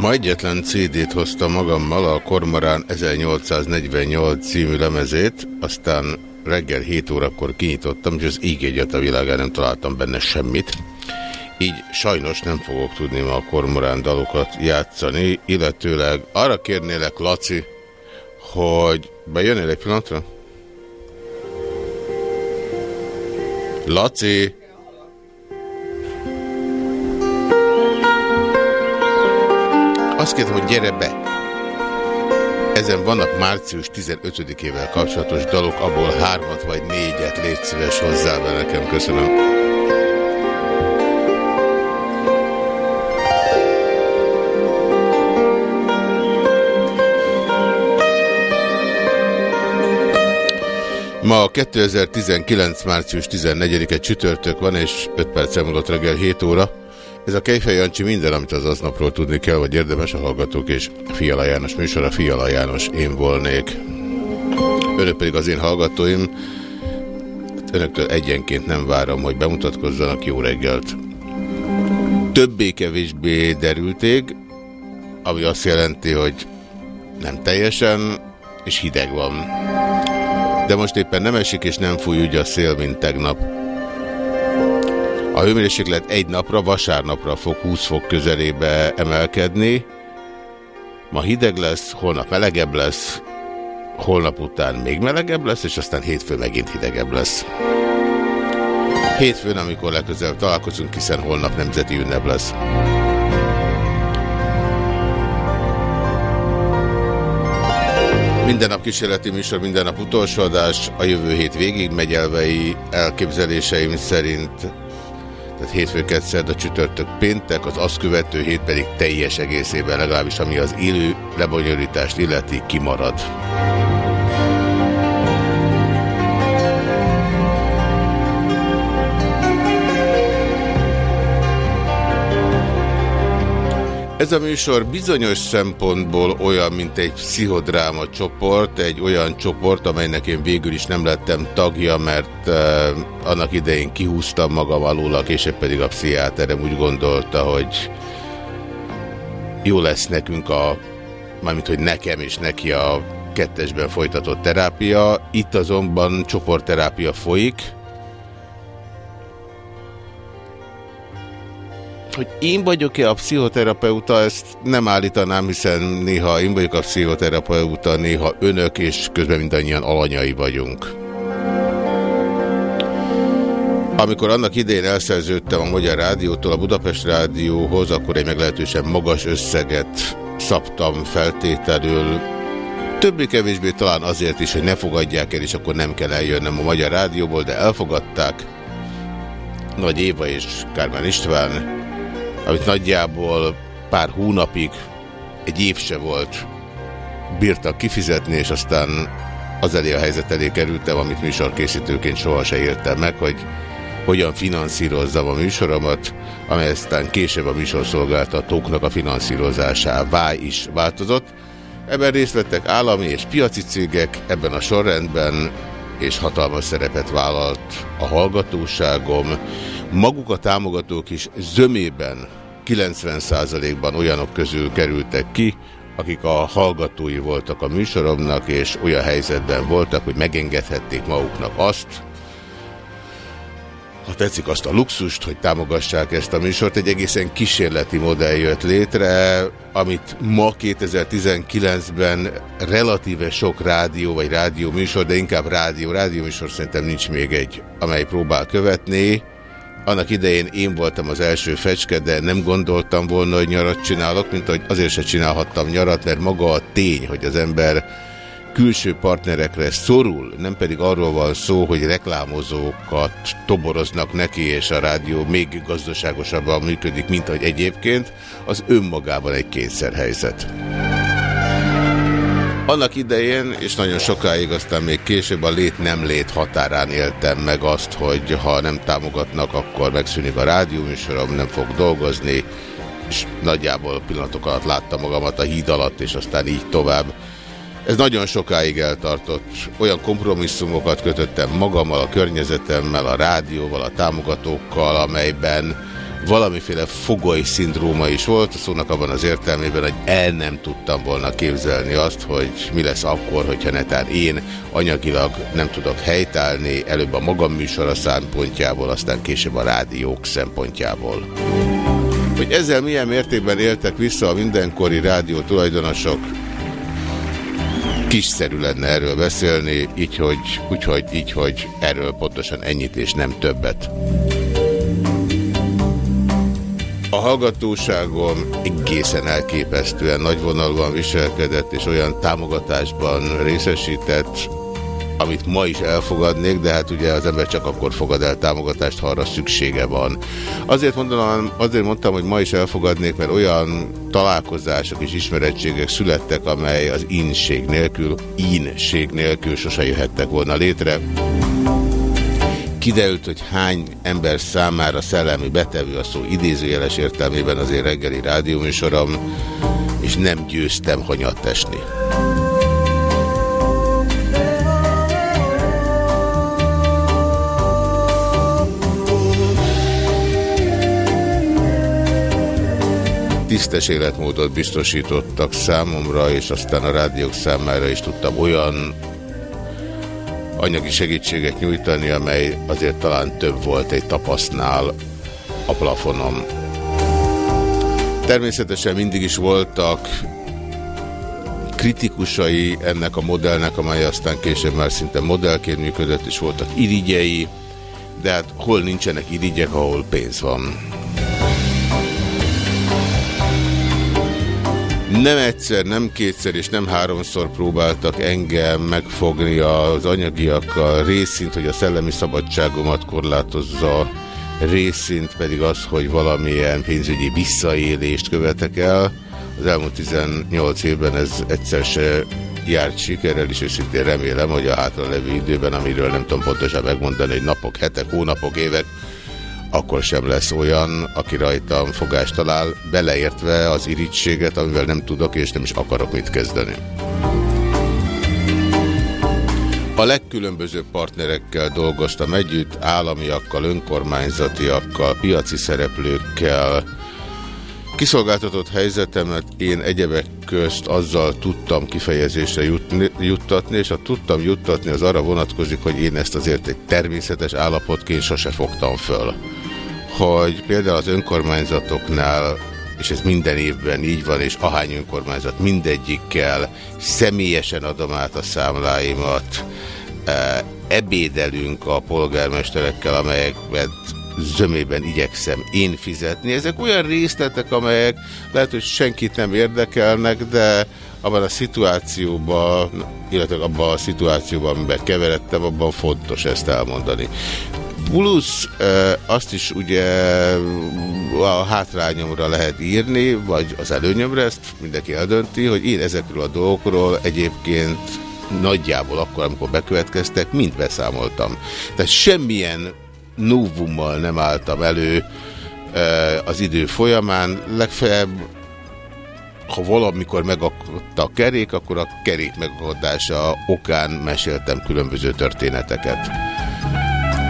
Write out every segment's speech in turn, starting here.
Ma egyetlen CD-t hoztam magammal, a Kormorán 1848 című lemezét, aztán reggel 7 órakor kinyitottam, és az íg a világán nem találtam benne semmit. Így sajnos nem fogok tudni ma a Kormorán dalokat játszani, illetőleg arra kérnélek, Laci, hogy bejönnél egy pillanatra? Laci! Azt kértem, hogy gyere be. Ezen vannak március 15-ével kapcsolatos dalok, abból hármat vagy négyet légy szíves hozzá be nekem. Köszönöm. Ma 2019. március 14-e csütörtök van, és 5 perc múlott reggel 7 óra. Ez a Kejfej Jancsi minden, amit az aznapról tudni kell, vagy érdemes a hallgatók, és Fiala János műsora, Fiala János én volnék. Önök pedig az én hallgatóim. Önöktől egyenként nem várom, hogy bemutatkozzanak. Jó reggelt! Többé-kevésbé derülték, ami azt jelenti, hogy nem teljesen, és hideg van. De most éppen nem esik, és nem fúj úgy a szél, mint tegnap. A hőmérséklet egy napra, vasárnapra fog 20 fok közelébe emelkedni. Ma hideg lesz, holnap melegebb lesz, holnap után még melegebb lesz, és aztán hétfő megint hidegebb lesz. Hétfőn, amikor legközelebb találkozunk, hiszen holnap nemzeti ünnep lesz. Minden nap kísérleti műsor, minden nap utolsó adás, a jövő hét végig megy elképzeléseim szerint tehát hétfő, a csütörtök, péntek, az azt követő hét pedig teljes egészében, legalábbis ami az élő lebonyolítást illeti, kimarad. Ez a műsor bizonyos szempontból olyan, mint egy pszichodráma csoport, egy olyan csoport, amelynek én végül is nem lettem tagja, mert uh, annak idején kihúztam magam alól, később pedig a pszichiáterem úgy gondolta, hogy jó lesz nekünk a, mármint hogy nekem és neki a kettesben folytatott terápia. Itt azonban csoportterápia folyik, hogy én vagyok-e a pszichoterapeuta, ezt nem állítanám, hiszen néha én vagyok a pszichoterapeuta, néha önök, és közben mindannyian alanyai vagyunk. Amikor annak idején elszerződtem a Magyar Rádiótól a Budapest Rádióhoz, akkor egy meglehetősen magas összeget szabtam feltételül. Többé-kevésbé talán azért is, hogy ne fogadják el, és akkor nem kell eljönnem a Magyar Rádióból, de elfogadták. Nagy Éva és Kármán István amit nagyjából pár hónapig, egy év se volt, bírtak kifizetni, és aztán az elé a helyzet elé kerültem, amit műsorkészítőként soha se értem meg, hogy hogyan finanszírozzam a műsoromat, amely aztán később a műsorszolgáltatóknak a finanszírozásává is változott. Ebben részt vettek állami és piaci cégek, ebben a sorrendben és hatalmas szerepet vállalt a hallgatóságom. Maguk a támogatók is zömében 90%-ban olyanok közül kerültek ki, akik a hallgatói voltak a műsoromnak, és olyan helyzetben voltak, hogy megengedhették maguknak azt, ha tetszik azt a luxust, hogy támogassák ezt a műsort, egy egészen kísérleti modell jött létre, amit ma 2019-ben relatíve sok rádió, vagy rádió műsor, de inkább rádió, rádió műsor szerintem nincs még egy, amely próbál követni, annak idején én voltam az első fecske, de nem gondoltam volna, hogy nyarat csinálok, mint hogy azért se csinálhattam nyarat, mert maga a tény, hogy az ember külső partnerekre szorul, nem pedig arról van szó, hogy reklámozókat toboroznak neki, és a rádió még gazdaságosabban működik, mint ahogy egyébként, az önmagában egy kényszerhelyzet. Annak idején, és nagyon sokáig, aztán még később a lét-nem lét határán éltem meg azt, hogy ha nem támogatnak, akkor megszűnik a rádióműsorom, nem fog dolgozni, és nagyjából pillanatok alatt láttam magamat a híd alatt, és aztán így tovább. Ez nagyon sokáig eltartott. Olyan kompromisszumokat kötöttem magammal, a környezetemmel, a rádióval, a támogatókkal, amelyben valamiféle fogoly szindróma is volt, a szónak abban az értelmében, hogy el nem tudtam volna képzelni azt, hogy mi lesz akkor, hogyha netán én anyagilag nem tudok helytállni, előbb a magam műsora szempontjából, aztán később a rádiók szempontjából. Hogy ezzel milyen mértékben éltek vissza a mindenkori rádió tulajdonosok, kisszerű lenne erről beszélni, így hogy, úgyhogy így, hogy erről pontosan ennyit és nem többet. A hallgatóságom egészen elképesztően nagyvonalúan viselkedett, és olyan támogatásban részesített, amit ma is elfogadnék, de hát ugye az ember csak akkor fogad el támogatást, ha arra szüksége van. Azért, mondom, azért mondtam, hogy ma is elfogadnék, mert olyan találkozások és ismerettségek születtek, amely az ínség nélkül, ínség nélkül sose jöhettek volna létre. Kiderült, hogy hány ember számára szellemi betevő a szó idézőjeles értelmében az én reggeli rádióműsorom, és nem győztem hanyat esni. tisztes életmódot biztosítottak számomra, és aztán a rádiók számára is tudtam olyan anyagi segítséget nyújtani, amely azért talán több volt egy tapasznál a plafonom. Természetesen mindig is voltak kritikusai ennek a modellnek, amely aztán később már szinte modellként működött, és voltak irigyei, de hát hol nincsenek irigyek, ahol pénz van. Nem egyszer, nem kétszer és nem háromszor próbáltak engem megfogni az anyagiakkal, részint, hogy a szellemi szabadságomat korlátozza, részint pedig az, hogy valamilyen pénzügyi visszaélést követek el. Az elmúlt 18 évben ez egyszer se járt sikerrel, és őszintén remélem, hogy a hátra levő időben, amiről nem tudom pontosan megmondani, hogy napok, hetek, hónapok, évek, akkor sem lesz olyan, aki rajtam fogást talál, beleértve az irítséget, amivel nem tudok és nem is akarok mit kezdeni. A legkülönbözőbb partnerekkel dolgoztam együtt, államiakkal, önkormányzatiakkal, piaci szereplőkkel. Kiszolgáltatott helyzetemet én egyebek közt azzal tudtam kifejezésre jutni, juttatni, és a tudtam juttatni az arra vonatkozik, hogy én ezt azért egy természetes állapotként sose fogtam föl. Hogy például az önkormányzatoknál, és ez minden évben így van, és ahány önkormányzat mindegyikkel személyesen adom át a számláimat, e, ebédelünk a polgármesterekkel, amelyeket zömében igyekszem én fizetni. Ezek olyan részletek, amelyek lehet, hogy senkit nem érdekelnek, de abban a szituációban, illetve abban a szituációban, amiben keveredtem, abban fontos ezt elmondani. Plusz azt is ugye a hátrányomra lehet írni, vagy az előnyömre, ezt mindenki eldönti, hogy én ezekről a dolgokról egyébként nagyjából akkor, amikor bekövetkeztek, mind beszámoltam. Tehát semmilyen novummal nem álltam elő az idő folyamán, legfeljebb ha valamikor megakadt a kerék, akkor a kerék megakadása okán meséltem különböző történeteket.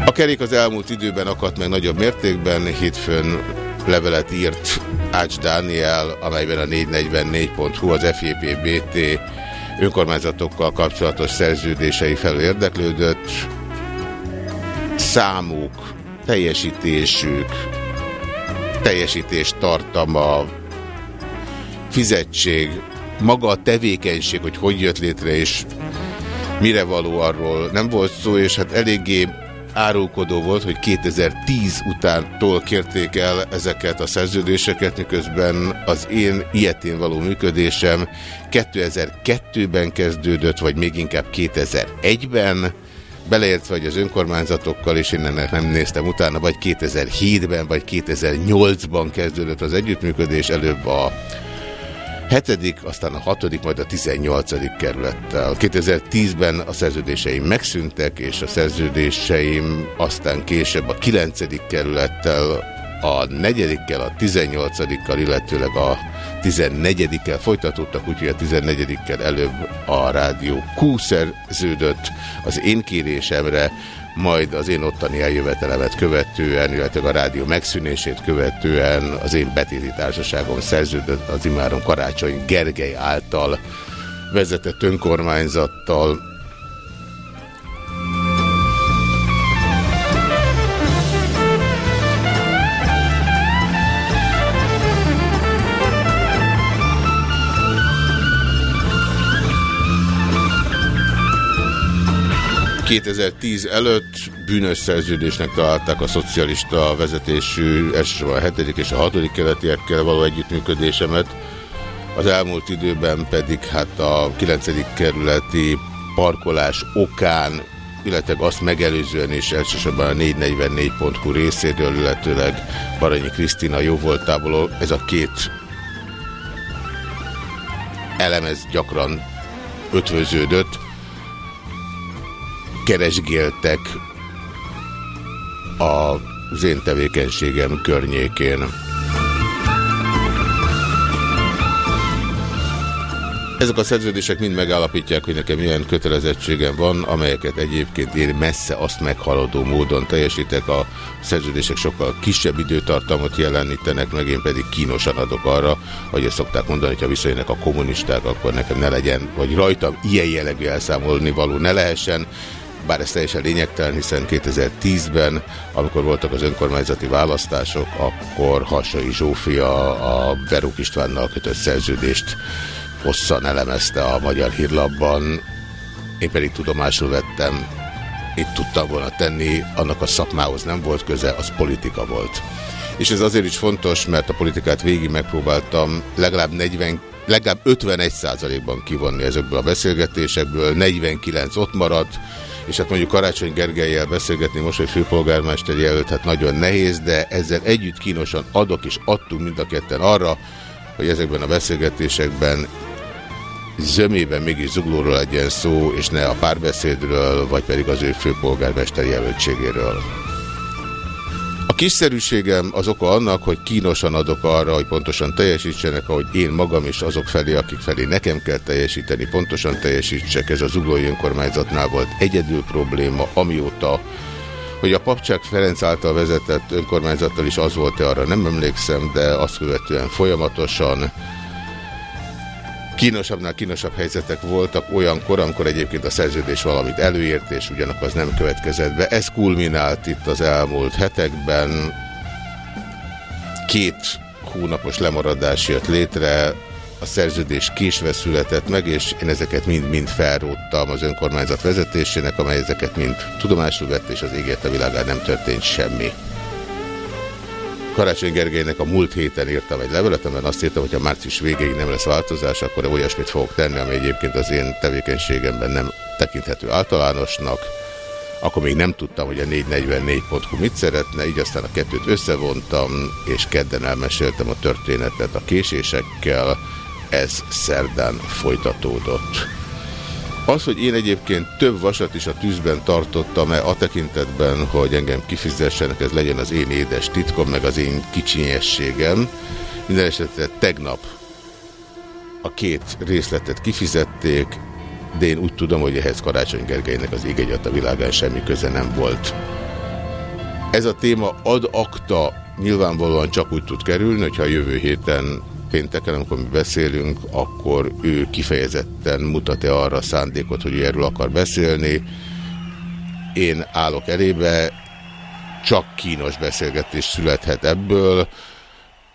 A kerék az elmúlt időben akadt meg nagyobb mértékben, hétfőn levelet írt Ács Dániel, amelyben a 444.hu az FJPBT önkormányzatokkal kapcsolatos szerződései felül érdeklődött. Számuk, teljesítésük, teljesítés tartama, fizetség, maga a tevékenység, hogy hogy jött létre és mire való arról nem volt szó, és hát eléggé árulkodó volt, hogy 2010 utántól kérték el ezeket a szerződéseket, miközben az én ilyetén való működésem 2002-ben kezdődött, vagy még inkább 2001-ben, beleértve, hogy az önkormányzatokkal, én ennek nem néztem utána, vagy 2007-ben, vagy 2008-ban kezdődött az együttműködés, előbb a hetedik, aztán a hatodik, majd a 18. kerülettel. 2010-ben a szerződéseim megszűntek, és a szerződéseim aztán később a 9. kerülettel, a negyedikkel, a 18-kal, illetőleg a 14-kel folytatódtak, úgyhogy a 14-kel előbb a rádió Q szerződött az én kérésemre, majd az én ottani eljövetelemet követően, illetve a rádió megszűnését követően az én betéti társaságom szerződött az imárom Karácsony Gergely által vezetett önkormányzattal, 2010 előtt bűnös szerződésnek találták a szocialista vezetésű elsősorban a 7. és a 6. keletiekkel való együttműködésemet. Az elmúlt időben pedig hát a 9. kerületi parkolás okán, illetve azt megelőzően is elsősorban a 444.hu részéről, illetőleg Baranyi Krisztina jóvoltából ez a két elemez gyakran ötvöződött keresgéltek az én tevékenységem környékén. Ezek a szerződések mind megállapítják, hogy nekem milyen kötelezettségem van, amelyeket egyébként én messze azt meghaladó módon teljesítek. A szerződések sokkal kisebb időtartamot jelenítenek, meg én pedig kínosan adok arra, hogy ezt szokták mondani, hogy ha visszajönnek a kommunisták, akkor nekem ne legyen, vagy rajtam ilyen jellegű elszámolni való ne lehessen bár ez teljesen lényegtelen, hiszen 2010-ben, amikor voltak az önkormányzati választások, akkor Hasai Zsófia a Veruk Istvánnal kötött szerződést hosszan elemezte a Magyar Hírlapban, én pedig tudomásul vettem, itt tudtam volna tenni, annak a szakmához nem volt köze, az politika volt. És ez azért is fontos, mert a politikát végig megpróbáltam legalább 40 legalább 51 ban kivonni ezekből a beszélgetésekből, 49 ott maradt, és hát mondjuk Karácsony Gergelyel beszélgetni most, hogy főpolgármester jelölt, hát nagyon nehéz, de ezzel együtt kínosan adok és adtunk mind a ketten arra, hogy ezekben a beszélgetésekben zömében mégis zuglóról legyen szó, és ne a párbeszédről, vagy pedig az ő főpolgármester jelöltségéről. A kiszerűségem az oka annak, hogy kínosan adok arra, hogy pontosan teljesítsenek, ahogy én magam is azok felé, akik felé nekem kell teljesíteni, pontosan teljesítsek. Ez az uglói önkormányzatnál volt egyedül probléma, amióta hogy a Papcsák Ferenc által vezetett önkormányzattal is az volt-e, arra nem emlékszem, de azt követően folyamatosan Kínosabbnál kínosabb helyzetek voltak olyankor, amikor egyébként a szerződés valamit előírt, és ugyanakkor az nem következett be. Ez kulminált itt az elmúlt hetekben. Két hónapos lemaradás jött létre, a szerződés késve született meg, és én ezeket mind-mind felróttam az önkormányzat vezetésének, amely ezeket mind tudomásul vett, és az égért a világán nem történt semmi. Karácsony Gergelynek a múlt héten írtam egy levelet, amiben azt írtam, hogy ha március végéig nem lesz változás, akkor olyasmit fogok tenni, ami egyébként az én tevékenységemben nem tekinthető általánosnak. Akkor még nem tudtam, hogy a 444.hu mit szeretne, így aztán a kettőt összevontam, és kedden elmeséltem a történetet a késésekkel, ez szerdán folytatódott. Az, hogy én egyébként több vasat is a tűzben tartottam-e a tekintetben, hogy engem kifizessenek, ez legyen az én édes titkom, meg az én kicsinyességem. Minden esetre tegnap a két részletet kifizették, de én úgy tudom, hogy ehhez Karácsony Gergelynek az ég a világán semmi köze nem volt. Ez a téma ad akta nyilvánvalóan csak úgy tud kerülni, hogyha jövő héten pénteken, amikor mi beszélünk, akkor ő kifejezetten mutat-e arra a szándékot, hogy ő erről akar beszélni. Én állok elébe, csak kínos beszélgetés születhet ebből.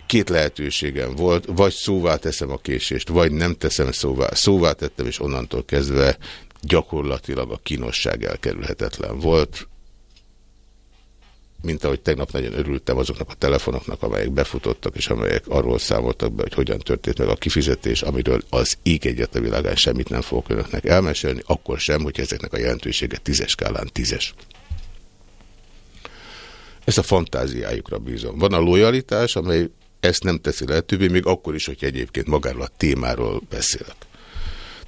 Két lehetőségem volt, vagy szóvá teszem a késést, vagy nem teszem szóvá. Szóvá tettem, és onnantól kezdve gyakorlatilag a kínosság elkerülhetetlen volt. Mint ahogy tegnap nagyon örültem azoknak a telefonoknak, amelyek befutottak, és amelyek arról számoltak be, hogy hogyan történt meg a kifizetés, amiről az íg egyet a világán semmit nem fogok önöknek elmesélni, akkor sem, hogy ezeknek a jelentősége tízes skálán tízes. Ezt a fantáziájukra bízom. Van a lojalitás, amely ezt nem teszi lehetővé, még akkor is, hogy egyébként magáról a témáról beszélek.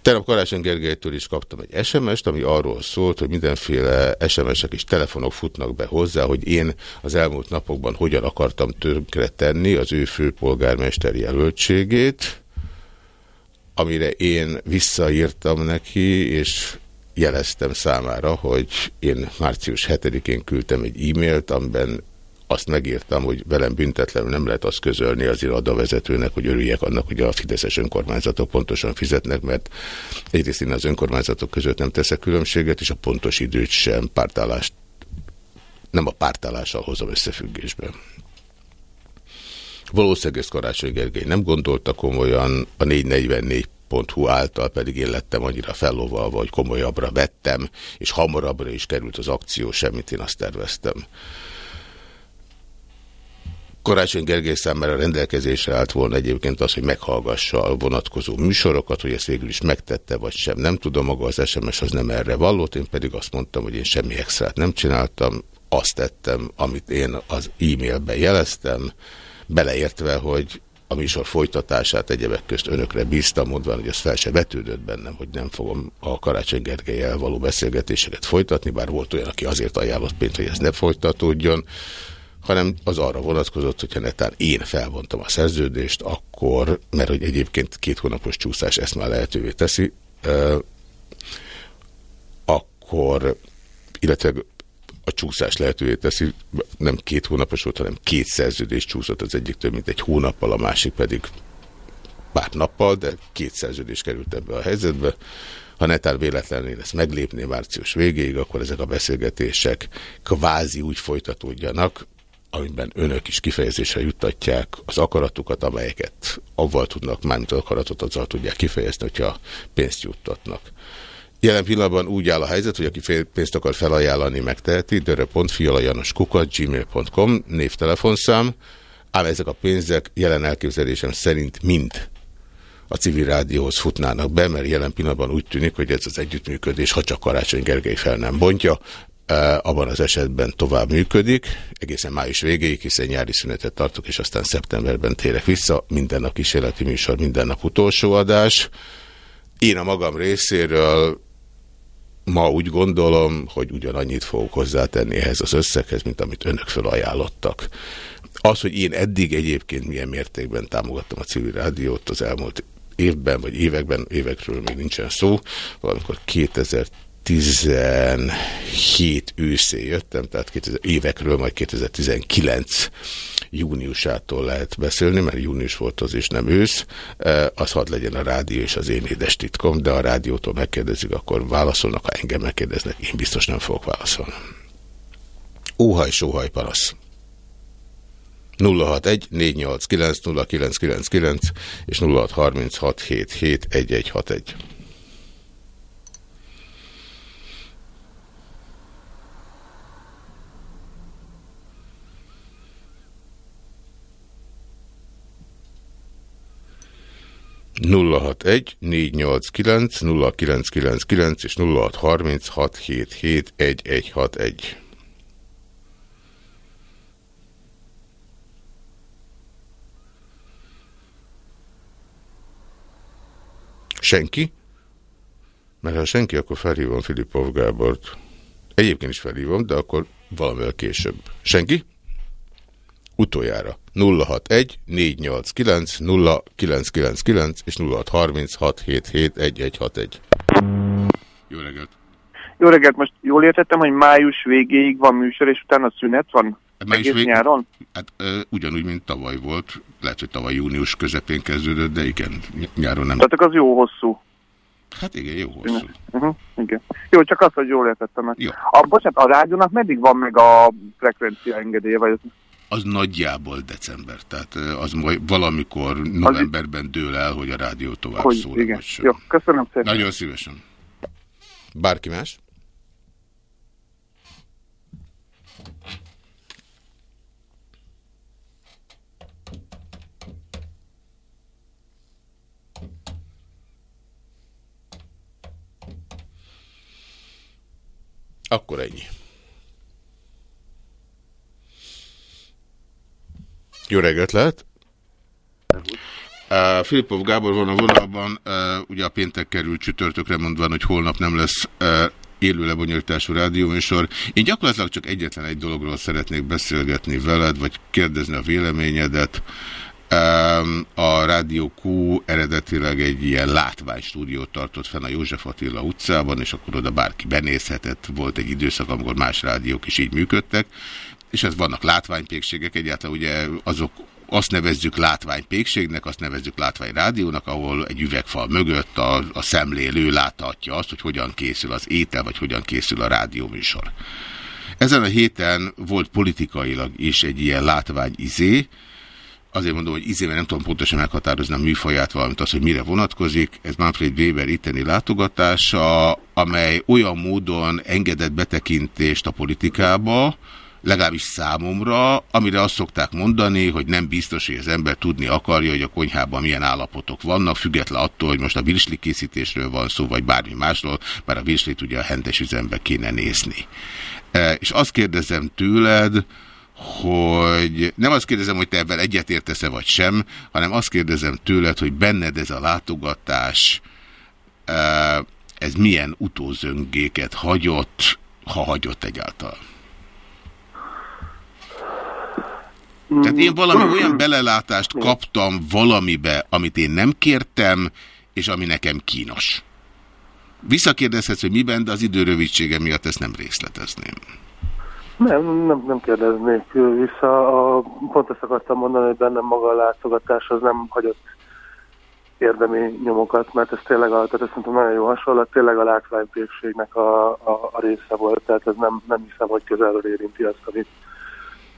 Tegnap Karácsony Gergelytől is kaptam egy SMS-t, ami arról szólt, hogy mindenféle SMS-ek és telefonok futnak be hozzá, hogy én az elmúlt napokban hogyan akartam tönkre tenni az ő főpolgármester jelöltségét, amire én visszaírtam neki, és jeleztem számára, hogy én március 7-én küldtem egy e-mailt, amiben azt megírtam, hogy velem büntetlenül nem lehet azt közölni az irodavezetőnek, hogy örüljek annak, hogy a fideszes önkormányzatok pontosan fizetnek, mert egyrészt én az önkormányzatok között nem teszek különbséget, és a pontos időt sem pártállást, nem a pártállással hozom összefüggésbe. Valószínűleg ezt Karácsony Gergely nem gondolta komolyan, a 444.hu által pedig én lettem annyira fellovalva, hogy komolyabbra vettem, és hamarabbra is került az akció, semmit én azt terveztem. Karácsony Gergely számára rendelkezésre állt volna egyébként az, hogy meghallgassa a vonatkozó műsorokat, hogy ezt végül is megtette, vagy sem. Nem tudom, maga az SMS az nem erre vallott, én pedig azt mondtam, hogy én semmi extrát nem csináltam, azt tettem, amit én az e-mailben jeleztem, beleértve, hogy a műsor folytatását egyebek közt önökre bíztam, mondva, hogy ez fel se vetődött bennem, hogy nem fogom a Karácsony Gergelyel való beszélgetéseket folytatni, bár volt olyan, aki azért ajánlott pénzt, hogy ez ne folytatódjon hanem az arra vonatkozott, hogyha netán én felvontam a szerződést, akkor, mert hogy egyébként két hónapos csúszás ezt már lehetővé teszi, euh, akkor, illetve a csúszás lehetővé teszi, nem két hónapos volt, hanem két szerződés csúszott, az egyik több mint egy hónappal, a másik pedig pár nappal, de két szerződés került ebbe a helyzetbe. Ha netán véletlenül én ezt meglépném március végéig, akkor ezek a beszélgetések kvázi úgy folytatódjanak, amiben önök is kifejezésre juttatják az akaratukat, amelyeket avval tudnak, mármint az akaratot azzal tudják kifejezni, hogyha pénzt juttatnak. Jelen pillanatban úgy áll a helyzet, hogy aki pénzt akar felajánlani, megteheti, dörö.fialajanoskukat, gmail.com, névtelefonszám, ám ezek a pénzek jelen elképzelésem szerint mind a civil rádióhoz futnának be, mert jelen pillanatban úgy tűnik, hogy ez az együttműködés, ha csak Karácsony Gergely fel nem bontja, abban az esetben tovább működik, egészen május végéig, hiszen nyári szünetet tartok, és aztán szeptemberben térek vissza, minden nap kísérleti műsor, minden nap utolsó adás. Én a magam részéről ma úgy gondolom, hogy ugyanannyit fogok hozzátenni ehhez az összeghez, mint amit önök felajánlottak. Az, hogy én eddig egyébként milyen mértékben támogattam a civil rádiót az elmúlt évben, vagy években, évekről még nincsen szó, valamikor 2000 2017 őszé jöttem, tehát 2000 évekről, majd 2019 júniusától lehet beszélni, mert június volt az és nem ősz, az hadd legyen a rádió és az én édes titkom, de a rádiótól megkérdezik, akkor válaszolnak, ha engem megkérdeznek, én biztos nem fogok válaszolni. Óhaj, sóhaj, panasz. 061 489 0999 és 0636 061 489 0999 és 0636771161. Senki? Mert ha senki, akkor felhívom Filipov Gábort. Egyébként is felhívom, de akkor valamivel később. Senki? Utoljára. 061-489-0999 061 489 0999 és 0636771161. Jó reggelt! Jó reggelt! Most jól értettem, hogy május végéig van műsor, és utána szünet van? Hát május Egész vég... nyáron? Hát ö, ugyanúgy, mint tavaly volt. Lehet, hogy tavaly június közepén kezdődött, de igen, nyáron nem. Tehát az jó hosszú. Hát igen, jó hosszú. Uh -huh, igen. Jó, csak azt, hogy jól értettem. Jó. A, bocsánat, a rádiónak meddig van meg a frekvencia engedélye? Vagy az nagyjából december, tehát az majd valamikor novemberben dől el, hogy a rádió tovább hogy, szól. Igen. Jó, köszönöm szépen. Nagyon szívesen. Bárki más? Akkor ennyi. Jó reggelt lehet! Uh, Filipov Gábor van a vonalban, uh, ugye a péntek került csütörtökre mondván, hogy holnap nem lesz uh, élő lebonyolítású rádióműsor. Én gyakorlatilag csak egyetlen egy dologról szeretnék beszélgetni veled, vagy kérdezni a véleményedet. A Rádió Q eredetileg egy ilyen látványstúdiót tartott fenn a József Attila utcában, és akkor oda bárki benézhetett. Volt egy időszak, amikor más rádiók is így működtek, és ez vannak látványpékségek, egyáltalán ugye azok azt nevezzük látványpékségnek, azt nevezzük látványrádiónak, ahol egy üvegfal mögött a, a szemlélő láthatja azt, hogy hogyan készül az étel, vagy hogyan készül a rádióműsor. Ezen a héten volt politikailag is egy ilyen látványizé, azért mondom, hogy izé, nem tudom pontosan meghatározni a műfaját, valamint az, hogy mire vonatkozik. Ez Manfred Weber itteni látogatása, amely olyan módon engedett betekintést a politikába, legalábbis számomra, amire azt szokták mondani, hogy nem biztos, hogy az ember tudni akarja, hogy a konyhában milyen állapotok vannak, független attól, hogy most a virsli készítésről van szó, vagy bármi másról, bár a virslit ugye a hentes üzembe kéne nézni. E, és azt kérdezem tőled, hogy nem azt kérdezem, hogy te ebben egyetértesz-e vagy sem, hanem azt kérdezem tőled, hogy benned ez a látogatás, e, ez milyen utózöngéket hagyott, ha hagyott egyáltalán. Tehát én valami olyan belelátást kaptam valamibe, amit én nem kértem, és ami nekem kínos. Visszakérdezhetsz, hogy miben, de az idő rövidsége miatt ezt nem részletezném. Nem, nem, nem kérdeznék vissza. A, pont ezt akartam mondani, hogy bennem maga a látogatás az nem hagyott érdemi nyomokat, mert ez tényleg a, tehát ezt nagyon jó hasonlat, tényleg a látványpépségnek a, a, a része volt, tehát ez nem, nem hiszem, hogy közelről érinti azt, amit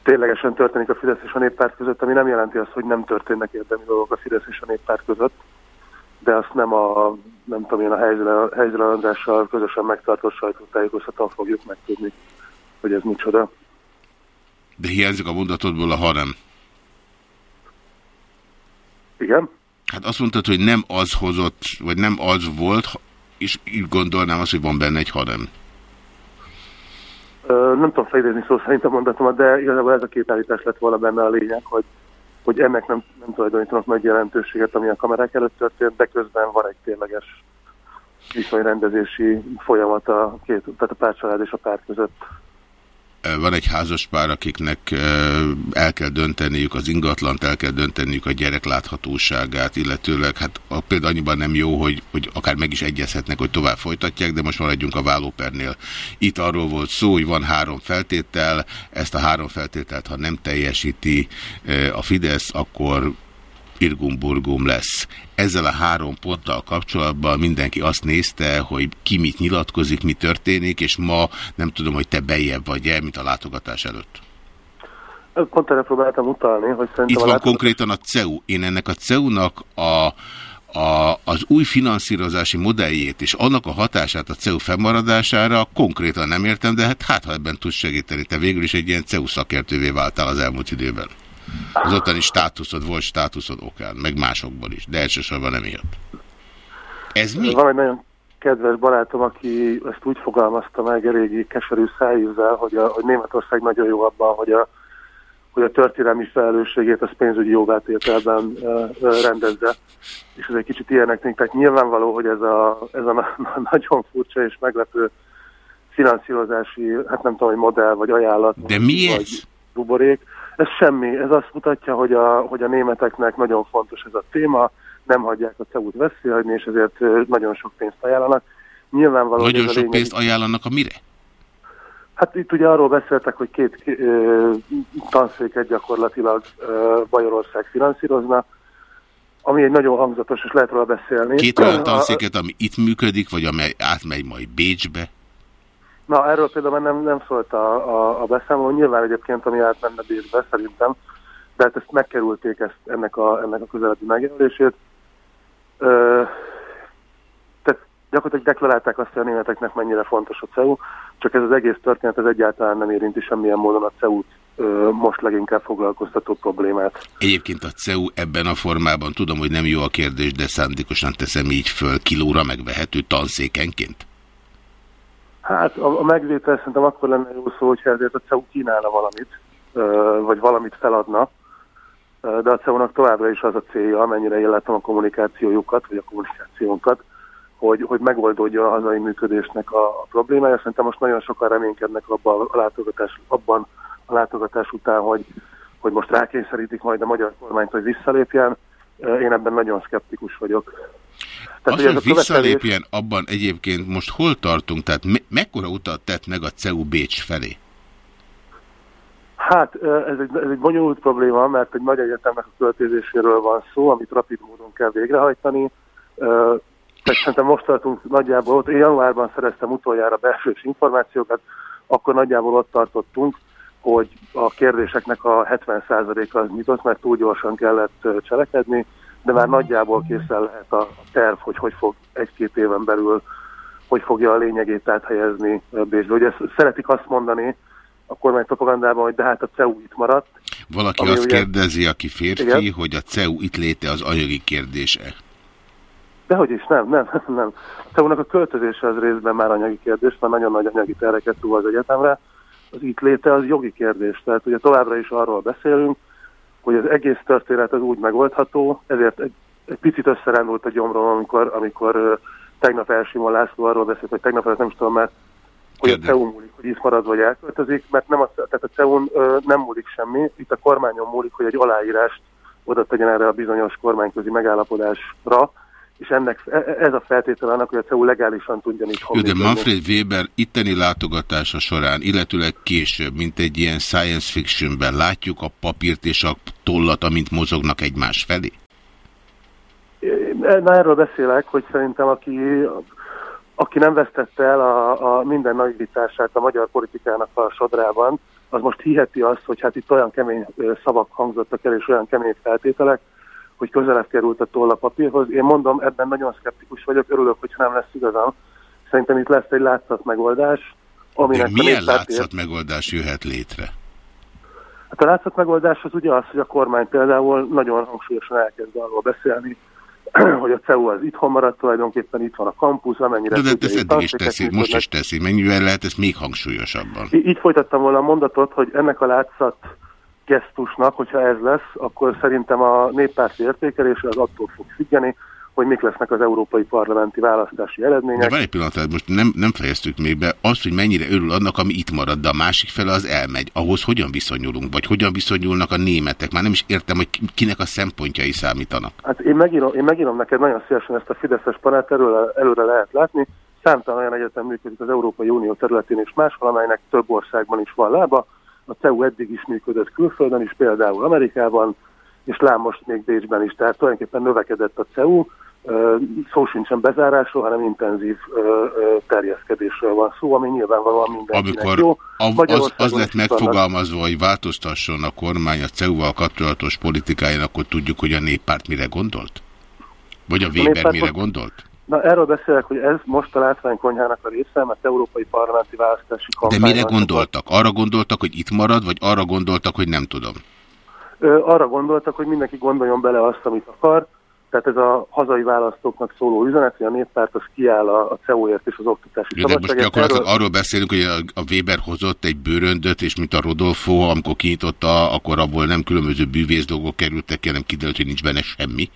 ténylegesen történik a Fidesz és a néppárt között, ami nem jelenti azt, hogy nem történnek érdemi dolgok a Fidesz és a néppárt között, de azt nem a, nem tudom én, a helyzre Andrással közösen megtartott sajtótájékoztatón fogjuk megtudni, hogy ez micsoda. De hiányzik a mondatodból a hanem. Igen? Hát azt mondtad, hogy nem az hozott, vagy nem az volt, és így gondolnám azt, hogy van benne egy hanem nem tudom fejlődni szó szerint a mondatomat, de igazából ez a két állítás lett volna benne a lényeg, hogy, hogy ennek nem, nem tulajdonítanak nagy jelentőséget, ami a kamerák előtt történt, de közben van egy tényleges viszonyrendezési folyamat a két, tehát a párcsalád és a párt között van egy házas pár, akiknek el kell dönteniük az ingatlant, el kell dönteniük a gyerek láthatóságát, illetőleg hát a például annyiban nem jó, hogy, hogy akár meg is egyezhetnek, hogy tovább folytatják, de most maradjunk a vállópernél. Itt arról volt szó, hogy van három feltétel, ezt a három feltételt, ha nem teljesíti a Fidesz, akkor irgumburgum lesz. Ezzel a három ponttal kapcsolatban mindenki azt nézte, hogy ki mit nyilatkozik, mi történik, és ma nem tudom, hogy te bejebb vagy-e, mint a látogatás előtt. Pont erre próbáltam utalni, hogy szerintem... Itt van látogatás... konkrétan a CEU. Én ennek a CEU-nak a a, az új finanszírozási modelljét és annak a hatását a CEU fennmaradására konkrétan nem értem, de hát, hát ha ebben tudsz segíteni, te végül is egy ilyen CEU szakértővé váltál az elmúlt időben. Az ottani státuszod volt státuszod okán, meg másokból is, de elsősorban nem jött. Ez mi? Van egy nagyon kedves barátom, aki ezt úgy fogalmazta meg eléggé keserű szájízzel, hogy, a, hogy Németország nagyon jó abban, hogy a, hogy a történelmi felelősségét az pénzügyi jogátételben uh, rendezze. És ez egy kicsit ilyenek tűnik. Tehát nyilvánvaló, hogy ez a, ez a na nagyon furcsa és meglepő finanszírozási, hát nem tudom, hogy modell, vagy ajánlat. De mi ez? Vagy buborék ez semmi, ez azt mutatja, hogy a, hogy a németeknek nagyon fontos ez a téma, nem hagyják a CEU-t veszélyhagyni, és ezért nagyon sok pénzt ajánlanak. Nyilvánvalóan nagyon sok lényeg... pénzt ajánlanak a mire? Hát itt ugye arról beszéltek, hogy két ö, tanszéket gyakorlatilag ö, Bajorország finanszírozna, ami egy nagyon hangzatos, és lehet róla beszélni. Két olyan tanszéket, ami itt működik, vagy amely átmegy majd Bécsbe? Na, erről például nem, nem szólt a, a, a beszámoló. Nyilván egyébként, ami átmenne Bécsbe, szerintem, de hát ezt megkerülték ezt, ennek, a, ennek a közelebbi megjelölését. Ö, tehát gyakorlatilag deklarálták azt, hogy a németeknek mennyire fontos a CEU, csak ez az egész történet ez egyáltalán nem érinti semmilyen módon a CEU-t most leginkább foglalkoztató problémát. Egyébként a CEU ebben a formában, tudom, hogy nem jó a kérdés, de szándékosan teszem így föl, kilóra megvehető tanszékenként? Hát a, a megvétel szerintem akkor lenne jó szó, hogyha ezért a CEU kínálna valamit, vagy valamit feladna, de a CEU-nak továbbra is az a célja, amennyire én látom a kommunikációjukat, vagy a kommunikációnkat, hogy, hogy megoldódja a hazai működésnek a, a problémája. Szerintem most nagyon sokan reménykednek abban a látogatás, abban a látogatás után, hogy, hogy most rákényszerítik majd a magyar kormányt, hogy visszalépjen. Én ebben nagyon szkeptikus vagyok. Tehát, Az, hogy, hogy visszalépjen, abban egyébként most hol tartunk? Tehát me mekkora utat tett meg a CEU Bécs felé? Hát ez egy, ez egy bonyolult probléma, mert egy nagy egyetemnek a költözéséről van szó, amit rapid módon kell végrehajtani. Tehát szerintem most tartunk nagyjából ott. Én januárban szereztem utoljára belsős információkat, akkor nagyjából ott tartottunk, hogy a kérdéseknek a 70%-a az nyitott, mert túl gyorsan kellett cselekedni, de már nagyjából készen lehet a terv, hogy hogy fog egy-két éven belül, hogy fogja a lényegét áthelyezni Bécsbe. Ugye szeretik azt mondani a kormány propagandában, hogy de hát a CEU itt maradt. Valaki azt ugye... kérdezi, aki férfi, igen? hogy a CEU itt léte az anyagi kérdése. Dehogy is, nem, nem, nem. A CEU-nak a költözése az részben már anyagi kérdés, mert nagyon nagy anyagi tereket túl az egyetemre. Az itt léte az jogi kérdés. Tehát ugye továbbra is arról beszélünk, hogy az egész történet az úgy megoldható, ezért egy, egy picit összerándult a gyomrom, amikor, amikor tegnap Elsimon László arról beszélt, hogy tegnap előtt nem is tudom már, hogy a CEU múlik, hogy itt marad vagy elköltözik, mert nem a, tehát a CEU-n nem múlik semmi, itt a kormányon múlik, hogy egy aláírást oda tegyen erre a bizonyos kormányközi megállapodásra, és ennek, e, e, ez a feltétel annak, hogy a CEU legálisan tudjon itt Jó, de Manfred Weber itteni látogatása során, illetőleg később, mint egy ilyen science fictionben látjuk a papírt és a tollat, amint mozognak egymás felé? Na erről beszélek, hogy szerintem aki, aki nem vesztette el a, a minden naivitását a magyar politikának a sodrában, az most hiheti azt, hogy hát itt olyan kemény szavak hangzottak el, és olyan kemény feltételek, hogy közelebb került a toll a papírhoz. Én mondom, ebben nagyon szkeptikus vagyok, örülök, hogyha nem lesz igazam. Szerintem itt lesz egy látszat megoldás. Aminek De milyen látszat megoldás jöhet létre? Hát a látszat megoldás az ugye az, hogy a kormány például nagyon hangsúlyosan elkezd arról beszélni, hogy a CEU az itthon maradt, tulajdonképpen itt van a kampusz, amennyire... De, de ezt eddig is teszi, most is teszi. Mennyivel lehet ez még hangsúlyosabban? Így folytattam volna a mondatot, hogy ennek a látszat gesztusnak, hogyha ez lesz, akkor szerintem a néppárti értékelés az attól fog függeni, hogy mik lesznek az európai parlamenti választási eredmények. De van egy pillanat, most nem, nem fejeztük még be, azt, hogy mennyire örül annak, ami itt marad, de a másik fele az elmegy. Ahhoz hogyan viszonyulunk, vagy hogyan viszonyulnak a németek? Már nem is értem, hogy kinek a szempontjai számítanak. Hát én megírom, én megírom neked nagyon szívesen ezt a Fideszes panelt, előre, előre lehet látni. Számtalan olyan egyetem működik az Európai Unió területén és máshol, amelynek több országban is van lába a CEU eddig is működött külföldön is, például Amerikában, és lám most még Bécsben is, tehát tulajdonképpen növekedett a CEU, szó sincsen bezárásról, hanem intenzív terjeszkedésről van szó, ami nyilvánvalóan mindenkinek Amikor jó. az, az lett megfogalmazva, hogy változtasson a kormány a CEU-val kapcsolatos politikáján, akkor tudjuk, hogy a néppárt mire gondolt? Vagy a Weber a mire gondolt? Na erről beszélek, hogy ez most a látványkonyhának a része, mert európai parlamenti választási kampány. De mire gondoltak? Arra gondoltak, hogy itt marad, vagy arra gondoltak, hogy nem tudom? Ö, arra gondoltak, hogy mindenki gondoljon bele azt, amit akar. Tehát ez a hazai választóknak szóló üzenet, hogy a néppárt az kiáll a, a CEU-ért és az oktatási Jó, De most gyakorlatilag erről... arról beszélünk, hogy a, a Weber hozott egy bőröndöt, és mint a Rodolfo, amikor kinyitotta, akkor abból nem különböző bűvész dolgok kerültek ki, hanem kiderült, hogy nincs benne semmi.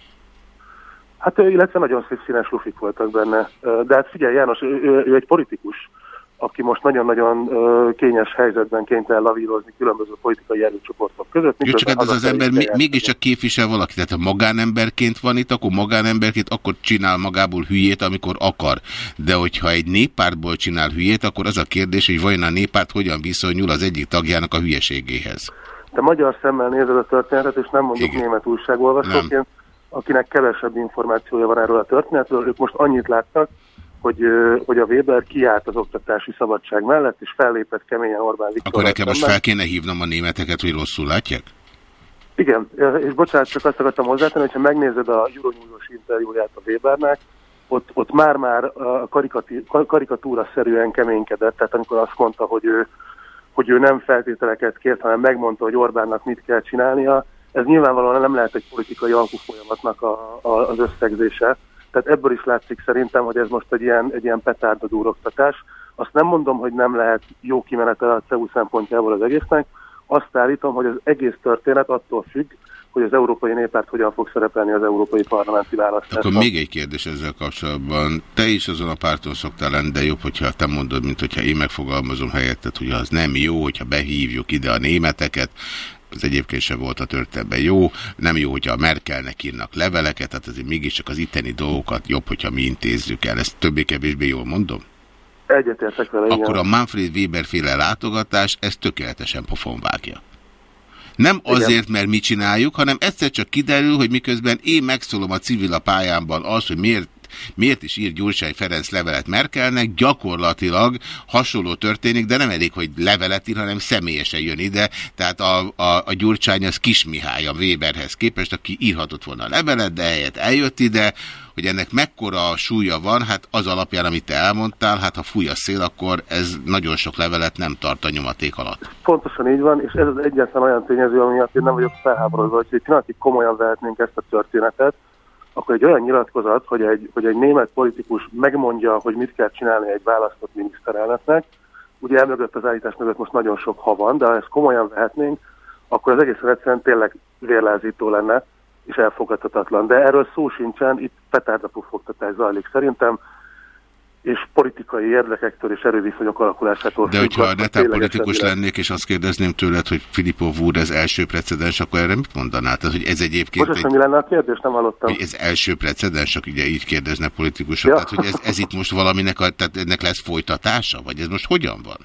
Hát illetve nagyon szép színes lufik voltak benne. De hát figyelj János, ő, ő, ő egy politikus, aki most nagyon-nagyon kényes helyzetben kénytelen lavírozni különböző politikai erőcsoportok között. Jó, csak hát ez az ember mégiscsak képvisel valaki, tehát ha magánemberként van itt, akkor magánemberként akkor csinál magából hülyét, amikor akar. De hogyha egy néppártból csinál hülyét, akkor az a kérdés, hogy vajon a néppárt hogyan viszonyul az egyik tagjának a hülyeségéhez. Te magyar szemmel nézed a történetet, és nem Igen. német újságolvasóként, akinek kevesebb információja van erről a történetről, ők most annyit láttak, hogy, hogy a Weber kiállt az oktatási szabadság mellett, és fellépett keményen Orbán Viktor. Akkor nekem most fel kéne hívnom a németeket, hogy rosszul látják? Igen, és bocsánat, csak azt akartam hozzátenni, hogyha megnézed a Euronews interjúját a Webernek, ott, ott már-már karikatúra-szerűen keménykedett, tehát amikor azt mondta, hogy ő, hogy ő nem feltételeket kért, hanem megmondta, hogy Orbánnak mit kell csinálnia, ez nyilvánvalóan nem lehet egy politikai alkufolyamatnak a, a, az összegzése. Tehát ebből is látszik szerintem, hogy ez most egy ilyen, egy ilyen petárdadúroktatás, Azt nem mondom, hogy nem lehet jó kimenete a CEU szempontjából az egésznek, azt állítom, hogy az egész történet attól függ, hogy az Európai Néppárt hogyan fog szerepelni az Európai Parlamenti választásban. Akkor még egy kérdés ezzel kapcsolatban. Te is azon a párton szoktál lenni, de jobb, hogyha te mondod, mint hogyha én megfogalmazom helyettet, hogy az nem jó, hogyha behívjuk ide a németeket, az egyébként sem volt a történetben jó, nem jó, hogyha a Merkelnek írnak leveleket, tehát azért mégiscsak az itteni dolgokat jobb, hogyha mi intézzük el. Ezt többé-kevésbé jól mondom? Egyetértek vele, Akkor igen. a Manfred Weber féle látogatás ezt tökéletesen pofon vágja. Nem azért, mert mi csináljuk, hanem egyszer csak kiderül, hogy miközben én megszólom a civil a pályámban az, hogy miért miért is ír Gyurcsány Ferenc levelet Merkelnek, gyakorlatilag hasonló történik, de nem elég, hogy levelet ír, hanem személyesen jön ide, tehát a, a, a Gyurcsány az Kis Mihály a Weberhez képest, aki írhatott volna levelet, de helyett eljött ide, hogy ennek mekkora súlya van, hát az alapján, amit te elmondtál, hát ha fúj a szél, akkor ez nagyon sok levelet nem tart a nyomaték alatt. Pontosan így van, és ez az egyetlen olyan tényező, ami miatt én nem vagyok felháborodva, hogy egy pillanatig komolyan vehetnénk ezt a történetet, akkor egy olyan nyilatkozat, hogy egy, hogy egy német politikus megmondja, hogy mit kell csinálni egy választott miniszterelnöknek, ugye elmögött az állítás mögött most nagyon sok ha van, de ha ezt komolyan vehetnénk, akkor az egész egyszerűen tényleg vérlázító lenne, és elfogadhatatlan. De erről szó sincsen, itt petárdapufogtatás zajlik szerintem, és politikai érdekektől és erőviszonyok alakulásától. De hogyha netán politikus lennék, lennék, és azt kérdezném tőled, hogy Filipov úr ez első precedens, akkor erre mit mondaná? Tehát, hogy ez egyébként... Most egy... mi lenne a kérdés? Nem hallottam. Hogy ez első precedens, csak ugye így kérdezne politikusok. Ja. Tehát, hogy ez, ez itt most valaminek, a, tehát ennek lesz folytatása? Vagy ez most hogyan van?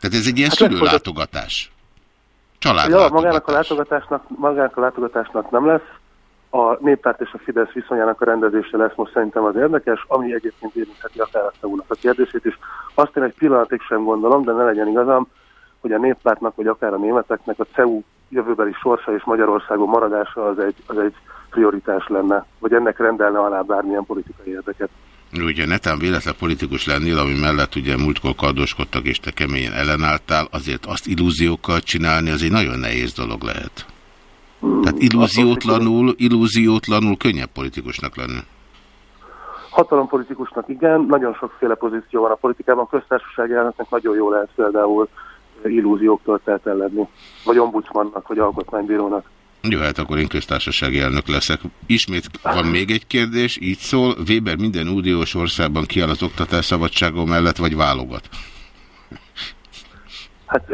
Tehát ez egy ilyen hát szülőlátogatás. Családlátogatás. Ja, magának a látogatásnak, magának a látogatásnak nem lesz a néppárt és a Fidesz viszonyának a rendezése lesz most szerintem az érdekes, ami egyébként érintheti a fejlesztőúnak a kérdését is. Azt én egy pillanatig sem gondolom, de ne legyen igazam, hogy a néppártnak, vagy akár a németeknek a CEU jövőbeli sorsa és Magyarországon maradása az egy, az egy prioritás lenne, vagy ennek rendelne alá bármilyen politikai érdeket. Ugye netán véletlen politikus lennél, ami mellett ugye múltkor kardoskodtak és te keményen ellenálltál, azért azt illúziókkal csinálni, az egy nagyon nehéz dolog lehet. Tehát illúziótlanul, illúziótlanul könnyebb politikusnak lenni. Hatalompolitikusnak igen, nagyon sokféle pozíció van a politikában, köztársasági elnöknek nagyon jó lehet például illúzióktól telt lenni, vagy ombudsmannak, vagy alkotmánybírónak. Jó, hát akkor én köztársasági elnök leszek. Ismét van még egy kérdés, így szól, Weber minden uniós országban kiáll az oktatás szabadsága mellett, vagy válogat? Hát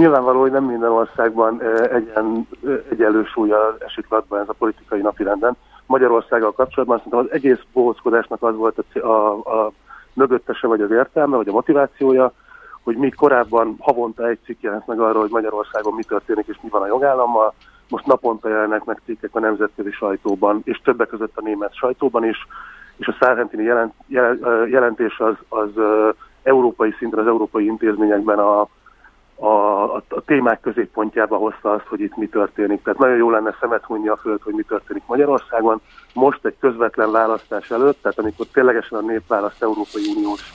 Nyilvánvaló, hogy nem minden országban egyen, egyenlő súlya esik latba ez a politikai napirenden. Magyarországgal kapcsolatban szerintem az egész bohózkodásnak az volt a, a, a mögöttese, vagy az értelme, vagy a motivációja, hogy mi korábban havonta egy cikk jelent meg arról, hogy Magyarországon mi történik és mi van a jogállammal, most naponta jelennek meg cikkek a nemzetközi sajtóban, és többek között a német sajtóban is, és a Szárhentini jelent, jelentés az, az európai szinten, az európai intézményekben a, a, a, a témák középpontjába hozta azt, hogy itt mi történik. Tehát nagyon jó lenne szemet hunni a föld, hogy mi történik Magyarországon. Most egy közvetlen választás előtt, tehát amikor ténylegesen a nép választ Európai Uniós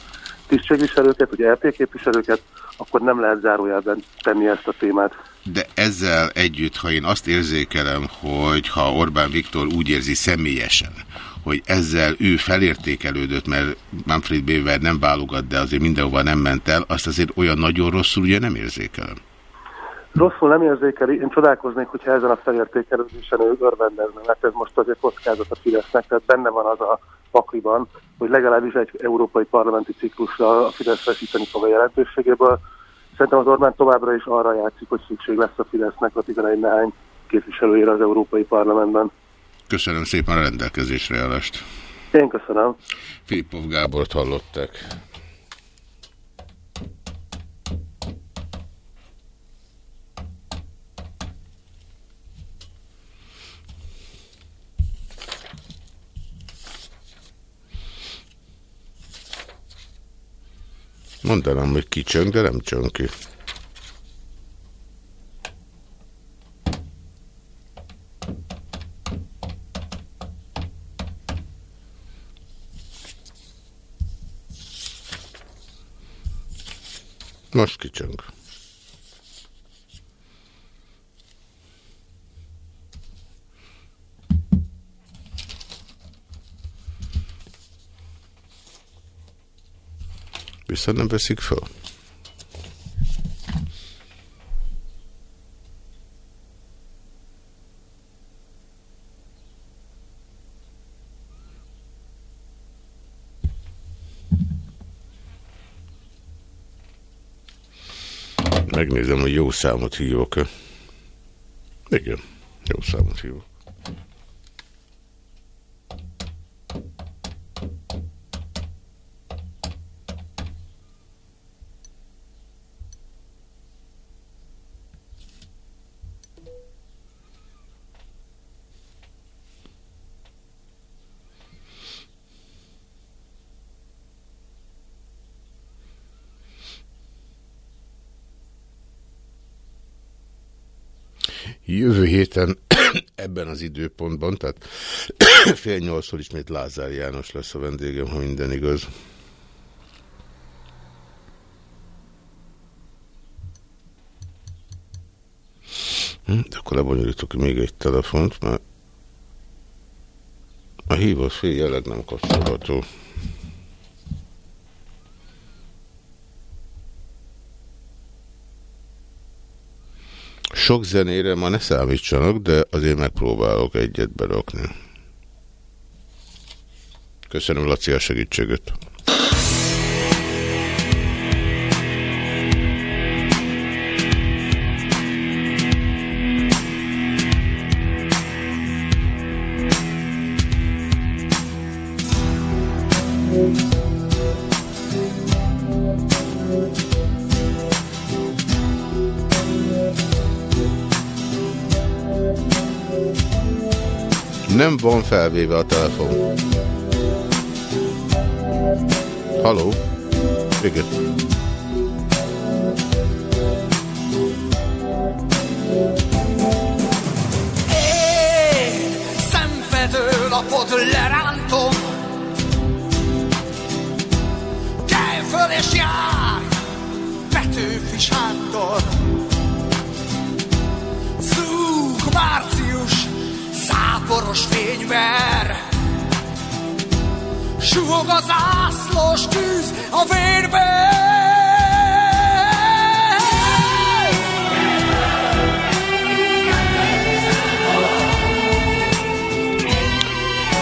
tisztségviselőket, vagy LP képviselőket, akkor nem lehet zárójelben tenni ezt a témát. De ezzel együtt, ha én azt érzékelem, hogy ha Orbán Viktor úgy érzi személyesen, hogy ezzel ő felértékelődött, mert Manfred Béver nem válogat, de azért mindenhova nem ment el, azt azért olyan nagyon rosszul ugye nem érzékelem. Rosszul nem érzékeli, én csodálkoznék, hogyha ezen a felértékelődésen ő örvendezne, mert ez most azért kockázat a Fidesznek, tehát benne van az a pakliban, hogy legalábbis egy európai parlamenti ciklusra a Fidesz veszíteni fog a jelentőségéből. Szerintem az Orbán továbbra is arra játszik, hogy szükség lesz a Fidesznek a 11 nehány képviselőjére az Európai Parlamentben. Köszönöm szépen a rendelkezésre állást. Én köszönöm. Filippov Gábort hallották. Mondanám, hogy kicsönk, de nem csönki. Most kicsöng. Viszont nem veszik fel. Megnézem, hogy jó számot hívok-e. Igen, jó számot hívok. Jövő héten ebben az időpontban, tehát fél nyolcszor ismét Lázár János lesz a vendégem, ha minden igaz. Hm, de akkor lebonyolítok még egy telefont, mert a hívott fél jelenleg nem kapcsolható. Sok zenére ma ne számítsanak, de azért megpróbálok egyet berakni. Köszönöm Laci a segítséget. Van felvéve a telefon. Haló? Igen. Én szenvedő lapot lerántom Kelj föl és járj Petőfi Sándor Száporos fényver Suhog az ászlós tűz a vérbe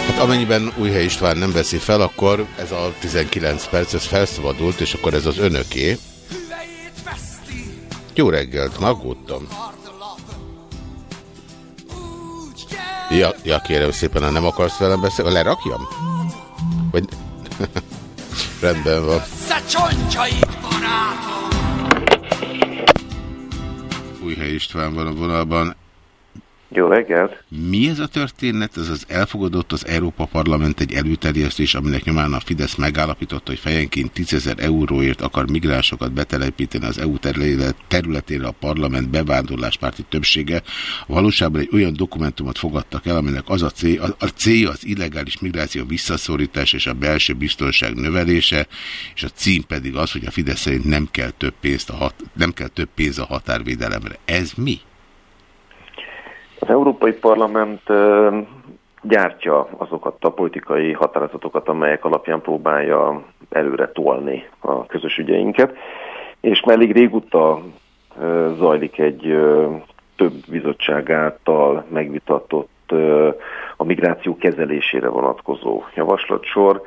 Hát amennyiben Újhely István nem veszi fel, akkor ez a 19 perc, ez felszabadult, és akkor ez az önöké. Jó reggelt, magódtam. Ja, ja, kérem szépen, ha nem akarsz velem beszélni, lerakjam? Vagy... Rendben van. Újhely István van a vonalban. Jó reggelt! Mi ez a történet? Ez az elfogadott az Európa Parlament egy előterjesztés, aminek nyomán a Fidesz megállapította, hogy fejenként 10 euróért akar migránsokat betelepíteni az EU területére a parlament bevándorláspárti többsége. A valóságban egy olyan dokumentumot fogadtak el, aminek az a cél, a, cél az illegális migráció visszaszorítás és a belső biztonság növelése, és a cím pedig az, hogy a Fidesz szerint nem kell több, pénzt a hat, nem kell több pénz a határvédelemre. Ez mi? Az Európai Parlament gyártja azokat a politikai határozatokat, amelyek alapján próbálja előre tolni a közös ügyeinket, és már elég régóta zajlik egy több bizottság által megvitatott a migráció kezelésére vonatkozó javaslatsor.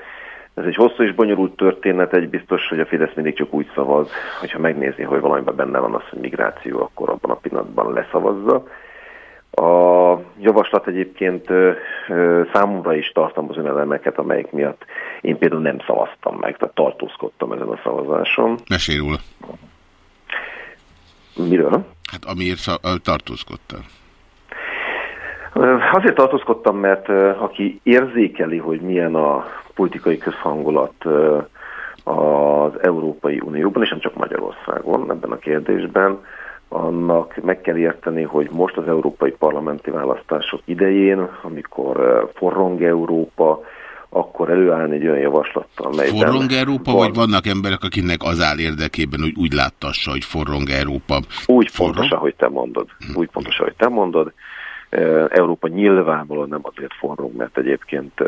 Ez egy hosszú és bonyolult történet, egy biztos, hogy a Fidesz mindig csak úgy szavaz, hogyha megnézi, hogy valamiben benne van az, hogy migráció, akkor abban a pillanatban leszavazza. A javaslat egyébként számomra is tartalmaz olyan elemeket, amelyek miatt én például nem szavaztam meg, tehát tartózkodtam ezen a szavazáson. Mesélj róla. Miről? Hát amiért tartózkodtál. Azért tartózkodtam, mert aki érzékeli, hogy milyen a politikai közhangulat az Európai Unióban, és nem csak Magyarországon ebben a kérdésben, annak meg kell érteni, hogy most az európai parlamenti választások idején, amikor forrong Európa, akkor előállni egy olyan javaslattal, amelyben... Forrong Európa, van... vagy vannak emberek, akinek az áll érdekében, hogy úgy láttassa, hogy forrong Európa? Úgy forrong? pontos, ahogy te mondod. Hm. Úgy pontos, ahogy te mondod. Európa nyilvánvalóan nem azért forrong, mert egyébként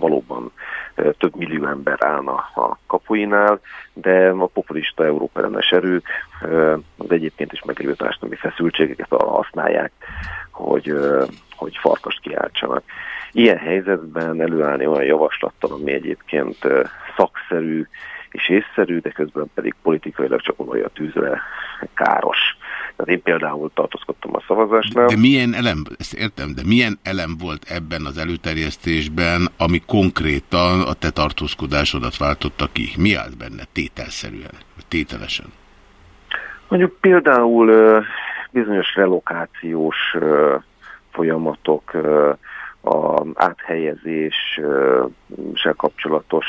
valóban több millió ember állna a kapuinál, de a populista Európa ellenes erők az egyébként is meglévő társadalmi feszültségeket használják, hogy, hogy farkast kiáltsanak. Ilyen helyzetben előállni olyan javaslattal, ami egyébként szakszerű és észszerű, de közben pedig politikailag csak olaj a tűzre káros. Tehát én például tartózkodtam a szavazásnál. De milyen elem, ezt értem, de milyen elem volt ebben az előterjesztésben, ami konkrétan a te tartózkodásodat váltotta ki? Mi állt benne tételszerűen, tételesen? Mondjuk például bizonyos relokációs folyamatok, a áthelyezéssel kapcsolatos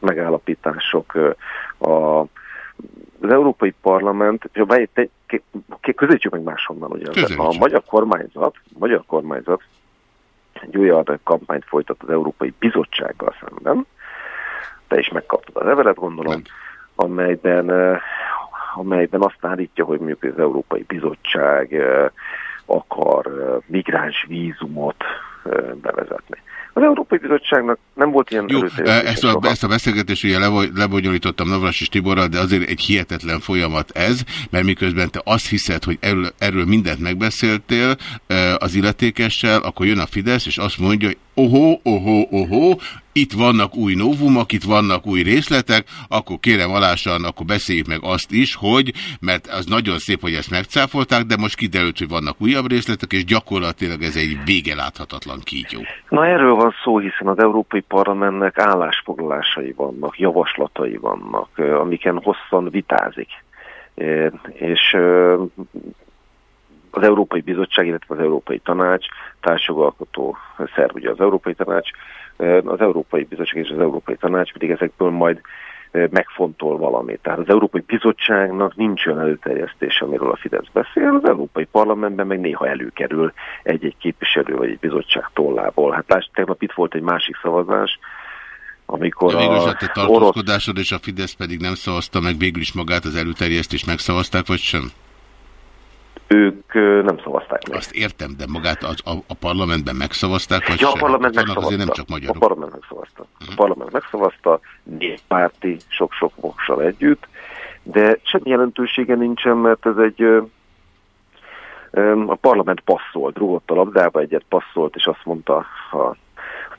megállapítások, a az Európai Parlament, közöttjük meg máshonnan, ugye? Közöttjük. a magyar kormányzat, a magyar kormányzat egy olyan kampányt folytat az Európai Bizottsággal szemben, te is megkaptad a levelet, gondolom, amelyben, amelyben azt állítja, hogy mondjuk az Európai Bizottság akar migráns vízumot bevezetni. Az Európai Bizottságnak nem volt ilyen Jó, ezt a, ezt a beszélgetést ugye lebonyolítottam Navras és Tiborral, de azért egy hihetetlen folyamat ez, mert miközben te azt hiszed, hogy erről, erről mindent megbeszéltél az illetékessel, akkor jön a Fidesz, és azt mondja, hogy ohó, ohó, ohó, itt vannak új novumok, itt vannak új részletek, akkor kérem alásan, akkor beszéljük meg azt is, hogy, mert az nagyon szép, hogy ezt megcáfolták, de most kiderült, hogy vannak újabb részletek, és gyakorlatilag ez egy vége láthatatlan kígyó. Na erről van szó, hiszen az Európai Parlamentnek állásfoglalásai vannak, javaslatai vannak, amiken hosszan vitázik. És az Európai Bizottság, illetve az Európai Tanács társjogalkotó szerv, ugye az Európai Tanács, az Európai Bizottság és az Európai Tanács pedig ezekből majd megfontol valamit. Tehát az Európai Bizottságnak nincs olyan előterjesztés, amiről a Fidesz beszél, az Európai Parlamentben meg néha előkerül egy-egy képviselő vagy egy bizottság tollából. Hát lásd, tegnap itt volt egy másik szavazás, amikor De végül is a te tartózkodásod orosz... és a Fidesz pedig nem szavazta meg végül is magát az előterjesztést megszavazták, vagy sem? Ők nem szavazták meg. Azt értem, de magát az, a, a parlamentben megszavazták, vagy ja, a parlament megszavazta. Azért nem csak magyarok. A parlament megszavazta. Uh-huh. A parlament megszavazta, néppárti sok-sok voksal együtt, de semmi jelentősége nincsen, mert ez egy a parlament passzolt, rúgott a labdába, egyet passzolt, és azt mondta a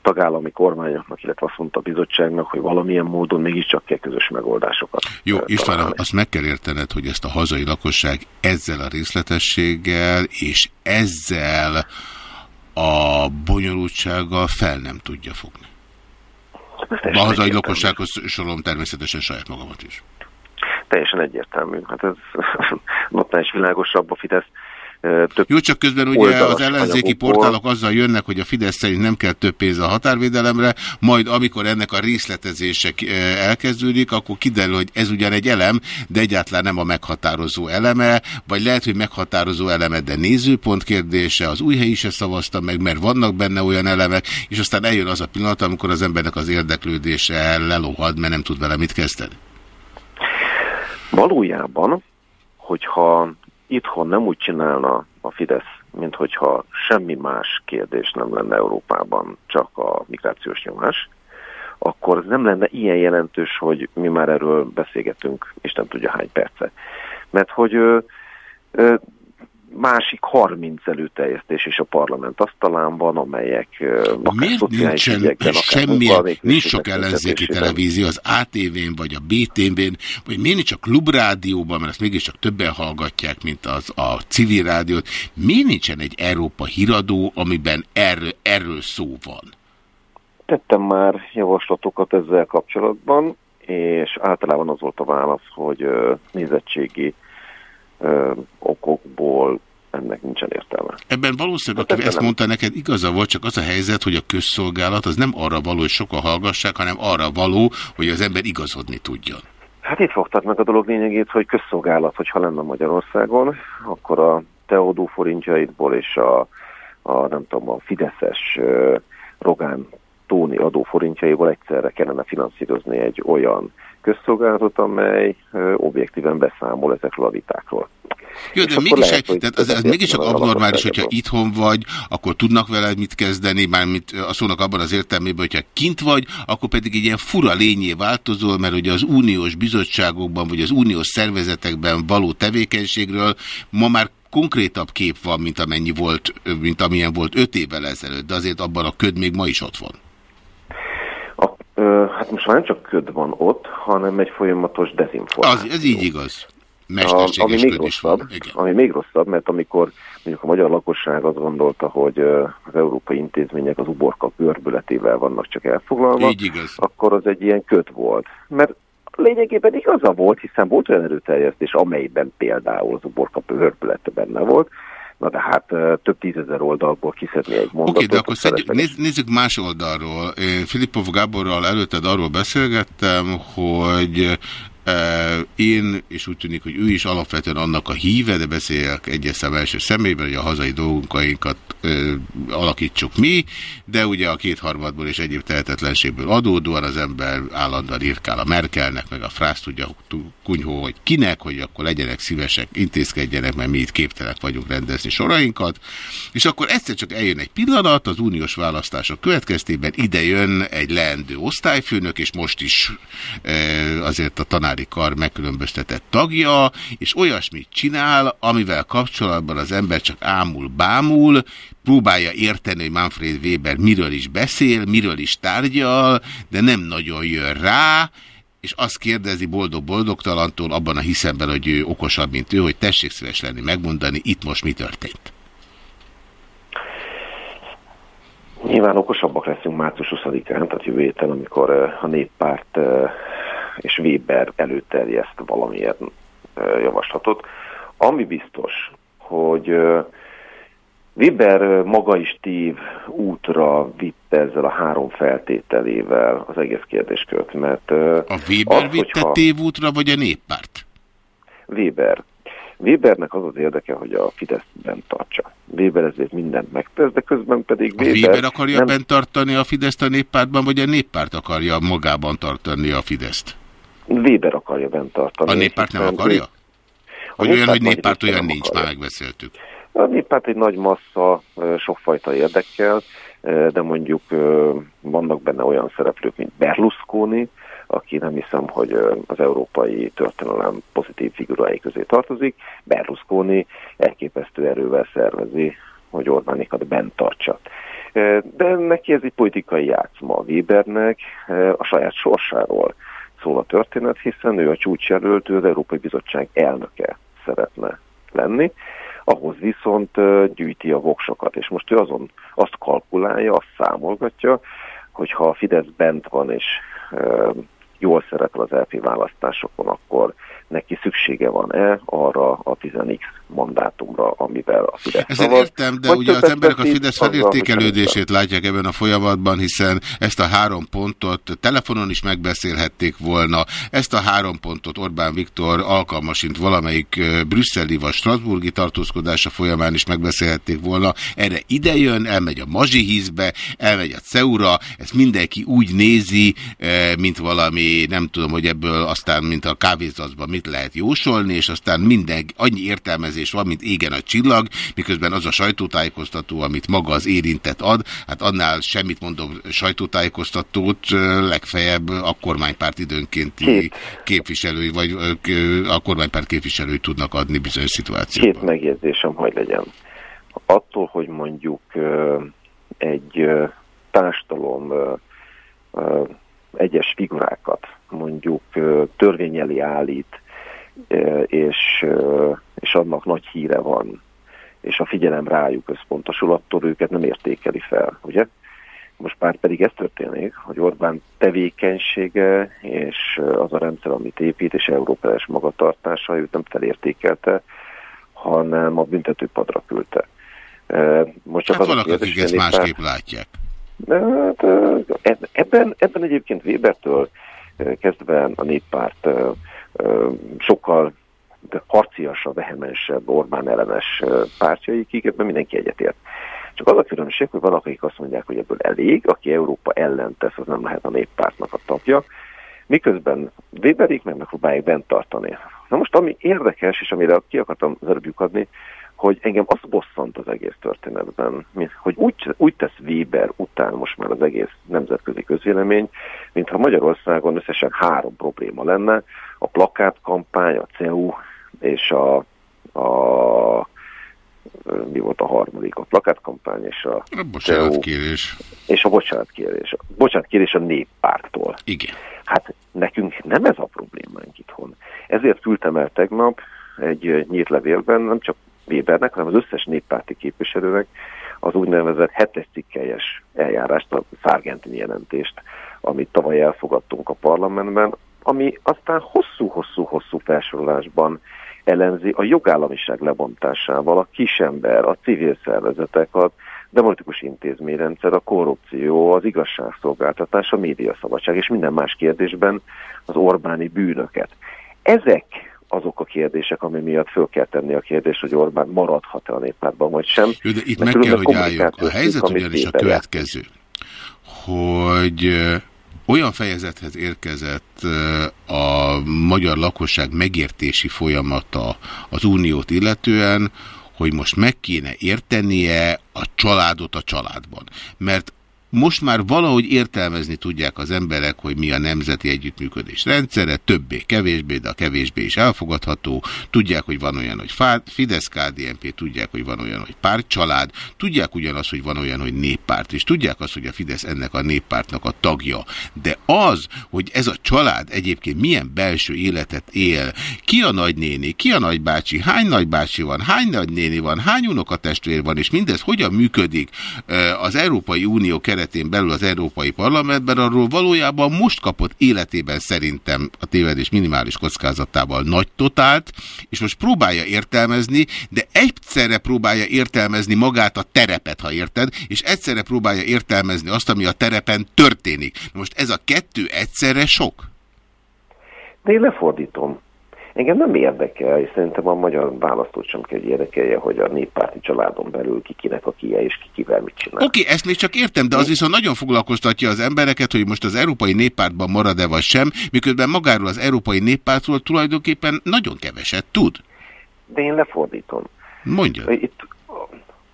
tagállami kormányoknak, illetve azt mondta a bizottságnak, hogy valamilyen módon mégiscsak kell közös megoldásokat. Jó, István, azt meg kell értened, hogy ezt a hazai lakosság ezzel a részletességgel és ezzel a bonyolultsággal fel nem tudja fogni. A hazai lakossághoz sorolom természetesen saját magamat is. Teljesen egyértelmű. Hát ez notnál is világosabb a Fidesz több Jó, csak közben ugye az ellenzéki portálok azzal jönnek, hogy a Fidesz szerint nem kell több pénz a határvédelemre, majd amikor ennek a részletezése elkezdődik, akkor kiderül, hogy ez ugyan egy elem, de egyáltalán nem a meghatározó eleme, vagy lehet, hogy meghatározó eleme, de nézőpont kérdése, az új helyi se szavazta meg, mert vannak benne olyan elemek, és aztán eljön az a pillanat, amikor az embernek az érdeklődése lelohad, mert nem tud vele mit kezdeni. Valójában, hogyha itthon nem úgy csinálna a Fidesz, mint hogyha semmi más kérdés nem lenne Európában, csak a migrációs nyomás, akkor nem lenne ilyen jelentős, hogy mi már erről beszélgetünk, és nem tudja hány perce. Mert hogy másik 30 előterjesztés is a parlament asztalán van, amelyek Miért nincsen ügyekben, semmi, nincs sok ellenzéki televízió az ATV-n vagy a BTV-n, vagy miért nincs a klubrádióban, mert ezt mégiscsak többen hallgatják, mint az a civil rádiót, miért nincsen egy Európa híradó, amiben erről, erről szó van? Tettem már javaslatokat ezzel kapcsolatban, és általában az volt a válasz, hogy nézettségi ö, okokból ennek nincsen értelme. Ebben valószínűleg, hát aki ezt nem. mondta neked, igaza volt, csak az a helyzet, hogy a közszolgálat az nem arra való, hogy sokan hallgassák, hanem arra való, hogy az ember igazodni tudjon. Hát itt fogtad meg a dolog lényegét, hogy közszolgálat, hogyha lenne Magyarországon, akkor a Teodó forintjaidból és a, a nem tudom, a Fideszes uh, Rogán Tóni adóforintjaiból egyszerre kellene finanszírozni egy olyan közszolgálatot, amely objektíven beszámol ezekről a vitákról. Jó, de mégis, lehet, hogy tehát az, az mégis csak abnormális, hogyha itthon vagy, akkor tudnak veled mit kezdeni, mármint a szónak abban az értelmében, hogyha kint vagy, akkor pedig egy ilyen fura lényé változol, mert ugye az uniós bizottságokban, vagy az uniós szervezetekben való tevékenységről ma már konkrétabb kép van, mint amennyi volt, mint amilyen volt öt évvel ezelőtt, de azért abban a köd még ma is ott van. Hát most már nem csak köd van ott, hanem egy folyamatos dezinformáció. Az, ez így igaz. A, ami még rosszabb, ami még rosszabb, mert amikor mondjuk a magyar lakosság azt gondolta, hogy az európai intézmények az uborka görbületével vannak csak elfoglalva, Így igaz. akkor az egy ilyen köt volt. Mert lényegében igaza volt, hiszen volt olyan erőterjesztés, amelyben például az uborka görbülete benne volt, Na de hát több tízezer oldalból kiszedni egy mondatot. Oké, okay, de akkor szedjük, néz, nézzük más oldalról. Én Filipov Gáborral előtted arról beszélgettem, hogy én, és úgy tűnik, hogy ő is alapvetően annak a híve, de beszéljek egyes szem első szemében, hogy a hazai dolgunkainkat ö, alakítsuk mi, de ugye a kétharmadból és egyéb tehetetlenségből adódóan az ember állandóan írkál a Merkelnek, meg a Frász tudja kunyhó, hogy kinek, hogy akkor legyenek szívesek, intézkedjenek, mert mi itt képtelek vagyunk rendezni sorainkat, és akkor egyszer csak eljön egy pillanat, az uniós választások következtében ide jön egy leendő osztályfőnök, és most is ö, azért a tanár tanári kar megkülönböztetett tagja, és olyasmit csinál, amivel kapcsolatban az ember csak ámul-bámul, próbálja érteni, hogy Manfred Weber miről is beszél, miről is tárgyal, de nem nagyon jön rá, és azt kérdezi boldog-boldogtalantól abban a hiszemben, hogy ő okosabb, mint ő, hogy tessék szíves lenni megmondani, itt most mi történt. Nyilván okosabbak leszünk március 20-án, tehát jövő héten, amikor eh, a néppárt eh, és Weber előterjeszt valamilyen javaslatot. Ami biztos, hogy Weber maga is tív útra vitte ezzel a három feltételével az egész kérdéskört, mert... A Weber az, vitte hogyha... tévútra, vagy a néppárt? Weber. Webernek az az érdeke, hogy a Fidesz bent tartsa. Weber ezért mindent megtesz, de közben pedig Weber... A Weber akarja nem... bent tartani a Fideszt a néppártban, vagy a néppárt akarja magában tartani a Fideszt? Weber akarja bent tartani. A néppárt nem akarja? Hogy olyan, hogy néppárt olyan nincs, akarja. már megbeszéltük. A néppárt egy nagy massza, sokfajta érdekkel, de mondjuk vannak benne olyan szereplők, mint Berlusconi, aki nem hiszem, hogy az európai történelem pozitív figurái közé tartozik. Berlusconi elképesztő erővel szervezi, hogy Orbánikat bent tartsa. De neki ez egy politikai játszma a Webernek a saját sorsáról szól a történet, hiszen ő a csúcsjelölt, ő az Európai Bizottság elnöke szeretne lenni, ahhoz viszont gyűjti a voksokat, és most ő azon azt kalkulálja, azt számolgatja, hogy ha a Fidesz bent van és jól szerepel az LP választásokon, akkor neki szüksége van-e arra a 10x mandátumra, amivel a Fidesz Ezen szavaz. értem, de ugye az emberek a Fidesz felértékelődését látják ebben a folyamatban, hiszen ezt a három pontot telefonon is megbeszélhették volna. Ezt a három pontot Orbán Viktor alkalmasint valamelyik brüsszeli vagy strasburgi tartózkodása folyamán is megbeszélhették volna. Erre idejön, elmegy a Mazsihízbe, elmegy a Ceura, ezt mindenki úgy nézi, mint valami, nem tudom, hogy ebből aztán, mint a kávézatban mit lehet jósolni, és aztán minden, annyi értelmezés van, mint égen a csillag, miközben az a sajtótájékoztató, amit maga az érintett ad, hát annál semmit mondom sajtótájékoztatót, legfeljebb a kormánypárt időnkénti képviselői, vagy a kormánypárt képviselői tudnak adni bizonyos szituációban. Két megjegyzésem, hogy legyen. Attól, hogy mondjuk egy társadalom egyes figurákat mondjuk törvény elé állít, és, és annak nagy híre van, és a figyelem rájuk összpontosul, attól őket nem értékeli fel, ugye? Most már pedig ez történik, hogy Orbán tevékenysége és az a rendszer, amit épít, és Európás magatartása őt nem felértékelte, hanem a büntetőpadra küldte. Most csak hát vannak, akik ezt másképp látják. Hát, ebben, ebben egyébként Webertől kezdve a néppárt sokkal harciasabb, vehemensebb, Orbán ellenes pártjaikig, ebben mindenki egyetért. Csak az a különbség, hogy van, akik azt mondják, hogy ebből elég, aki Európa ellen tesz, az nem lehet a néppártnak a tagja, miközben Weberik meg megpróbálják bent tartani Na most ami érdekes, és amire ki akartam az adni, hogy engem az bosszant az egész történetben, hogy úgy, úgy tesz Weber után most már az egész nemzetközi közvélemény, mintha Magyarországon összesen három probléma lenne, a plakátkampány, a CEU és a, a mi volt a harmadik, a plakátkampány és a, a bocsánatkérés. És a bocsánatkérés. A bocsánatkérés a néppártól. Igen. Hát nekünk nem ez a problémánk itthon. Ezért küldtem el tegnap egy nyílt levélben, nem csak Webernek, hanem az összes néppárti képviselőnek az úgynevezett hetes cikkelyes eljárást, a Szárgentini jelentést, amit tavaly elfogadtunk a parlamentben, ami aztán hosszú-hosszú-hosszú felsorolásban ellenzi a jogállamiság lebontásával, a kisember, a civil szervezetek, a demokratikus intézményrendszer, a korrupció, az igazságszolgáltatás, a médiaszabadság és minden más kérdésben az Orbáni bűnöket. Ezek azok a kérdések, ami miatt föl kell tenni a kérdést, hogy Orbán maradhat-e a néppártban, vagy sem. Jó, de itt meg kell, hogy álljunk. A helyzet ugyanis a következő, hogy olyan fejezethez érkezett a magyar lakosság megértési folyamata az uniót illetően, hogy most meg kéne értenie a családot a családban. Mert most már valahogy értelmezni tudják az emberek, hogy mi a nemzeti együttműködés rendszere, többé-kevésbé, de a kevésbé is elfogadható. Tudják, hogy van olyan, hogy Fidesz, KDNP, tudják, hogy van olyan, hogy pártcsalád, tudják ugyanaz, hogy van olyan, hogy néppárt, és tudják azt, hogy a Fidesz ennek a néppártnak a tagja. De az, hogy ez a család egyébként milyen belső életet él, ki a nagynéni, ki a nagybácsi, hány nagybácsi van, hány nagynéni van, hány unokatestvér van, és mindez hogyan működik az Európai Unió keretében, keretén belül az Európai Parlamentben, arról valójában most kapott életében szerintem a tévedés minimális kockázatával nagy totált, és most próbálja értelmezni, de egyszerre próbálja értelmezni magát a terepet, ha érted, és egyszerre próbálja értelmezni azt, ami a terepen történik. Most ez a kettő egyszerre sok? De én lefordítom. Engem nem érdekel, és szerintem a magyar választót sem kell, hogy érdekelje, hogy a néppárti családon belül ki kinek a kie és ki kivel mit csinál. Oké, okay, ezt még csak értem, de az viszont nagyon foglalkoztatja az embereket, hogy most az Európai Néppártban marad-e vagy sem, miközben magáról az Európai Néppártról tulajdonképpen nagyon keveset tud. De én lefordítom. Mondja. Itt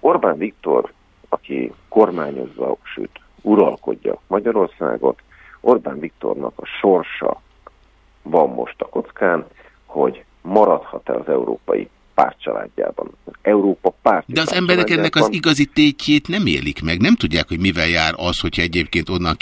Orbán Viktor, aki kormányozza, sőt, uralkodja Magyarországot, Orbán Viktornak a sorsa van most a kockán, hogy maradhat-e az európai pártcsaládjában. Európa párt. De az emberek ennek az igazi tétjét nem élik meg. Nem tudják, hogy mivel jár az, hogyha egyébként onnan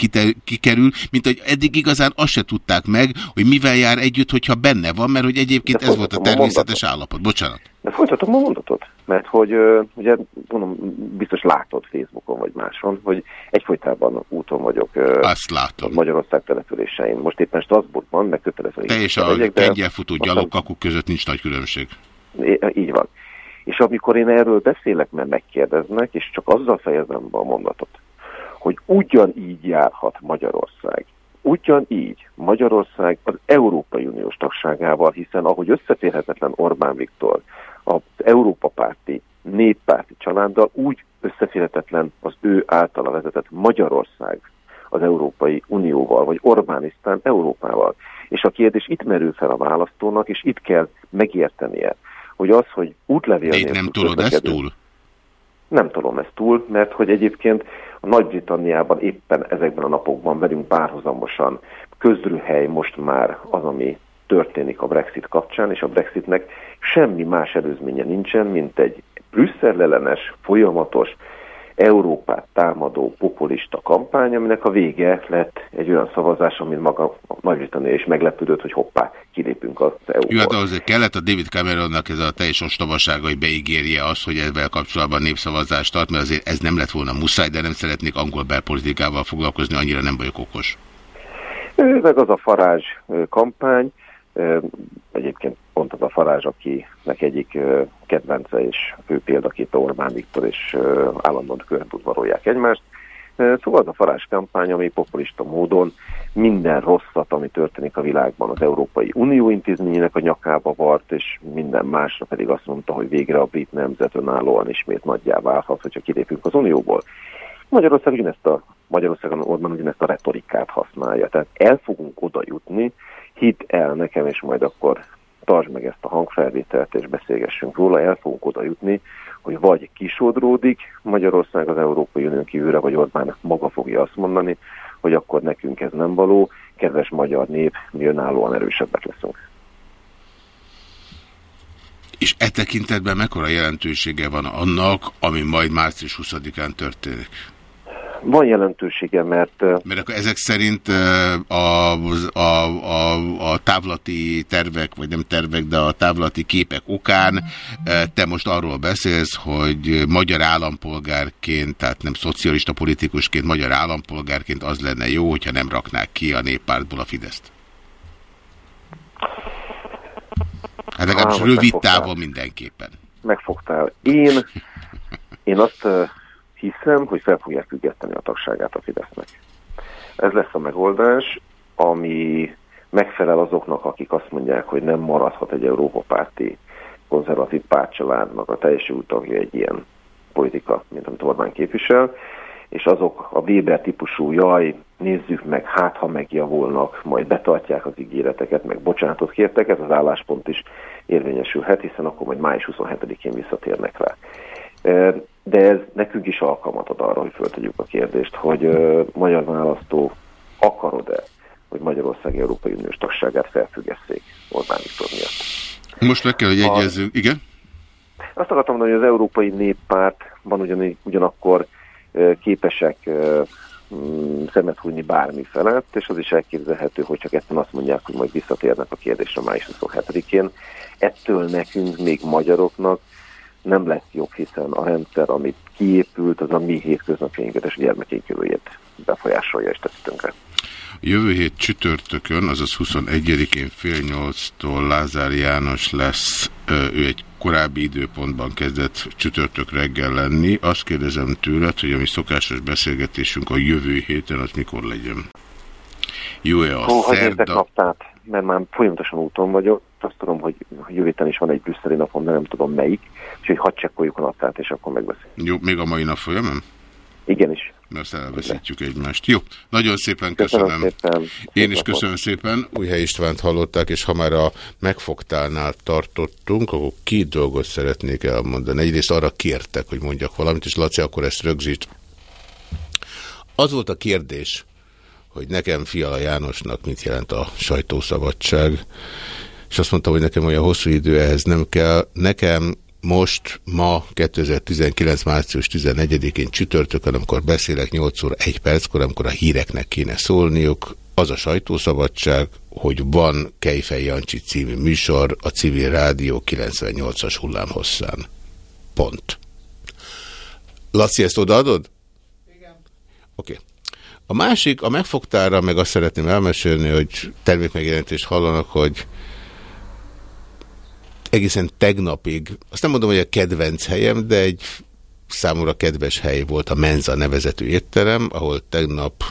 kikerül, mint hogy eddig igazán azt se tudták meg, hogy mivel jár együtt, hogyha benne van, mert hogy egyébként De ez volt a természetes a állapot. Bocsánat. De folytatom a mondatot, mert hogy ugye mondom, biztos látod Facebookon vagy máson, hogy egyfolytában úton vagyok Azt látom. Magyarország településein. Most éppen Strasbourgban, meg kötelező. Te és a kengyelfutó gyalogkakuk között nincs nagy különbség. Így van. És amikor én erről beszélek, mert megkérdeznek, és csak azzal fejezem be a mondatot, hogy ugyanígy járhat Magyarország, ugyanígy Magyarország az Európai Uniós tagságával, hiszen ahogy összeférhetetlen Orbán Viktor az Európa párti, néppárti családdal, úgy összeférhetetlen az ő általa vezetett Magyarország az Európai Unióval, vagy Orbánisztán Európával. És a kérdés itt merül fel a választónak, és itt kell megértenie, hogy az, hogy útlevél... De nem tolod ezt túl? Nem tolom ezt túl, mert hogy egyébként a Nagy-Britanniában éppen ezekben a napokban velünk párhuzamosan közrűhely most már az, ami történik a Brexit kapcsán, és a Brexitnek semmi más előzménye nincsen, mint egy Brüsszel ellenes, folyamatos, Európát támadó populista kampány, aminek a vége lett egy olyan szavazás, amin maga a Nagy-Britannia is meglepődött, hogy hoppá, kilépünk az EU-ból. Jó, hát azért kellett a David Cameronnak ez a teljes ostobasága, hogy beígérje azt, hogy ezzel kapcsolatban népszavazást tart, mert azért ez nem lett volna muszáj, de nem szeretnék angol belpolitikával foglalkozni, annyira nem vagyok okos. Meg az a farázs kampány, Egyébként pont az a Farázs, akinek egyik kedvence és fő példakép Orbán Viktor, és állandóan körbudvarolják egymást. Szóval az a Farázs kampány, ami populista módon minden rosszat, ami történik a világban, az Európai Unió intézményének a nyakába vart, és minden másra pedig azt mondta, hogy végre a brit nemzet önállóan ismét nagyjá válhat, hogyha kilépünk az Unióból. Magyarország ugyanezt a Magyarországon Orbán ugyanezt a retorikát használja. Tehát el fogunk oda jutni, hidd el nekem, és majd akkor tartsd meg ezt a hangfelvételt, és beszélgessünk róla, el fogunk oda jutni, hogy vagy kisodródik Magyarország az Európai Unión kívülre, vagy Orbán maga fogja azt mondani, hogy akkor nekünk ez nem való, kedves magyar nép, mi önállóan erősebbek leszünk. És e tekintetben mekkora jelentősége van annak, ami majd március 20-án történik? Van jelentősége, mert... Mert akkor ezek szerint a, a, a, a távlati tervek, vagy nem tervek, de a távlati képek okán te most arról beszélsz, hogy magyar állampolgárként, tehát nem szocialista politikusként, magyar állampolgárként az lenne jó, hogyha nem raknák ki a néppártból a Fideszt. Hát legalábbis rövid megfogtál. távon mindenképpen. Megfogtál. Én, én azt hiszem, hogy fel fogják függeszteni a tagságát a Fidesznek. Ez lesz a megoldás, ami megfelel azoknak, akik azt mondják, hogy nem maradhat egy Európa párti konzervatív pártcsaládnak a teljes tagja egy ilyen politika, mint amit Orbán képvisel, és azok a Weber típusú, jaj, nézzük meg, hát ha megjavulnak, majd betartják az ígéreteket, meg bocsánatot kértek, ez az álláspont is érvényesülhet, hiszen akkor majd május 27-én visszatérnek rá. De ez nekünk is alkalmat ad arra, hogy föltegyük a kérdést, hogy magyar választó akarod-e, hogy Magyarország Európai Uniós tagságát felfüggesszék Orbán Viktor miatt. Most meg kell, hogy egyezzünk. Igen? Azt akartam mondani, hogy az Európai Néppártban ugyan, ugyanakkor képesek mm, szemet hújni bármi felett, és az is elképzelhető, hogyha ketten azt mondják, hogy majd visszatérnek a kérdésre május 27-én. Ettől nekünk, még magyaroknak nem lesz jobb, hiszen a rendszer, amit kiépült, az a mi hétköznapjainkat és gyermekeink jövőjét befolyásolja és teszi tönkre. Jövő hét csütörtökön, azaz 21-én fél nyolctól Lázár János lesz, ő egy korábbi időpontban kezdett csütörtök reggel lenni. Azt kérdezem tőled, hogy a mi szokásos beszélgetésünk a jövő héten, az mikor legyen? Jó-e a Hó, szerda? Naptát, mert már folyamatosan úton vagyok. Azt tudom, hogy jövő héten is van egy brüsszeli napom, de nem tudom melyik. Úgyhogy hadd csekkoljuk a naptát, és akkor megbeszéljük. Jó, még a mai nap folyamán? Igenis mert elveszítjük egymást. Jó, nagyon szépen köszönöm. köszönöm szépen. Én is köszönöm szépen. Újhely Istvánt hallották, és ha már a megfogtálnál tartottunk, akkor két dolgot szeretnék elmondani. Egyrészt arra kértek, hogy mondjak valamit, és Laci, akkor ezt rögzít. Az volt a kérdés, hogy nekem Fiala Jánosnak mit jelent a sajtószabadság, és azt mondta, hogy nekem olyan hosszú idő ehhez nem kell. Nekem most, ma 2019. március 14-én csütörtökön, amikor beszélek 8 óra 1 perckor, amikor a híreknek kéne szólniuk, az a sajtószabadság, hogy van Kejfej Jancsi című műsor a civil rádió 98-as hullámhosszán. Pont. Laci, ezt odaadod? Igen. Oké. Okay. A másik, a megfogtára meg azt szeretném elmesélni, hogy termékmegjelentést hallanak, hogy egészen tegnapig, azt nem mondom, hogy a kedvenc helyem, de egy számomra kedves hely volt a Menza nevezetű étterem, ahol tegnap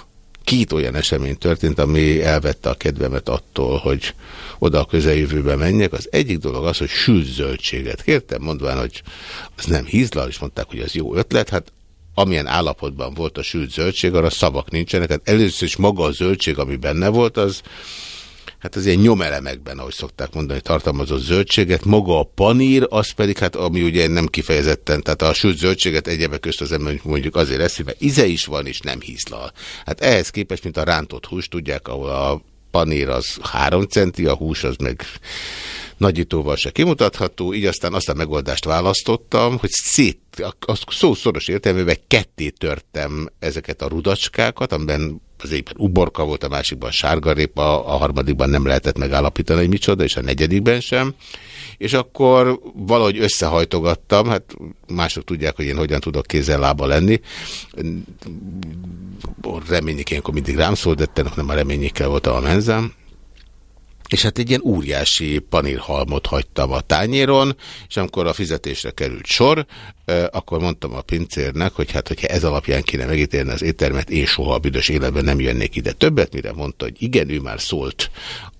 két olyan esemény történt, ami elvette a kedvemet attól, hogy oda a közeljövőbe menjek. Az egyik dolog az, hogy sült zöldséget kértem, mondván, hogy az nem hízlal, és mondták, hogy az jó ötlet. Hát amilyen állapotban volt a sült zöldség, arra szavak nincsenek. Hát először is maga a zöldség, ami benne volt, az hát az ilyen nyomelemekben, ahogy szokták mondani, tartalmazott zöldséget, maga a panír, az pedig, hát ami ugye nem kifejezetten, tehát a sült zöldséget egyebek közt az ember mondjuk azért eszi, mert ize is van, és nem hízlal. Hát ehhez képest, mint a rántott hús, tudják, ahol a panír az 3 centi, a hús az meg nagyítóval se kimutatható, így aztán azt a megoldást választottam, hogy szét, a szó szoros értelmében ketté törtem ezeket a rudacskákat, amiben az egyikben uborka volt, a másikban sárgarépa, a harmadikban nem lehetett megállapítani, hogy micsoda, és a negyedikben sem. És akkor valahogy összehajtogattam, hát mások tudják, hogy én hogyan tudok kézzel-lába lenni. Reményik ilyenkor mindig rám szólt, de nem a reményékkel voltam a menzám és hát egy ilyen óriási panírhalmot hagytam a tányéron, és amikor a fizetésre került sor, akkor mondtam a pincérnek, hogy hát, hogyha ez alapján kéne megítélni az éttermet, én soha a büdös életben nem jönnék ide többet, mire mondta, hogy igen, ő már szólt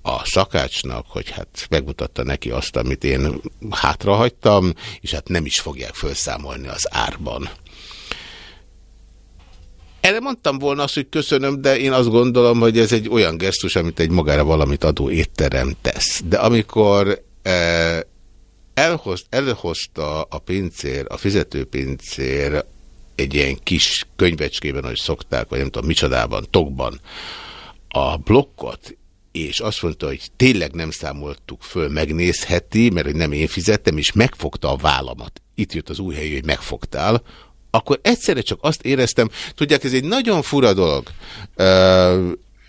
a szakácsnak, hogy hát megmutatta neki azt, amit én hátrahagytam, és hát nem is fogják felszámolni az árban. Erre mondtam volna azt, hogy köszönöm, de én azt gondolom, hogy ez egy olyan gesztus, amit egy magára valamit adó étterem tesz. De amikor elhoz, elhozta a pincér, a fizetőpincér egy ilyen kis könyvecskében, ahogy szokták, vagy nem tudom micsodában, tokban a blokkot, és azt mondta, hogy tényleg nem számoltuk föl, megnézheti, mert hogy nem én fizettem, és megfogta a vállamat. Itt jött az új helyű, hogy megfogtál, akkor egyszerre csak azt éreztem, tudják, ez egy nagyon fura dolog.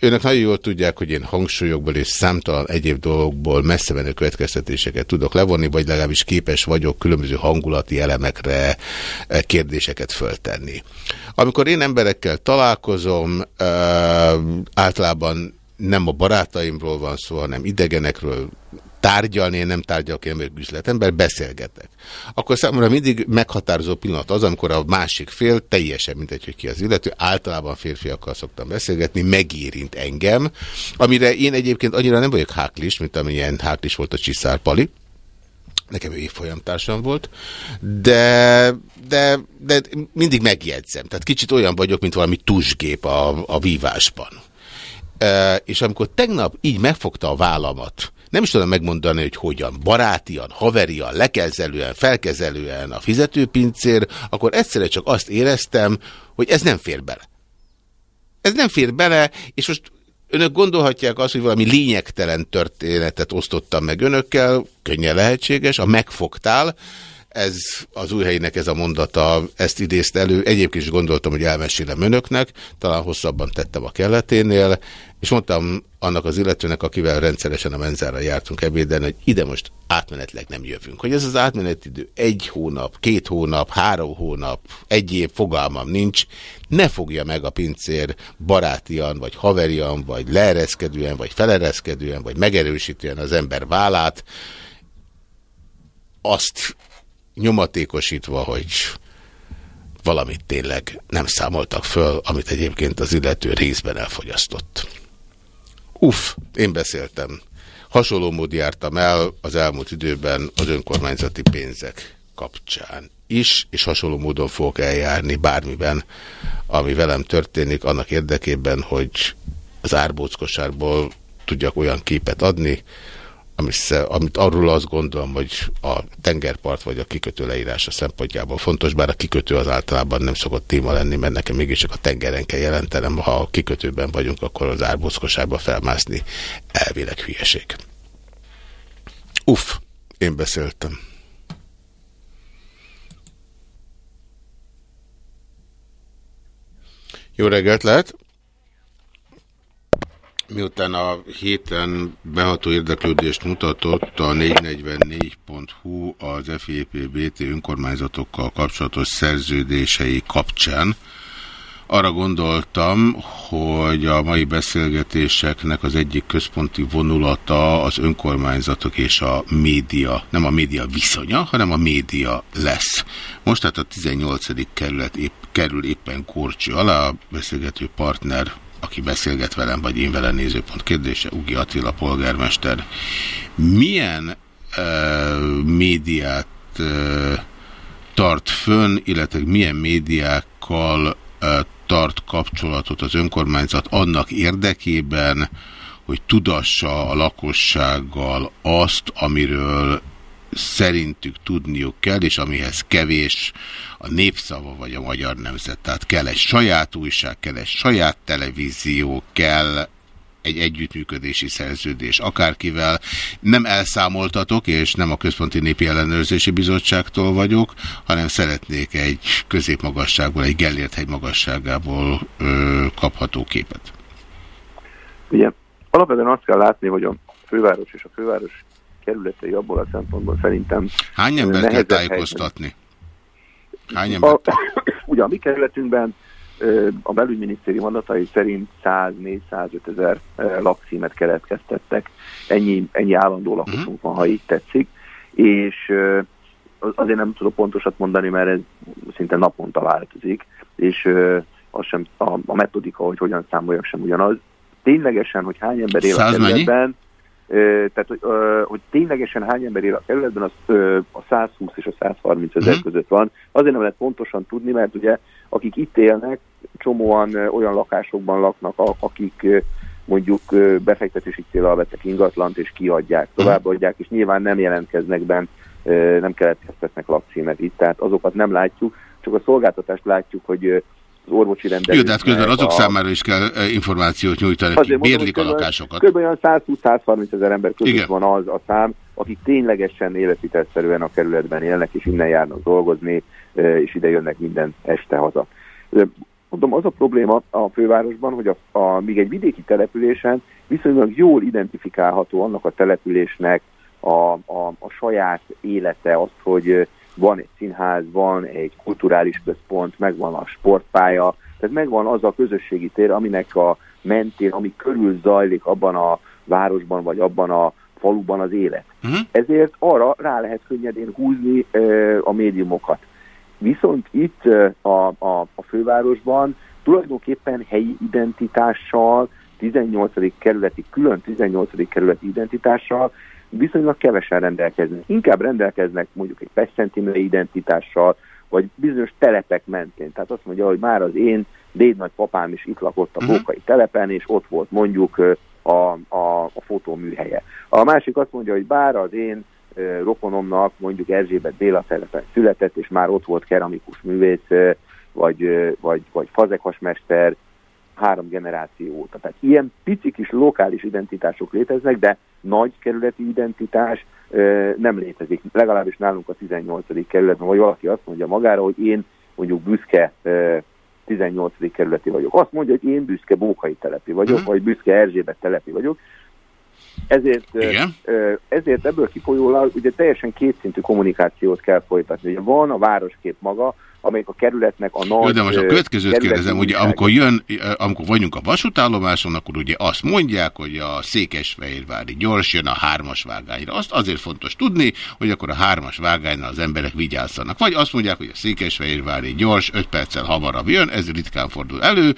Önök nagyon jól tudják, hogy én hangsúlyokból és számtalan egyéb dolgokból messze menő következtetéseket tudok levonni, vagy legalábbis képes vagyok különböző hangulati elemekre kérdéseket föltenni. Amikor én emberekkel találkozom, általában nem a barátaimról van szó, hanem idegenekről, tárgyalni, én nem tárgyalok, én vagyok üzletember, beszélgetek. Akkor számomra mindig meghatározó pillanat az, amikor a másik fél, teljesen mindegy, hogy ki az illető, általában férfiakkal szoktam beszélgetni, megérint engem, amire én egyébként annyira nem vagyok háklis, mint amilyen háklis volt a Csiszár nekem ő évfolyamtársam volt, de, de, de mindig megjegyzem. Tehát kicsit olyan vagyok, mint valami tusgép a, a vívásban. E, és amikor tegnap így megfogta a vállamat, nem is tudom megmondani, hogy hogyan, barátian, haverian, lekezelően, felkezelően a fizetőpincér, akkor egyszerre csak azt éreztem, hogy ez nem fér bele. Ez nem fér bele, és most önök gondolhatják azt, hogy valami lényegtelen történetet osztottam meg önökkel, könnyen lehetséges, a megfogtál, ez az új helyének ez a mondata, ezt idézte elő. Egyébként is gondoltam, hogy elmesélem önöknek, talán hosszabban tettem a kelleténél, és mondtam annak az illetőnek, akivel rendszeresen a menzára jártunk ebéden, hogy ide most átmenetleg nem jövünk. Hogy ez az átmenetidő egy hónap, két hónap, három hónap, egy év, fogalmam nincs, ne fogja meg a pincér barátian, vagy haverian, vagy leereszkedően, vagy felereszkedően, vagy megerősítően az ember vállát, azt nyomatékosítva, hogy valamit tényleg nem számoltak föl, amit egyébként az illető részben elfogyasztott. Uff, én beszéltem. Hasonló mód jártam el az elmúlt időben az önkormányzati pénzek kapcsán is, és hasonló módon fogok eljárni bármiben, ami velem történik, annak érdekében, hogy az árbóckosárból tudjak olyan képet adni, amit arról azt gondolom, hogy a tengerpart vagy a kikötő leírása szempontjából fontos, bár a kikötő az általában nem szokott téma lenni, mert nekem mégiscsak a tengeren kell jelentenem, ha a kikötőben vagyunk, akkor az árbózkosába felmászni elvileg hülyeség. Uff, én beszéltem. Jó reggelt lehet! Miután a héten beható érdeklődést mutatott a 444.hu az FEPBT önkormányzatokkal kapcsolatos szerződései kapcsán, arra gondoltam, hogy a mai beszélgetéseknek az egyik központi vonulata az önkormányzatok és a média, nem a média viszonya, hanem a média lesz. Most tehát a 18. kerület épp, kerül éppen korcső alá, a beszélgető partner aki beszélget velem, vagy én vele nézőpont kérdése, Ugi Attila polgármester. Milyen uh, médiát uh, tart fönn, illetve milyen médiákkal uh, tart kapcsolatot az önkormányzat annak érdekében, hogy tudassa a lakossággal azt, amiről szerintük tudniuk kell, és amihez kevés a népszava vagy a magyar nemzet. Tehát kell egy saját újság, kell egy saját televízió, kell egy együttműködési szerződés akárkivel. Nem elszámoltatok, és nem a Központi Népi Ellenőrzési Bizottságtól vagyok, hanem szeretnék egy középmagasságból, egy Gellért hegy magasságából ö, kapható képet. Ugye, alapvetően azt kell látni, hogy a főváros és a főváros kerületei abból a szempontból szerintem... Hány embert kell tájékoztatni? Hány embert? A, ugye a mi kerületünkben a belügyminisztérium adatai szerint 104-105 ezer lakcímet keletkeztettek. Ennyi, ennyi állandó lakosunk van, ha így tetszik. És azért nem tudok pontosat mondani, mert ez szinte naponta változik, és az sem, a, a metodika, hogy hogyan számoljak, sem ugyanaz. Ténylegesen, hogy hány ember él a kerületben, tehát, hogy, hogy ténylegesen hány ember él a kerületben, az a 120 és a 130 ezer mm. között van. Azért nem lehet pontosan tudni, mert ugye akik itt élnek, csomóan olyan lakásokban laknak, akik mondjuk befektetési célral vettek ingatlant, és kiadják, továbbadják, és nyilván nem jelentkeznek bent, nem keletkeztetnek lakcímet itt, tehát azokat nem látjuk, csak a szolgáltatást látjuk, hogy orvosi rendelés. Jó, de hát közben azok a... számára is kell információt nyújtani, akik bérlik a lakásokat. Kb. olyan 120-130 ezer ember között Igen. van az a szám, akik ténylegesen életvitelszerűen a kerületben élnek, és innen járnak dolgozni, és ide jönnek minden este haza. Mondom, az a probléma a fővárosban, hogy a, a, míg egy vidéki településen viszonylag jól identifikálható annak a településnek a, a, a saját élete, az, hogy van egy színház, van egy kulturális központ, megvan a sportpálya, tehát megvan az a közösségi tér, aminek a mentén, ami körül zajlik abban a városban, vagy abban a faluban az élet. Uh-huh. Ezért arra rá lehet könnyedén húzni e, a médiumokat. Viszont itt a, a, a fővárosban tulajdonképpen helyi identitással, 18. kerületi, külön 18. kerületi identitással viszonylag kevesen rendelkeznek. Inkább rendelkeznek mondjuk egy Pesztentimre identitással, vagy bizonyos telepek mentén. Tehát azt mondja, hogy már az én dédnagypapám is itt lakott a mhm. Bókai telepen, és ott volt mondjuk a, a, a fotóműhelye. A másik azt mondja, hogy bár az én rokonomnak mondjuk Erzsébet Béla telepen született, és már ott volt keramikus művész, vagy, vagy, vagy fazekasmester, három generáció óta. Tehát ilyen pici kis lokális identitások léteznek, de nagy kerületi identitás nem létezik. Legalábbis nálunk a 18. kerületben, vagy valaki azt mondja magára, hogy én mondjuk büszke 18. kerületi vagyok. Azt mondja, hogy én büszke Bókai telepi vagyok, hmm. vagy büszke Erzsébet telepi vagyok. Ezért, Igen? ezért ebből kifolyólag ugye teljesen kétszintű kommunikációt kell folytatni. Ugye van a városkép maga, amelyik a kerületnek a nagy... Jó, de most a következőt kérdezem, ugye amikor jön, amikor vagyunk a vasútállomáson, akkor ugye azt mondják, hogy a Székesfehérvári gyors jön a hármas vágányra. Azt azért fontos tudni, hogy akkor a hármas vágánynál az emberek vigyázzanak. Vagy azt mondják, hogy a Székesfehérvári gyors 5 perccel hamarabb jön, ez ritkán fordul elő,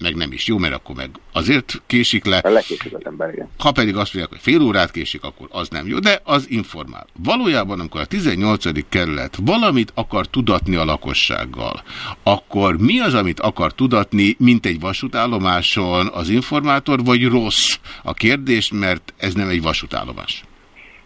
meg nem is jó, mert akkor meg azért késik le. Lekésik az ember, igen. Ha pedig azt mondják, hogy fél órát késik, akkor az nem jó, de az informál. Valójában, amikor a 18. kerület valamit akar tudatni a lakossággal, akkor mi az, amit akar tudatni, mint egy vasútállomáson az informátor, vagy rossz a kérdés, mert ez nem egy vasútállomás?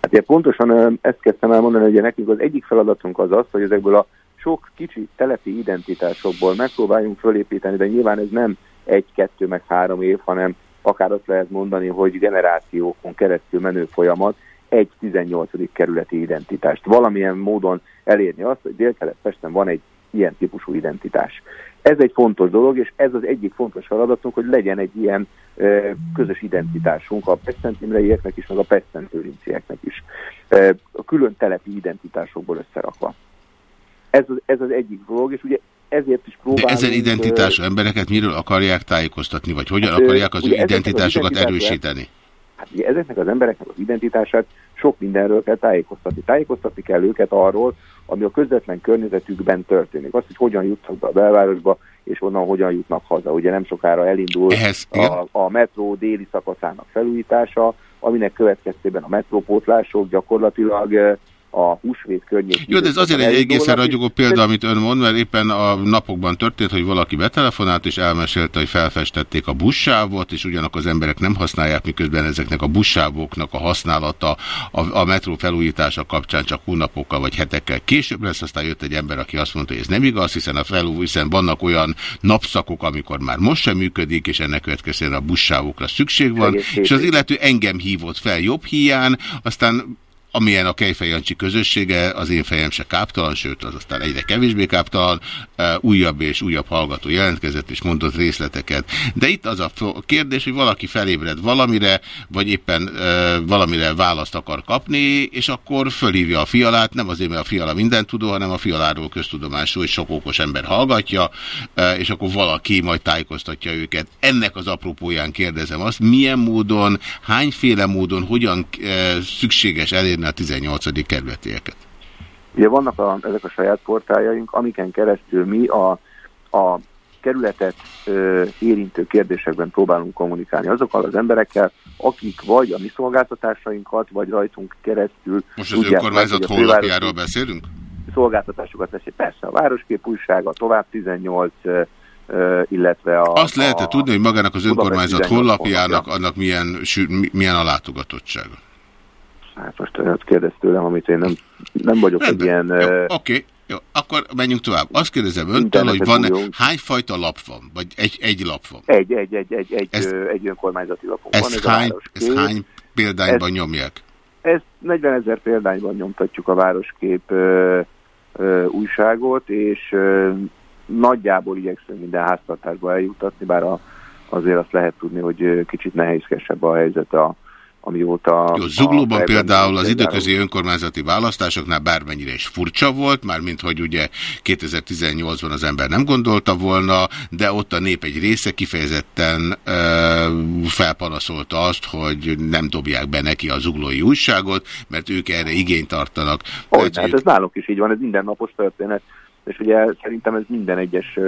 Hát ugye pontosan ezt kezdtem elmondani, hogy nekünk az egyik feladatunk az az, hogy ezekből a sok kicsi telepi identitásokból megpróbáljunk fölépíteni, de nyilván ez nem egy, kettő, meg három év, hanem akár azt lehet mondani, hogy generációkon keresztül menő folyamat, egy 18. kerületi identitást. Valamilyen módon elérni azt, hogy Dél-Kelet-Pesten van egy ilyen típusú identitás. Ez egy fontos dolog, és ez az egyik fontos feladatunk, hogy legyen egy ilyen ö, közös identitásunk a Pestent is, meg a Pestent is. Ö, a külön telepi identitásokból összerakva. Ez az, ez az egyik dolog, és ugye ezért is próbálunk... De ezen identitású embereket miről akarják tájékoztatni, vagy hogyan hát, akarják az ő identitásokat erősíteni? Hát ugye ezeknek az embereknek az identitását sok mindenről kell tájékoztatni. Tájékoztatni kell őket arról, ami a közvetlen környezetükben történik. Azt, hogy hogyan jutnak be a belvárosba, és onnan hogyan jutnak haza. Ugye nem sokára elindul Ehhez, a, a metró déli szakaszának felújítása, aminek következtében a metrópótlások gyakorlatilag a húsvét környékén. Jó, de ez azért egy egészen ragyogó példa, amit ön mond, mert éppen a napokban történt, hogy valaki betelefonált, és elmesélte, hogy felfestették a buszsávot, és ugyanakkor az emberek nem használják, miközben ezeknek a buszsávoknak a használata a, a metró felújítása kapcsán csak hónapokkal vagy hetekkel később lesz, aztán jött egy ember, aki azt mondta, hogy ez nem igaz, hiszen a felúj, hiszen vannak olyan napszakok, amikor már most sem működik, és ennek következően a buszsávokra szükség van, és az illető engem hívott fel jobb hiány, aztán amilyen a Kejfejancsi közössége, az én fejem se káptalan, sőt, az aztán egyre kevésbé káptalan, újabb és újabb hallgató jelentkezett és mondott részleteket. De itt az a kérdés, hogy valaki felébred valamire, vagy éppen valamire választ akar kapni, és akkor fölhívja a fialát, nem azért, mert a fiala mindent tudó, hanem a fialáról köztudomású, hogy sok okos ember hallgatja, és akkor valaki majd tájékoztatja őket. Ennek az apropóján kérdezem azt, milyen módon, hányféle módon, hogyan szükséges elérni elérni a 18. kerületieket? Ugye vannak a, ezek a saját portáljaink, amiken keresztül mi a, a kerületet ö, érintő kérdésekben próbálunk kommunikálni azokkal az emberekkel, akik vagy a mi szolgáltatásainkat, vagy rajtunk keresztül... Most az önkormányzat honlapjáról beszélünk? Szolgáltatásokat veszi. Persze, a Városkép újsága, tovább 18, illetve a... Azt lehet -e tudni, hogy magának az önkormányzat honlapjának honlapja. annak milyen, milyen a látogatottsága? Hát most azt kérdez tőlem, amit én nem, nem vagyok egy ilyen... Oké, okay. Jó, akkor menjünk tovább. Azt kérdezem öntől, hogy van -e, hány fajta lap van? Vagy egy, egy lap van? Egy, egy, egy, egy, egy, ez, egy önkormányzati lapunk ez van. Ez hány, ez hány példányban ez, nyomják? Ezt 40 ezer példányban nyomtatjuk a Városkép ö, ö, újságot, és ö, nagyjából igyekszünk minden háztartásba eljutatni, bár a, azért azt lehet tudni, hogy kicsit nehézkesebb a helyzet a amióta... Jó, Zuglóban például az időközi önkormányzati választásoknál bármennyire is furcsa volt, mármint hogy ugye 2018-ban az ember nem gondolta volna, de ott a nép egy része kifejezetten ö, felpanaszolta azt, hogy nem dobják be neki a zuglói újságot, mert ők erre igényt tartanak. Hogy, hát ez nálunk is így van, ez mindennapos történet, és ugye szerintem ez minden egyes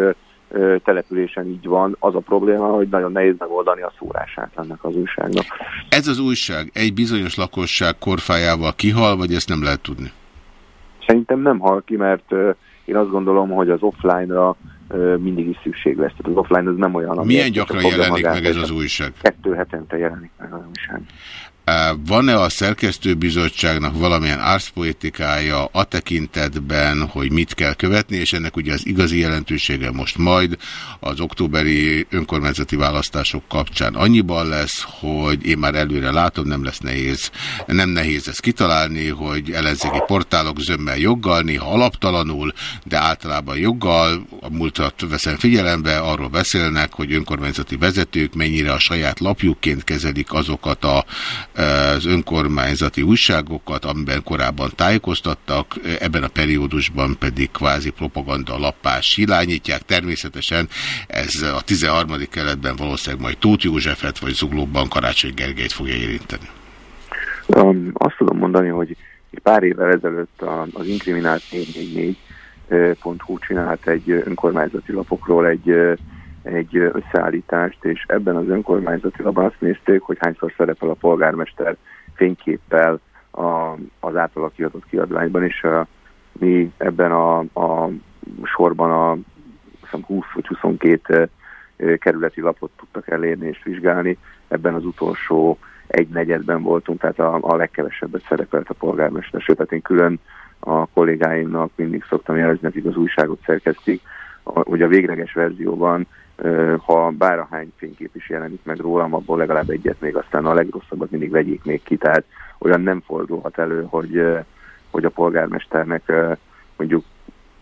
településen így van. Az a probléma, hogy nagyon nehéz megoldani a szórását ennek az újságnak. Ez az újság egy bizonyos lakosság korfájával kihal, vagy ezt nem lehet tudni? Szerintem nem hal ki, mert én azt gondolom, hogy az offline-ra mindig is szükség lesz. Tehát az offline az nem olyan, ami... Milyen gyakran jelenik meg ez az újság? Kettő hetente jelenik meg az újság. Van-e a szerkesztőbizottságnak valamilyen árszpoetikája a tekintetben, hogy mit kell követni, és ennek ugye az igazi jelentősége most majd az októberi önkormányzati választások kapcsán annyiban lesz, hogy én már előre látom, nem lesz nehéz, nem nehéz ezt kitalálni, hogy ellenzéki portálok zömmel joggal, néha alaptalanul, de általában joggal, a múltat veszem figyelembe, arról beszélnek, hogy önkormányzati vezetők mennyire a saját lapjukként kezelik azokat a az önkormányzati újságokat, amiben korábban tájékoztattak, ebben a periódusban pedig kvázi propaganda lappás irányítják. Természetesen ez a 13. keletben valószínűleg majd Tóth Józsefet vagy Zuglóban Karácsony Gergelyt fogja érinteni. Um, azt tudom mondani, hogy pár évvel ezelőtt az inkriminált 444.hu csinált egy önkormányzati lapokról egy egy összeállítást, és ebben az önkormányzati labban azt nézték, hogy hányszor szerepel a polgármester fényképpel a, az általa kiadott kiadványban, és a, mi ebben a, a sorban a 20 vagy 22 kerületi lapot tudtak elérni és vizsgálni. Ebben az utolsó egy negyedben voltunk, tehát a, a legkevesebbet szerepelt a polgármester. Sőt, hát én külön a kollégáimnak mindig szoktam jelezni, akik az újságot szerkesztik, hogy a végleges verzióban ha bárhány fénykép is jelenik meg rólam, abból legalább egyet még aztán a legrosszabbat mindig vegyék még ki, tehát olyan nem fordulhat elő, hogy, hogy a polgármesternek mondjuk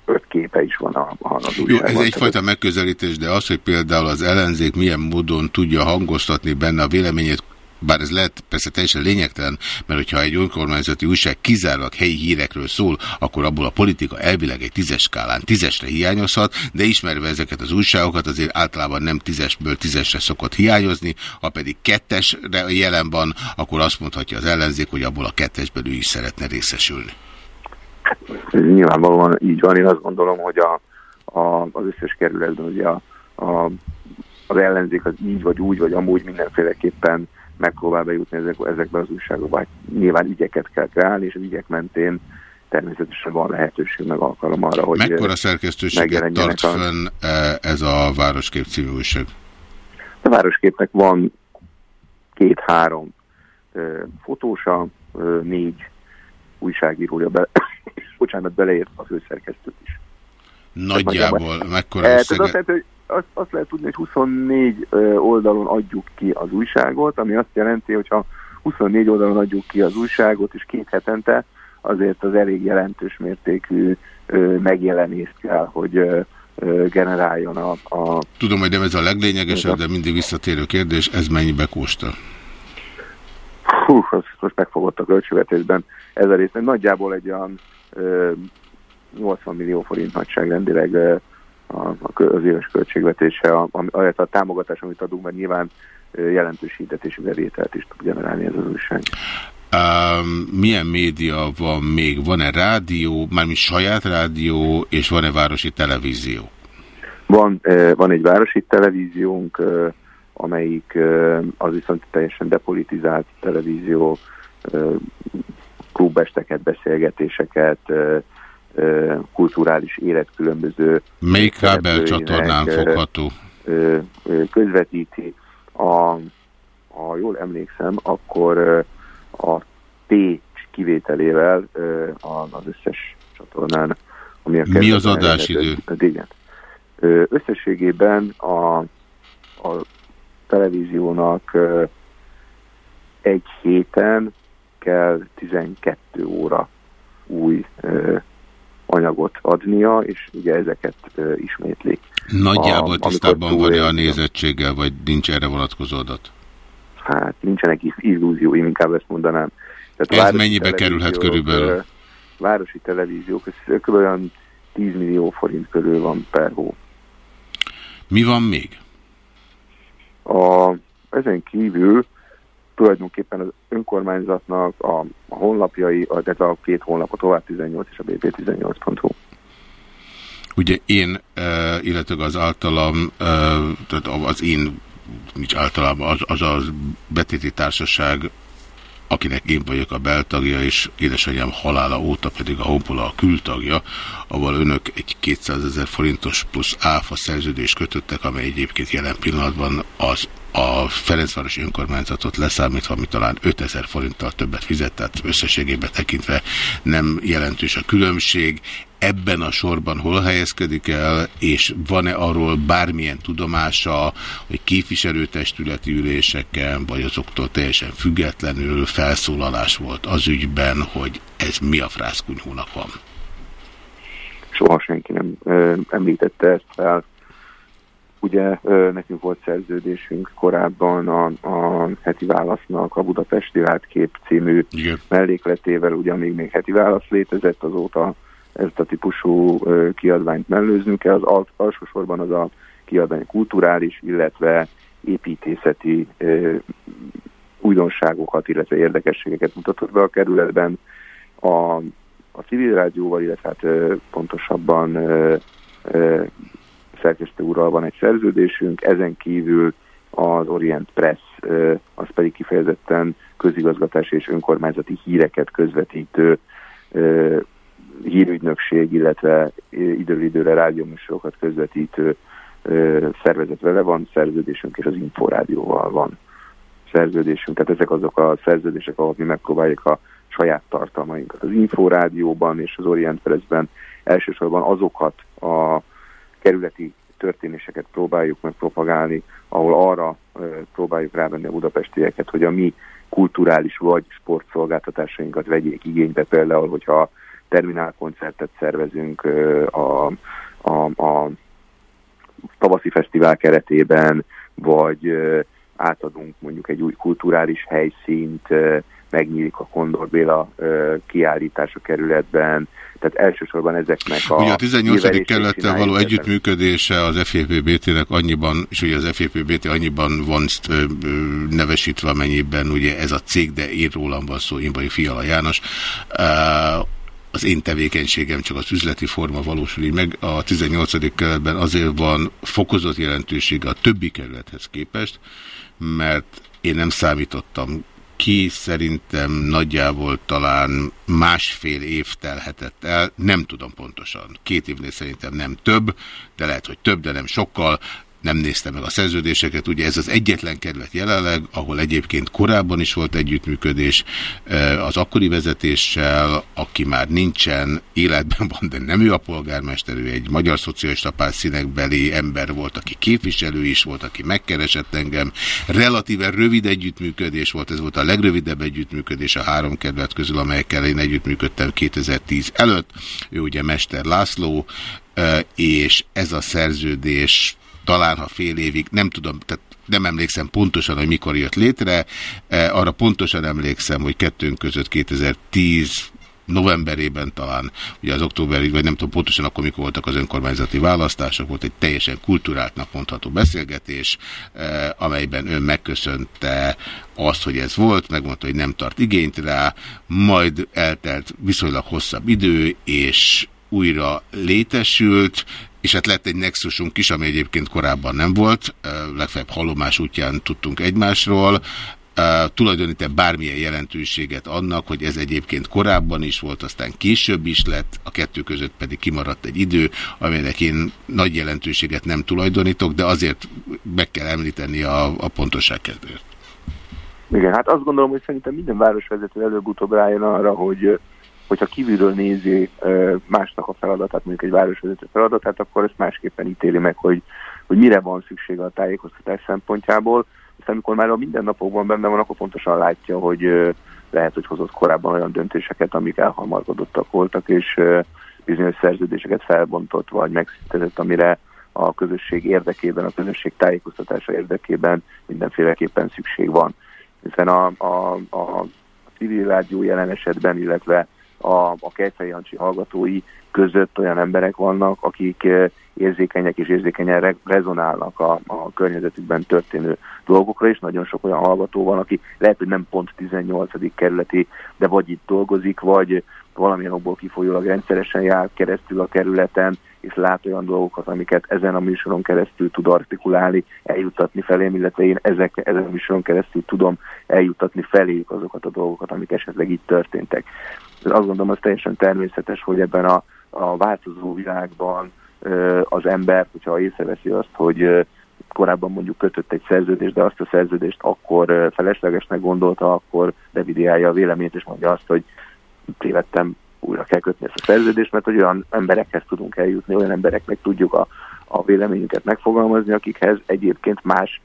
öt képe is van a, a az Jó, ez egyfajta megközelítés, de az, hogy például az ellenzék milyen módon tudja hangoztatni benne a véleményét, bár ez lehet persze teljesen lényegtelen, mert hogyha egy önkormányzati újság kizárólag helyi hírekről szól, akkor abból a politika elvileg egy tízes skálán tízesre hiányozhat, de ismerve ezeket az újságokat azért általában nem tízesből tízesre szokott hiányozni, ha pedig kettesre jelen van, akkor azt mondhatja az ellenzék, hogy abból a kettesből ő is szeretne részesülni. Nyilvánvalóan így van, én azt gondolom, hogy a, a, az összes kerületben ugye a, a, az ellenzék az így vagy úgy, vagy amúgy mindenféleképpen megpróbál bejutni ezek, ezekbe az újságokba. Nyilván ügyeket kell kreálni, és az ügyek mentén természetesen van lehetőség, meg alkalom arra, hogy Mekkora szerkesztőséget tart a... fönn e, ez a Városkép című újság? A Városképnek van két-három fotósa, négy újságírója, be, bocsánat, beleért a főszerkesztőt is. Nagyjából mekkora összege? Tehát azt, hogy azt, azt lehet tudni, hogy 24 oldalon adjuk ki az újságot, ami azt jelenti, hogy ha 24 oldalon adjuk ki az újságot, és két hetente azért az elég jelentős mértékű megjelenést kell, hogy generáljon a, a... Tudom, hogy nem ez a leglényegesebb, de mindig visszatérő kérdés, ez mennyibe kóstol? Hú, az most megfogott a költségvetésben ez a rész. Nagyjából egy olyan 80 millió forint nagyságrendileg az éves költségvetése, a, a, a támogatás, amit adunk, mert nyilván jelentős hintetési bevételt is tud generálni ez az újság. Um, milyen média van még? Van-e rádió, mármint saját rádió, és van-e városi televízió? Van, van egy városi televíziónk, amelyik az viszont teljesen depolitizált televízió, klubesteket, beszélgetéseket, kulturális élet különböző Melyik kábel csatornán fogható? Közvetíti. A, ha jól emlékszem, akkor a T kivételével az összes csatornán, ami a Mi az adásidő? Igen. Összességében a, a televíziónak egy héten kell 12 óra új anyagot adnia, és ugye ezeket ismétlik. Nagyjából a, tisztában van-e a nézettséggel, vagy nincs erre vonatkozó adat? Hát nincsenek illúzióim, inkább ezt mondanám. Tehát Ez mennyibe kerülhet körülbelül? Városi televíziók, ez kb. olyan 10 millió forint körül van per hó. Mi van még? A, ezen kívül tulajdonképpen az önkormányzatnak a, a honlapjai, tehát a két honlap, a Tovább 18 és a BP18.hu. Ugye én, illetve az általam, tehát az én, nincs általában, az, az a betéti társaság akinek én vagyok a beltagja, és édesanyám halála óta pedig a Honpola a kültagja, ahol önök egy 200 ezer forintos plusz áfa szerződést kötöttek, amely egyébként jelen pillanatban az a Ferencvárosi önkormányzatot leszámítva, ami talán 5000 forinttal többet fizet, tehát összességében tekintve nem jelentős a különbség. Ebben a sorban hol helyezkedik el, és van-e arról bármilyen tudomása, hogy képviselőtestületi üléseken, vagy azoktól teljesen függetlenül felszólalás volt az ügyben, hogy ez mi a frászkunyhónak van? Soha senki nem ö, említette ezt fel Ugye nekünk volt szerződésünk korábban a, a heti válasznak a Budapesti Látkép című Igen. mellékletével, ugye amíg még heti válasz létezett, azóta ezt a típusú kiadványt mellőznünk kell. Az alt, alsósorban az a kiadvány kulturális, illetve építészeti újdonságokat, illetve érdekességeket mutatott be a kerületben. A, a civil rádióval, illetve hát pontosabban szerkesztő úrral van egy szerződésünk, ezen kívül az Orient Press, az pedig kifejezetten közigazgatási és önkormányzati híreket közvetítő hírügynökség, illetve időről időre rádióműsorokat közvetítő szervezet vele van szerződésünk, és az Inforádióval van szerződésünk. Tehát ezek azok a szerződések, ahol mi megpróbáljuk a saját tartalmainkat. Az Inforádióban és az Orient Pressben elsősorban azokat a kerületi történéseket próbáljuk meg propagálni, ahol arra próbáljuk rávenni a budapestieket, hogy a mi kulturális vagy sportszolgáltatásainkat vegyék igénybe, például, hogyha terminálkoncertet szervezünk a, a, a tavaszi fesztivál keretében, vagy átadunk mondjuk egy új kulturális helyszínt, megnyílik a Kondor Béla kiállítás a kerületben, tehát elsősorban ezeknek a... Ugye a 18. kerülettel való együttműködése az FFPBT-nek annyiban, és ugye az FFPBT annyiban van nevesítve, amennyiben ugye ez a cég, de én rólam van szó, én Fiala János, az én tevékenységem csak az üzleti forma valósul így meg. A 18. kerületben azért van fokozott jelentősége a többi kerülethez képest, mert én nem számítottam ki szerintem nagyjából talán másfél év telhetett el, nem tudom pontosan. Két évnél szerintem nem több, de lehet, hogy több, de nem sokkal nem nézte meg a szerződéseket. Ugye ez az egyetlen kerület jelenleg, ahol egyébként korábban is volt együttműködés az akkori vezetéssel, aki már nincsen életben van, de nem ő a polgármester, ő egy magyar szocialista párt színekbeli ember volt, aki képviselő is volt, aki megkeresett engem. Relatíven rövid együttműködés volt, ez volt a legrövidebb együttműködés a három kerület közül, amelyekkel én együttműködtem 2010 előtt. Ő ugye Mester László, és ez a szerződés talán ha fél évig, nem tudom, tehát nem emlékszem pontosan, hogy mikor jött létre, e, arra pontosan emlékszem, hogy kettőnk között 2010 novemberében talán, ugye az októberig, vagy nem tudom pontosan akkor, mikor voltak az önkormányzati választások, volt egy teljesen kulturáltnak mondható beszélgetés, e, amelyben ön megköszönte azt, hogy ez volt, megmondta, hogy nem tart igényt rá, majd eltelt viszonylag hosszabb idő, és újra létesült, és hát lett egy nexusunk is, ami egyébként korábban nem volt, legfeljebb halomás útján tudtunk egymásról, tulajdonít-e bármilyen jelentőséget annak, hogy ez egyébként korábban is volt, aztán később is lett, a kettő között pedig kimaradt egy idő, amelynek én nagy jelentőséget nem tulajdonítok, de azért meg kell említeni a, a pontosság kedvéért. Igen, hát azt gondolom, hogy szerintem minden városvezető előbb-utóbb rájön arra, hogy hogyha kívülről nézi másnak a feladatát, mondjuk egy városvezető feladatát, akkor ezt másképpen ítéli meg, hogy, hogy mire van szüksége a tájékoztatás szempontjából. Aztán amikor már a mindennapokban benne van, akkor pontosan látja, hogy lehet, hogy hozott korábban olyan döntéseket, amik elhamarkodottak voltak, és bizonyos szerződéseket felbontott, vagy megszüntetett, amire a közösség érdekében, a közösség tájékoztatása érdekében mindenféleképpen szükség van. Hiszen a, a, a civil rádió jelen esetben, illetve a, a Kejfej Jancsi hallgatói között olyan emberek vannak, akik érzékenyek és érzékenyen re rezonálnak a, a környezetükben történő dolgokra, és nagyon sok olyan hallgató van, aki lehet, hogy nem pont 18. kerületi, de vagy itt dolgozik, vagy valamilyen okból kifolyólag rendszeresen jár keresztül a kerületen, és lát olyan dolgokat, amiket ezen a műsoron keresztül tud artikulálni, eljuttatni felém, illetve én ezek, ezen a műsoron keresztül tudom eljuttatni feléjük azokat a dolgokat, amik esetleg itt történtek. Azt gondolom, az teljesen természetes, hogy ebben a, a változó világban az ember, hogyha észreveszi azt, hogy korábban mondjuk kötött egy szerződést, de azt a szerződést akkor feleslegesnek gondolta, akkor revidiálja a véleményt, és mondja azt, hogy tévedtem, újra kell kötni ezt a szerződést, mert hogy olyan emberekhez tudunk eljutni, olyan embereknek tudjuk a, a véleményünket megfogalmazni, akikhez egyébként más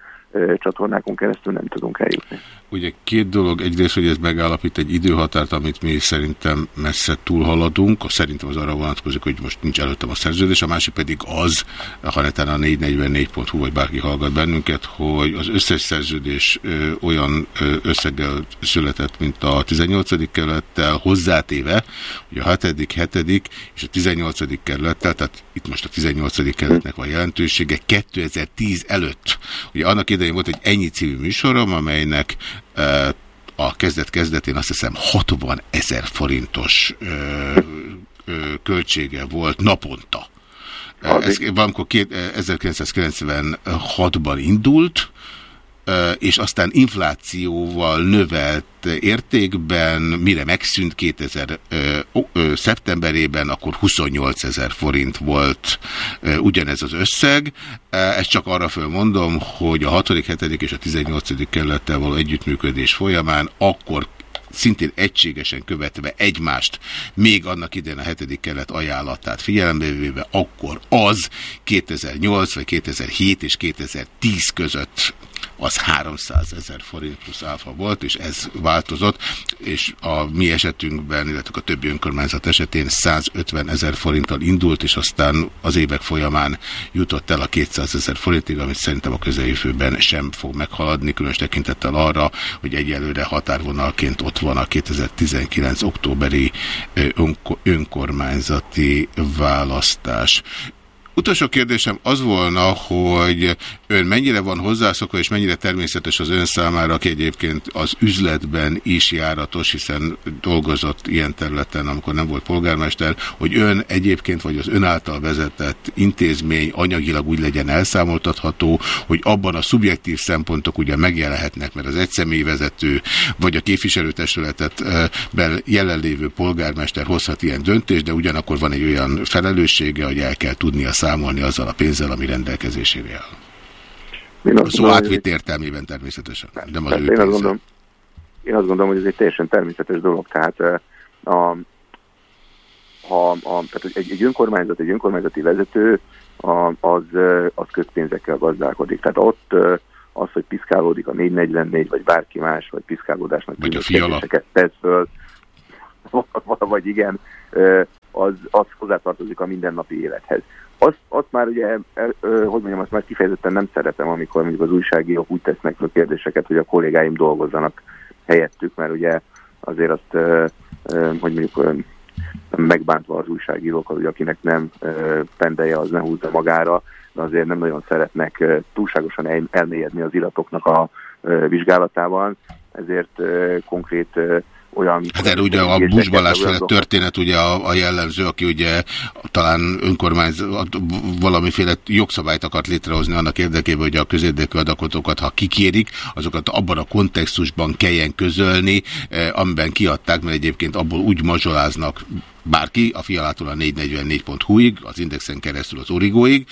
csatornákon keresztül nem tudunk eljutni. Ugye két dolog, egyrészt, hogy ez megállapít egy időhatárt, amit mi szerintem messze túlhaladunk, szerintem az arra vonatkozik, hogy most nincs előttem a szerződés, a másik pedig az, ha netán a 444.hu vagy bárki hallgat bennünket, hogy az összes szerződés olyan összeggel született, mint a 18. kerülettel hozzátéve, hogy a 7., 7. és a 18. kerülettel, tehát itt most a 18. kerületnek van jelentősége, 2010 előtt. Ugye annak idején volt egy ennyi című műsorom, amelynek a kezdet-kezdetén azt hiszem 60 ezer forintos költsége volt naponta. Ez valamikor 1996-ban indult, és aztán inflációval növelt értékben, mire megszűnt 2000 szeptemberében, akkor 28 ezer forint volt ugyanez az összeg. Ezt csak arra fölmondom, hogy a 6., 7. és a 18. kerülettel való együttműködés folyamán akkor szintén egységesen követve egymást, még annak idején a hetedik kelet ajánlatát figyelembe véve, akkor az 2008 vagy 2007 és 2010 között az 300 ezer forint plusz áfa volt, és ez változott, és a mi esetünkben, illetve a többi önkormányzat esetén 150 ezer forinttal indult, és aztán az évek folyamán jutott el a 200 ezer forintig, amit szerintem a közeljövőben sem fog meghaladni, különös tekintettel arra, hogy egyelőre határvonalként ott van a 2019. októberi önkormányzati választás. Utolsó kérdésem az volna, hogy ön mennyire van hozzászokva, és mennyire természetes az ön számára, aki egyébként az üzletben is járatos, hiszen dolgozott ilyen területen, amikor nem volt polgármester, hogy ön egyébként, vagy az ön által vezetett intézmény anyagilag úgy legyen elszámoltatható, hogy abban a szubjektív szempontok ugye megjelenhetnek, mert az egyszemélyvezető, vagy a képviselőtestületetben jelenlévő polgármester hozhat ilyen döntést, de ugyanakkor van egy olyan felelőssége, hogy el kell tudni a számolni azzal a pénzzel, ami rendelkezésére áll. Én a szó átvitt értelmében természetesen. Nem az ő én, azt gondolom, én azt gondolom, hogy ez egy teljesen természetes dolog. Tehát a, ha, a, tehát egy, egy önkormányzat, egy önkormányzati vezető a, az, az közpénzekkel gazdálkodik. Tehát ott az, hogy piszkálódik a 444, vagy bárki más, vagy piszkálódásnak fiala. tesz föl, vagy igen, az, az hozzátartozik a mindennapi élethez. Azt, azt már ugye, ö, hogy mondjam, azt már kifejezetten nem szeretem, amikor mondjuk az újságírók úgy tesznek fel kérdéseket, hogy a kollégáim dolgozzanak helyettük, mert ugye azért azt, hogy mondjuk megbántva az újságírókat, hogy akinek nem ö, pendelje, az ne húzza magára, de azért nem nagyon szeretnek túlságosan el, elmélyedni az iratoknak a vizsgálatában, ezért konkrét olyan... Hát erre ugye a Bush Balázs történet ugye a, a jellemző, aki ugye talán önkormányzat valamiféle jogszabályt akart létrehozni annak érdekében, hogy a közérdekű adakotokat, ha kikérik, azokat abban a kontextusban kelljen közölni, eh, amiben kiadták, mert egyébként abból úgy mazsoláznak bárki, a fialától a 444.hu-ig, az Indexen keresztül az Origóig,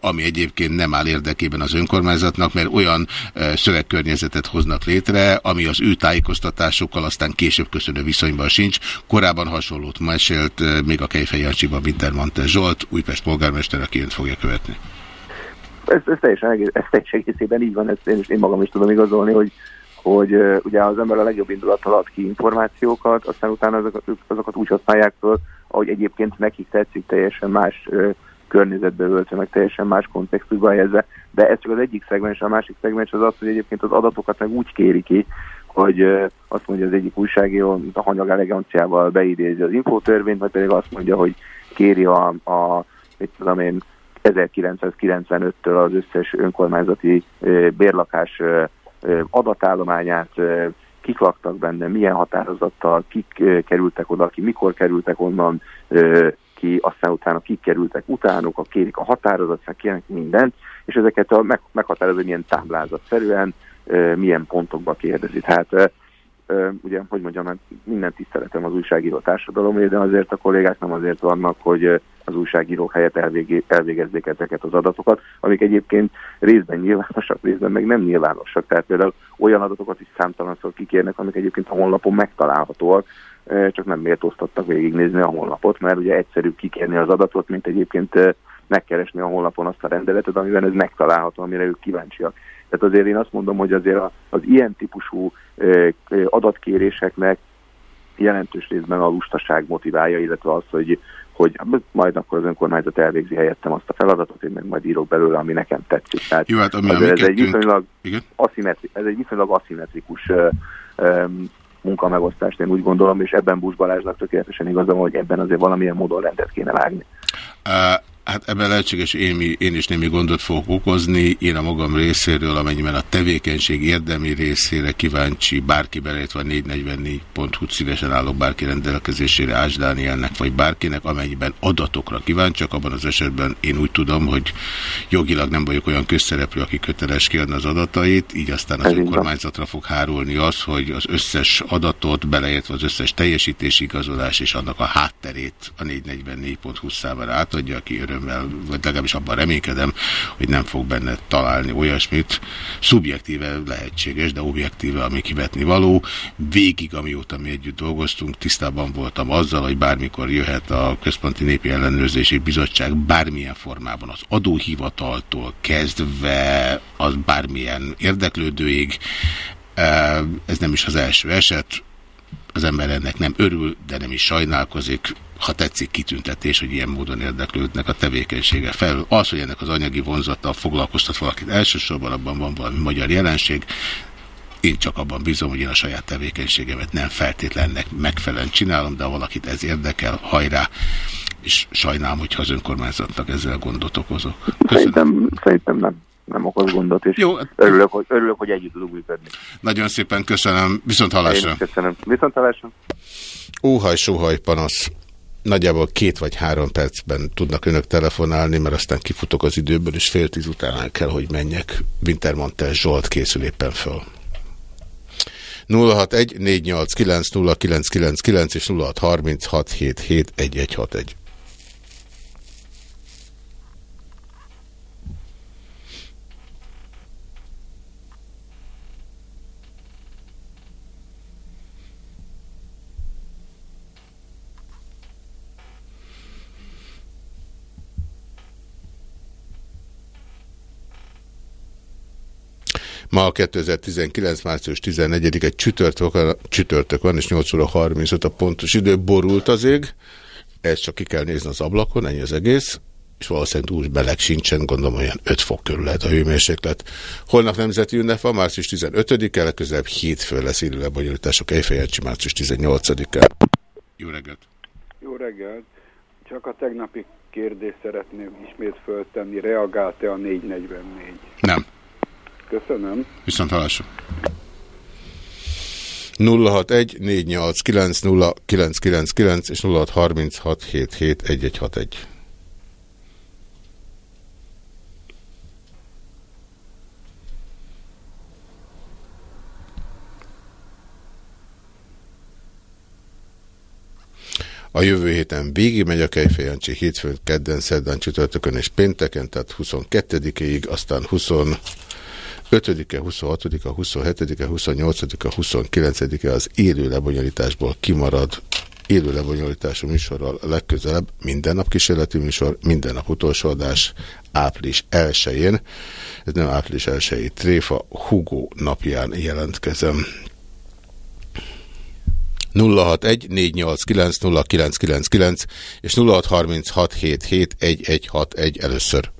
ami egyébként nem áll érdekében az önkormányzatnak, mert olyan szövegkörnyezetet hoznak létre, ami az ő tájékoztatásokkal aztán később köszönő viszonyban sincs. Korábban hasonlót mesélt még a Kejfej Jancsiban Wintermantel Zsolt, Újpest polgármester, aki önt fogja követni. Ez, ez teljesen ez teljes egészében így van, ezt én, én magam is tudom igazolni, hogy hogy ugye az ember a legjobb indulattal ad ki információkat, aztán utána azokat, azokat úgy használják föl, ahogy egyébként nekik tetszik teljesen más környezetbe öltve, meg teljesen más kontextusba helyezve, de ez csak az egyik szegmens, a másik szegmens az az, hogy egyébként az adatokat meg úgy kéri ki, hogy azt mondja az egyik újságíró, mint a hanyag eleganciával beidézi az infótörvényt, vagy pedig azt mondja, hogy kéri a, a mit tudom én, 1995-től az összes önkormányzati bérlakás adatállományát, kik laktak benne, milyen határozattal, kik kerültek oda, ki mikor kerültek onnan, ki, aztán utána kik kerültek utánuk, a kérik a határozat, kérnek mindent, és ezeket a, meg, meghatározó, milyen táblázatszerűen, milyen pontokba kérdezi. Tehát ugye, hogy mondjam, hát minden tiszteletem az újságíró társadalomért, de azért a kollégák nem azért vannak, hogy az újságírók helyett elvégezzék ezeket az adatokat, amik egyébként részben nyilvánosak, részben meg nem nyilvánosak. Tehát például olyan adatokat is számtalanszor kikérnek, amik egyébként a honlapon megtalálhatóak, csak nem méltóztattak végignézni a honlapot, mert ugye egyszerűbb kikérni az adatot, mint egyébként megkeresni a honlapon azt a rendeletet, amiben ez megtalálható, amire ők kíváncsiak. Tehát azért én azt mondom, hogy azért az ilyen típusú adatkéréseknek jelentős részben a lustaság motiválja, illetve az, hogy, hogy majd akkor az önkormányzat elvégzi helyettem azt a feladatot, én meg majd írok belőle, ami nekem tetszik. Tehát Jó, hát ami ez, egy viszonylag ez egy viszonylag aszimmetrikus munkamegosztást, én úgy gondolom, és ebben Busz Balázsnak tökéletesen igazam, hogy ebben azért valamilyen módon rendet kéne vágni. Uh, Hát ebben lehetséges, én, én is némi gondot fogok okozni. Én a magam részéről, amennyiben a tevékenység érdemi részére kíváncsi, bárki belejött van 444.hu szívesen állok bárki rendelkezésére, Ás Dánielnek vagy bárkinek, amennyiben adatokra kíváncsiak, abban az esetben én úgy tudom, hogy jogilag nem vagyok olyan közszereplő, aki köteles kiadni az adatait, így aztán az önkormányzatra fog hárulni az, hogy az összes adatot, beleértve az összes teljesítési igazolás és annak a hátterét a 444.hu számára átadja, aki örömmel, vagy legalábbis abban reménykedem, hogy nem fog benne találni olyasmit. Szubjektíve lehetséges, de objektíve, ami kivetni való. Végig, amióta mi együtt dolgoztunk, tisztában voltam azzal, hogy bármikor jöhet a Központi Népi Ellenőrzési Bizottság bármilyen formában az adóhivataltól kezdve az bármilyen érdeklődőig. Ez nem is az első eset. Az ember ennek nem örül, de nem is sajnálkozik ha tetszik, kitüntetés, hogy ilyen módon érdeklődnek a tevékenysége fel. Az, hogy ennek az anyagi vonzata foglalkoztat valakit elsősorban, abban van valami magyar jelenség. Én csak abban bízom, hogy én a saját tevékenységemet nem feltétlennek megfelelően csinálom, de ha valakit ez érdekel, hajrá! És sajnálom, hogyha az önkormányzatnak ezzel gondot okozok. Szerintem, szerintem nem nem okoz gondot, és Jó, örülök, hogy, örülök, hogy együtt tudunk működni. Nagyon szépen köszönöm, viszont hallásra. köszönöm, viszont hallásra. Óhaj, sóhaj, panasz nagyjából két vagy három percben tudnak önök telefonálni, mert aztán kifutok az időből, és fél tíz után el kell, hogy menjek. Wintermantel Zsolt készül éppen föl. 061 489 0999 és 0636771161. Ma a 2019. március 14 egy csütörtök, csütörtök van, és 8 óra 35 a pontos idő. Borult az ég, ez csak ki kell nézni az ablakon, ennyi az egész, és valószínűleg túl beleg sincsen, gondolom olyan 5 fok körül lehet a hőmérséklet. Holnap nemzeti ünnep van, március 15-e, legközelebb hétfő lesz élő lebonyolítások, Ejfejelcsi március 18-án. Jó reggelt! Jó reggelt! Csak a tegnapi kérdést szeretném ismét föltenni, reagált-e a 444? Nem. Köszönöm. Viszont hallásra. 061 489 és 0636771161. A jövő héten végig megy a Kejfejancsi hétfőn, kedden, szerdán, csütörtökön és pénteken, tehát 22-ig, aztán 20 5-e, 26-a, 27-e, 28-a, 29-e az élő lebonyolításból kimarad élő lebonyolítású műsorral legközelebb minden nap kísérleti műsor, minden nap utolsó adás április 1-én. Ez nem április 1-i tréfa, Hugo napján jelentkezem. 061 és 0636771161 először.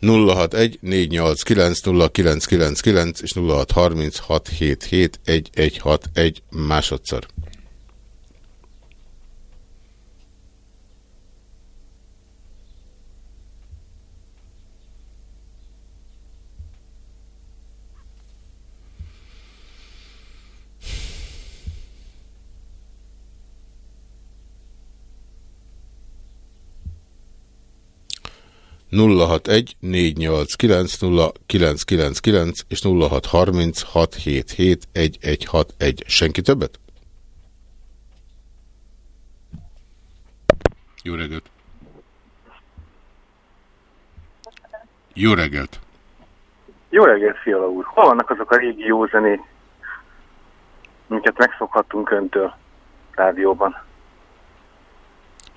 061 489 és 0636771161 másodszor. 061 489 és 0636771161. Senki többet? Jó reggelt! Jó reggelt! Jó reggelt, Fiala úr! Hol vannak azok a régi jó zenék, minket megszokhattunk öntől rádióban?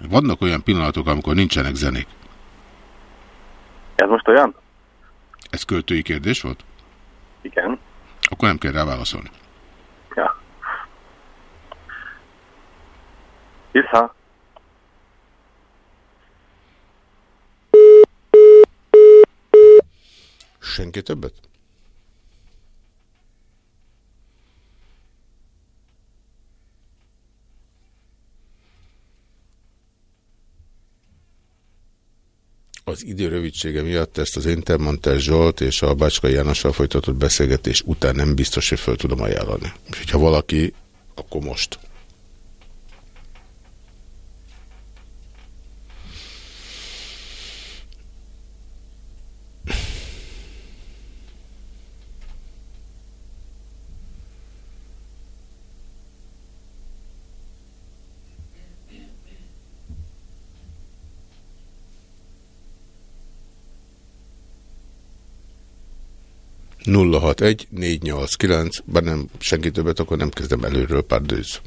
Vannak olyan pillanatok, amikor nincsenek zenék. Ez most olyan? Ez költői kérdés volt? Igen. Akkor nem kell rá válaszolni. Ja. Vissza. Senki többet? Az idő rövidsége miatt ezt az Intermonter Zsolt és a Bácska Jánossal folytatott beszélgetés után nem biztos, hogy fel tudom ajánlani. És hogyha valaki, akkor most. 061 489, bár nem senki többet, akkor nem kezdem előről pár dőz.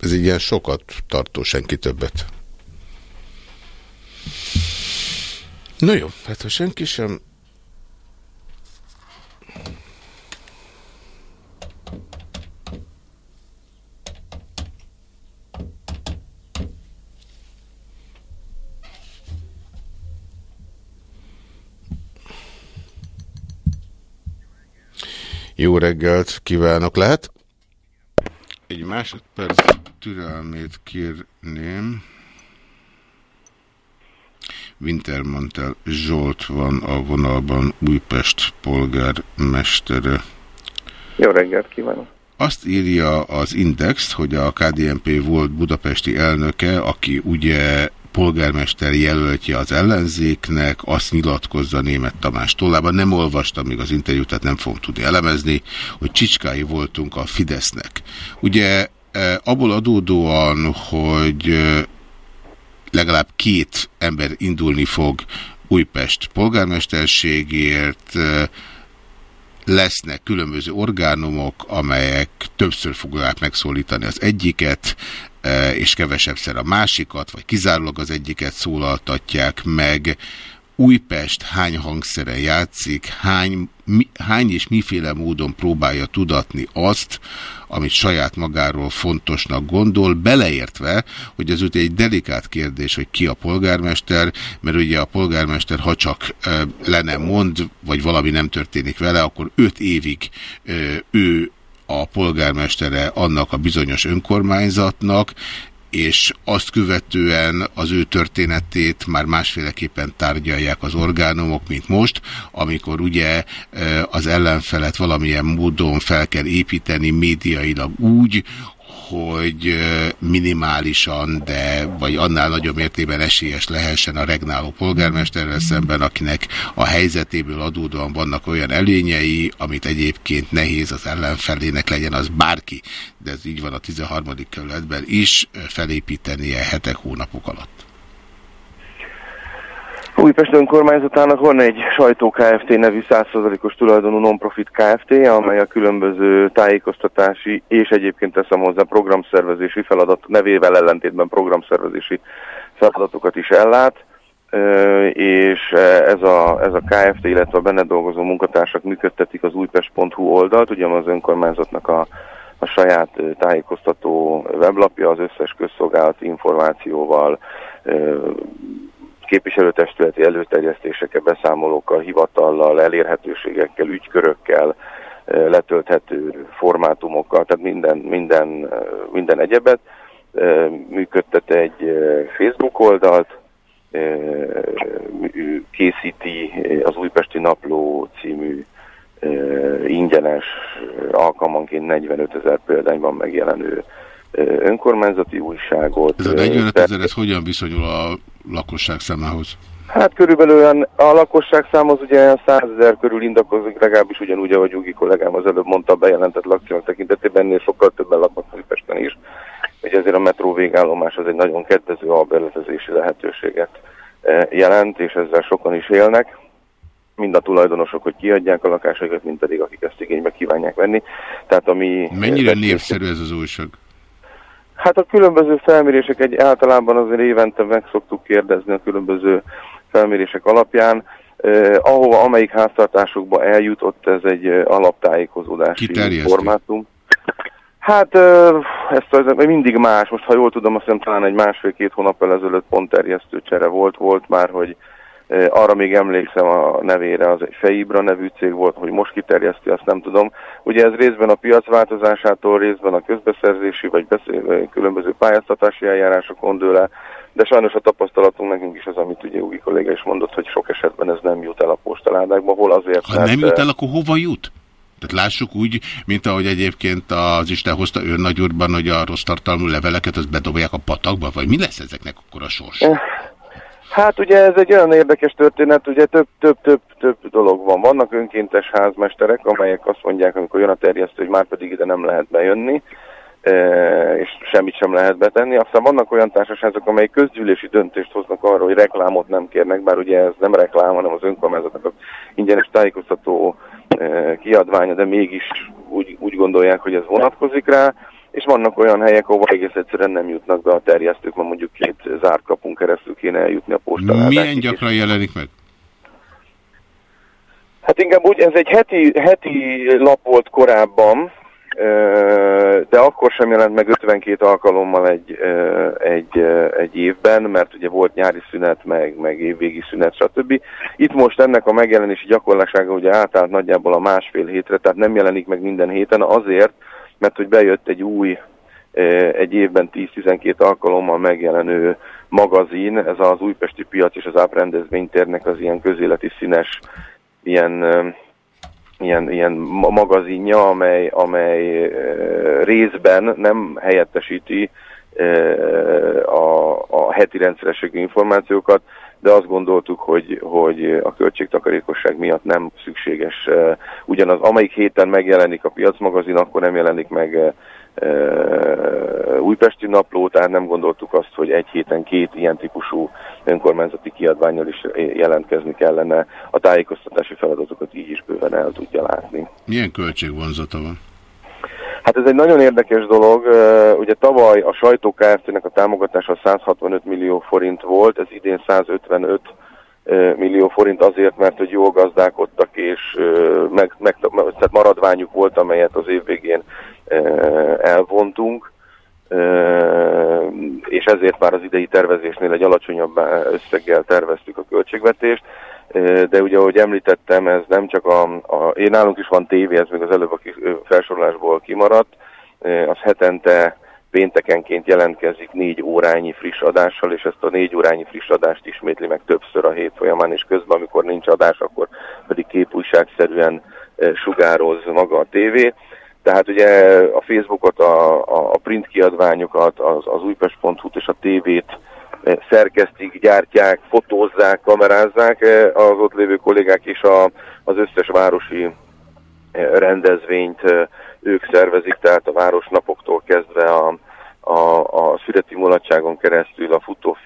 Ez ilyen sokat tartó senki többet. No jó, hát ha senki sem Jó reggelt kívánok, lehet? Egy másodperc türelmét kérném. Wintermantel Zsolt van a vonalban, Újpest polgármestere. Jó reggelt kívánok! Azt írja az Index, hogy a KDNP volt budapesti elnöke, aki ugye polgármester jelöltje az ellenzéknek, azt nyilatkozza német Tamás tollában. Nem olvastam még az interjút, tehát nem fogom tudni elemezni, hogy csicskái voltunk a Fidesznek. Ugye e, abból adódóan, hogy e, legalább két ember indulni fog Újpest polgármesterségért, e, lesznek különböző orgánumok, amelyek többször fogják megszólítani az egyiket, E, és kevesebbszer a másikat, vagy kizárólag az egyiket szólaltatják meg. Újpest hány hangszeren játszik, hány, mi, hány és miféle módon próbálja tudatni azt, amit saját magáról fontosnak gondol, beleértve, hogy ez úgy egy delikát kérdés, hogy ki a polgármester, mert ugye a polgármester, ha csak e, le nem mond, vagy valami nem történik vele, akkor öt évig e, ő a polgármestere annak a bizonyos önkormányzatnak, és azt követően az ő történetét már másféleképpen tárgyalják az orgánumok, mint most, amikor ugye az ellenfelet valamilyen módon fel kell építeni médiailag úgy, hogy minimálisan, de vagy annál nagyobb mértében esélyes lehessen a regnáló polgármesterrel szemben, akinek a helyzetéből adódóan vannak olyan előnyei, amit egyébként nehéz az ellenfelének legyen az bárki, de ez így van a 13. kerületben is, felépítenie hetek, hónapok alatt. Újpest önkormányzatának van egy sajtó Kft. nevű 100%-os tulajdonú non-profit Kft., amely a különböző tájékoztatási és egyébként teszem hozzá programszervezési feladat, nevével ellentétben programszervezési feladatokat is ellát, és ez a, ez a Kft., illetve a benne dolgozó munkatársak működtetik az újpest.hu oldalt, ugye az önkormányzatnak a, a saját tájékoztató weblapja az összes közszolgálati információval, képviselőtestületi előterjesztésekkel, beszámolókkal, hivatallal, elérhetőségekkel, ügykörökkel, letölthető formátumokkal, tehát minden, minden, minden egyebet. Működtet egy Facebook oldalt, készíti az Újpesti Napló című ingyenes, alkalmanként 45 ezer példányban megjelenő önkormányzati újságot. Ez a 45 ezer, ez hogyan viszonyul a lakosság számához? Hát körülbelül olyan, a lakosság számhoz ugye olyan 100 ezer körül indakozik, legalábbis ugyanúgy, ahogy Ugi kollégám az előbb mondta, bejelentett lakcímek tekintetében, ennél sokkal többen laknak Újpesten is. Ugye ezért a metró végállomás az egy nagyon kedvező alberletezési lehetőséget jelent, és ezzel sokan is élnek mind a tulajdonosok, hogy kiadják a lakásokat, mind pedig akik ezt igénybe kívánják venni. Tehát ami Mennyire népszerű ez az újság? Hát a különböző felmérések egy általában azért évente meg szoktuk kérdezni a különböző felmérések alapján. Eh, ahova, amelyik háztartásokba eljut, ott ez egy alaptájékozódási formátum. Hát ezt az, mindig más, most ha jól tudom, azt hiszem talán egy másfél-két hónap ezelőtt pont terjesztő csere volt, volt már, hogy arra még emlékszem a nevére, az egy Feibra nevű cég volt, hogy most kiterjeszti, azt nem tudom. Ugye ez részben a piac változásától, részben a közbeszerzési vagy beszél, különböző pályáztatási eljárásokon dől el, de sajnos a tapasztalatunk nekünk is az, amit ugye új kolléga is mondott, hogy sok esetben ez nem jut el a postaládákba, hol azért... Ha nem jut el, akkor hova jut? Tehát lássuk úgy, mint ahogy egyébként az Isten hozta ő nagyúrban, hogy a rossz tartalmú leveleket, azt bedobják a patakba, vagy mi lesz ezeknek akkor a sors? Hát ugye ez egy olyan érdekes történet, ugye több, több, több, több dolog van. Vannak önkéntes házmesterek, amelyek azt mondják, amikor jön a terjesztő, hogy már pedig ide nem lehet bejönni, e, és semmit sem lehet betenni. Aztán vannak olyan társaságok, amelyek közgyűlési döntést hoznak arról, hogy reklámot nem kérnek, bár ugye ez nem reklám, hanem az önkormányzatnak az ingyenes tájékoztató e, kiadványa, de mégis úgy, úgy gondolják, hogy ez vonatkozik rá és vannak olyan helyek, ahol egész egyszerűen nem jutnak be a terjesztők, ma mondjuk két zárt kapunk keresztül kéne eljutni a postaládásig. Milyen gyakran jelenik meg? Hát inkább úgy, ez egy heti, heti lap volt korábban, de akkor sem jelent meg 52 alkalommal egy, egy, egy évben, mert ugye volt nyári szünet, meg, meg évvégi szünet, stb. Itt most ennek a megjelenési gyakorlásága ugye átállt nagyjából a másfél hétre, tehát nem jelenik meg minden héten azért, mert hogy bejött egy új, egy évben 10-12 alkalommal megjelenő magazin, ez az újpesti piac és az áprendezvénytérnek az ilyen közéleti színes ilyen, ilyen, ilyen magazinja, amely, amely részben nem helyettesíti a, a heti rendszerességű információkat, de azt gondoltuk, hogy, hogy a költségtakarékosság miatt nem szükséges. Ugyanaz, amelyik héten megjelenik a piacmagazin, akkor nem jelenik meg újpesti napló, tehát nem gondoltuk azt, hogy egy héten két ilyen típusú önkormányzati kiadványal is jelentkezni kellene. A tájékoztatási feladatokat így is bőven el tudja látni. Milyen költségvonzata van? Hát ez egy nagyon érdekes dolog. Ugye tavaly a sajtó Kft-nek a támogatása 165 millió forint volt, ez idén 155 millió forint azért, mert hogy jól gazdálkodtak, és meg, meg, tehát maradványuk volt, amelyet az év végén elvontunk, és ezért már az idei tervezésnél egy alacsonyabb összeggel terveztük a költségvetést. De ugye, ahogy említettem, ez nem csak a, a én nálunk is van tévé, ez még az előbb a felsorolásból kimaradt, az hetente péntekenként jelentkezik négy órányi friss adással, és ezt a négy órányi friss adást ismétli meg többször a hét folyamán, és közben, amikor nincs adás, akkor pedig képújságszerűen sugároz maga a tévé. Tehát ugye a Facebookot, a, a, print kiadványokat, az, az újpest.hu-t és a tévét szerkesztik, gyártják, fotózzák, kamerázzák az ott lévő kollégák is a, az összes városi rendezvényt ők szervezik, tehát a városnapoktól kezdve a, a, a Szüreti Mulatságon keresztül a futó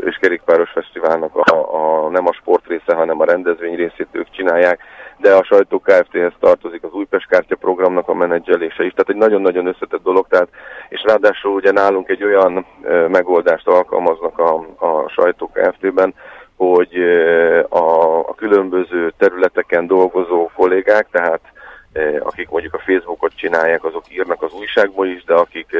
és kerékpáros fesztiválnak a, a, nem a sport része, hanem a rendezvény részét ők csinálják, de a sajtó Kft-hez tartozik az Újpest Kártya programnak a menedzselése is, tehát egy nagyon-nagyon összetett dolog, tehát, és ráadásul ugye nálunk egy olyan e, megoldást alkalmaznak a, a sajtó Kft-ben, hogy e, a, a különböző területeken dolgozó kollégák, tehát akik mondjuk a Facebookot csinálják, azok írnak az újságból is, de akik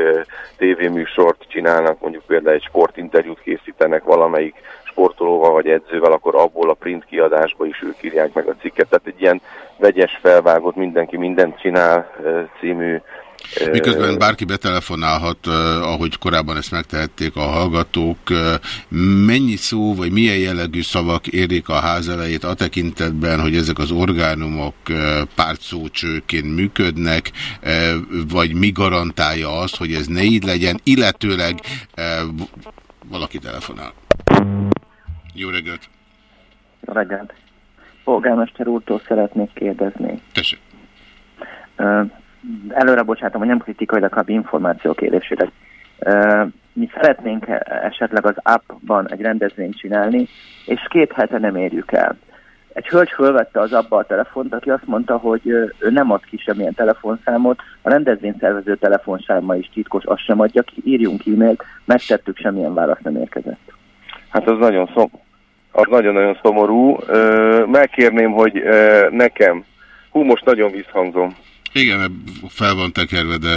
tévéműsort csinálnak, mondjuk például egy sportinterjút készítenek valamelyik sportolóval vagy edzővel, akkor abból a print kiadásba is ők írják meg a cikket. Tehát egy ilyen vegyes felvágott, mindenki mindent csinál című Miközben bárki betelefonálhat, ahogy korábban ezt megtehették a hallgatók, mennyi szó, vagy milyen jellegű szavak érik a ház elejét a tekintetben, hogy ezek az orgánumok pártszócsőként működnek, vagy mi garantálja azt, hogy ez ne így legyen, illetőleg valaki telefonál. Jó reggelt! Jó reggelt! Polgármester úrtól szeretnék kérdezni. Tessék! Előre bocsátom, hogy nem kritikailag, hanem információkérésére. Mi szeretnénk esetleg az appban egy rendezvényt csinálni, és két hete nem érjük el. Egy hölgy fölvette az abba a telefont, aki azt mondta, hogy ő nem ad ki semmilyen telefonszámot, a rendezvényszervező telefonszáma is titkos, azt sem adja ki, írjunk e-mailt, megtettük, semmilyen válasz nem érkezett. Hát az nagyon szom az nagyon-nagyon szomorú. Megkérném, hogy nekem, hú, most nagyon visszhangzom, igen, fel van tekerve, de,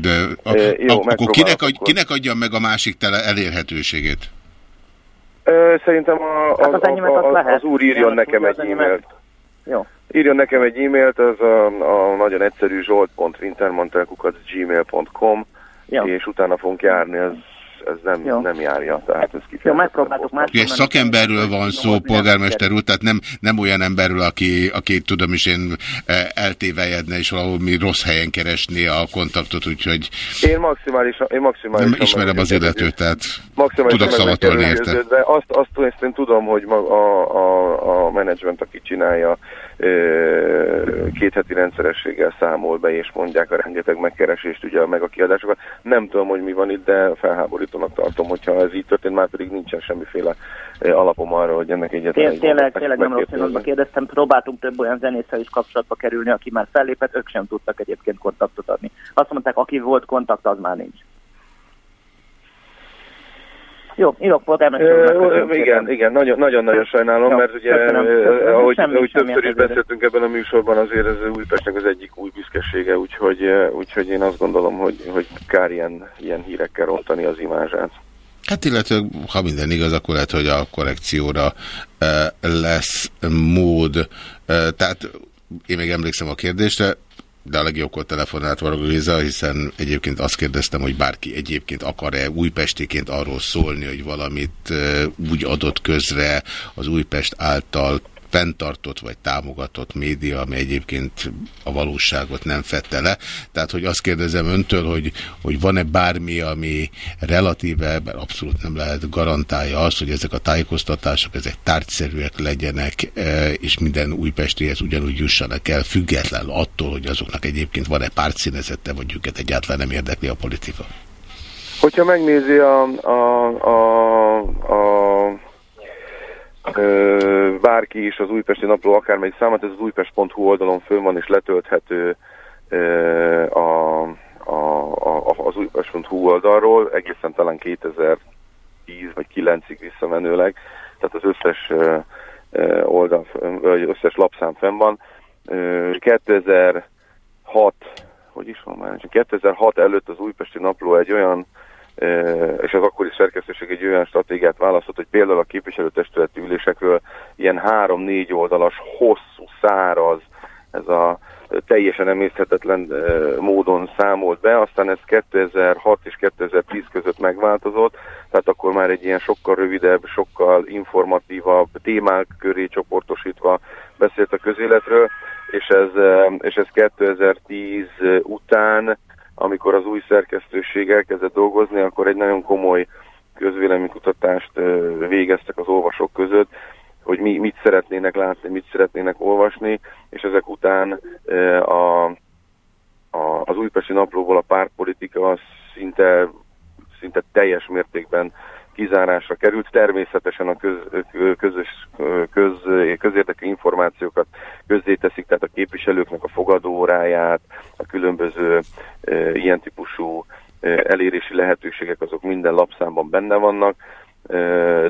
de a, e, jó, a, akkor kinek, ad, kinek adjam meg a másik tele elérhetőségét? Szerintem a, a, hát a, a, az úr írjon nekem egy e-mailt. Jó. Írjon nekem egy e-mailt, az a, a nagyon egyszerű zsolt.wintermantelkukat gmail.com, és utána fogunk járni, az ez nem, nem járja. Tehát ez Jó, megpróbáltuk más. Egy szakemberről van szó, polgármester úr, tehát nem, nem olyan emberről, aki, aki tudom is én e, eltévejedne és valami rossz helyen keresné a kontaktot, úgyhogy... Én maximálisan... Én maximálisan nem ismerem az illetőt, tehát tudok szavatolni érte. De azt, azt, azt én tudom, hogy a, a, a menedzsment, aki csinálja, két heti rendszerességgel számol be, és mondják a rengeteg megkeresést, ugye meg a kiadásokat. Nem tudom, hogy mi van itt, de felháborítónak tartom, hogyha ez így történt, már pedig nincsen semmiféle alapom arra, hogy ennek egyetlen egy Tényleg, tényleg nem rossz kérdeztem, próbáltunk több olyan zenésszel is kapcsolatba kerülni, aki már fellépett, ők sem tudtak egyébként kontaktot adni. Azt mondták, aki volt kontakt, az már nincs. Jó, írok polgármester Igen, igen, nagyon-nagyon sajnálom, Jó, mert ugye, köszönöm, köszönöm. ahogy, ahogy többször is beszéltünk ebben a műsorban, azért ez Újpestnek az egyik új büszkesége, úgyhogy, úgyhogy én azt gondolom, hogy, hogy kár ilyen, ilyen hírekkel rontani az imázsát. Hát illetve, ha minden igaz, akkor lehet, hogy a korrekcióra e, lesz mód. E, tehát én még emlékszem a kérdésre, de a legjobbkor telefonált Varga Géza, hiszen egyébként azt kérdeztem, hogy bárki egyébként akar-e újpestiként arról szólni, hogy valamit úgy adott közre az Újpest által fenntartott vagy támogatott média, ami egyébként a valóságot nem fette le. Tehát, hogy azt kérdezem öntől, hogy, hogy van-e bármi, ami relatíve, mert abszolút nem lehet garantálja azt, hogy ezek a tájékoztatások, ezek tárgyszerűek legyenek, e, és minden újpestihez ugyanúgy jussanak el, független attól, hogy azoknak egyébként van-e pártszínezette, vagy őket egyáltalán nem érdekli a politika. Hogyha megnézi a, a, a, a bárki is az Újpesti Napló akármelyik számát, ez az újpest.hu oldalon fönn van és letölthető a, a, a, az újpest.hu oldalról, egészen talán 2010 vagy 9-ig visszamenőleg, tehát az összes oldal, vagy összes lapszám fenn van. 2006, hogy is van már, 2006 előtt az Újpesti Napló egy olyan és az akkori szerkesztőség egy olyan stratégiát választott, hogy például a képviselőtestületi ülésekről ilyen három-négy oldalas, hosszú, száraz, ez a teljesen emészhetetlen módon számolt be, aztán ez 2006 és 2010 között megváltozott, tehát akkor már egy ilyen sokkal rövidebb, sokkal informatívabb témák köré csoportosítva beszélt a közéletről, és ez, és ez 2010 után, amikor az új szerkesztőség elkezdett dolgozni, akkor egy nagyon komoly közvéleménykutatást végeztek az olvasók között, hogy mi, mit szeretnének látni, mit szeretnének olvasni, és ezek után a, a, az újpesti naplóból a pártpolitika szinte, szinte teljes mértékben kizárásra került. Természetesen a köz, közös, köz, közértekű információkat közzéteszik, tehát a képviselőknek a fogadóóráját, a különböző e, ilyen típusú e, elérési lehetőségek azok minden lapszámban benne vannak,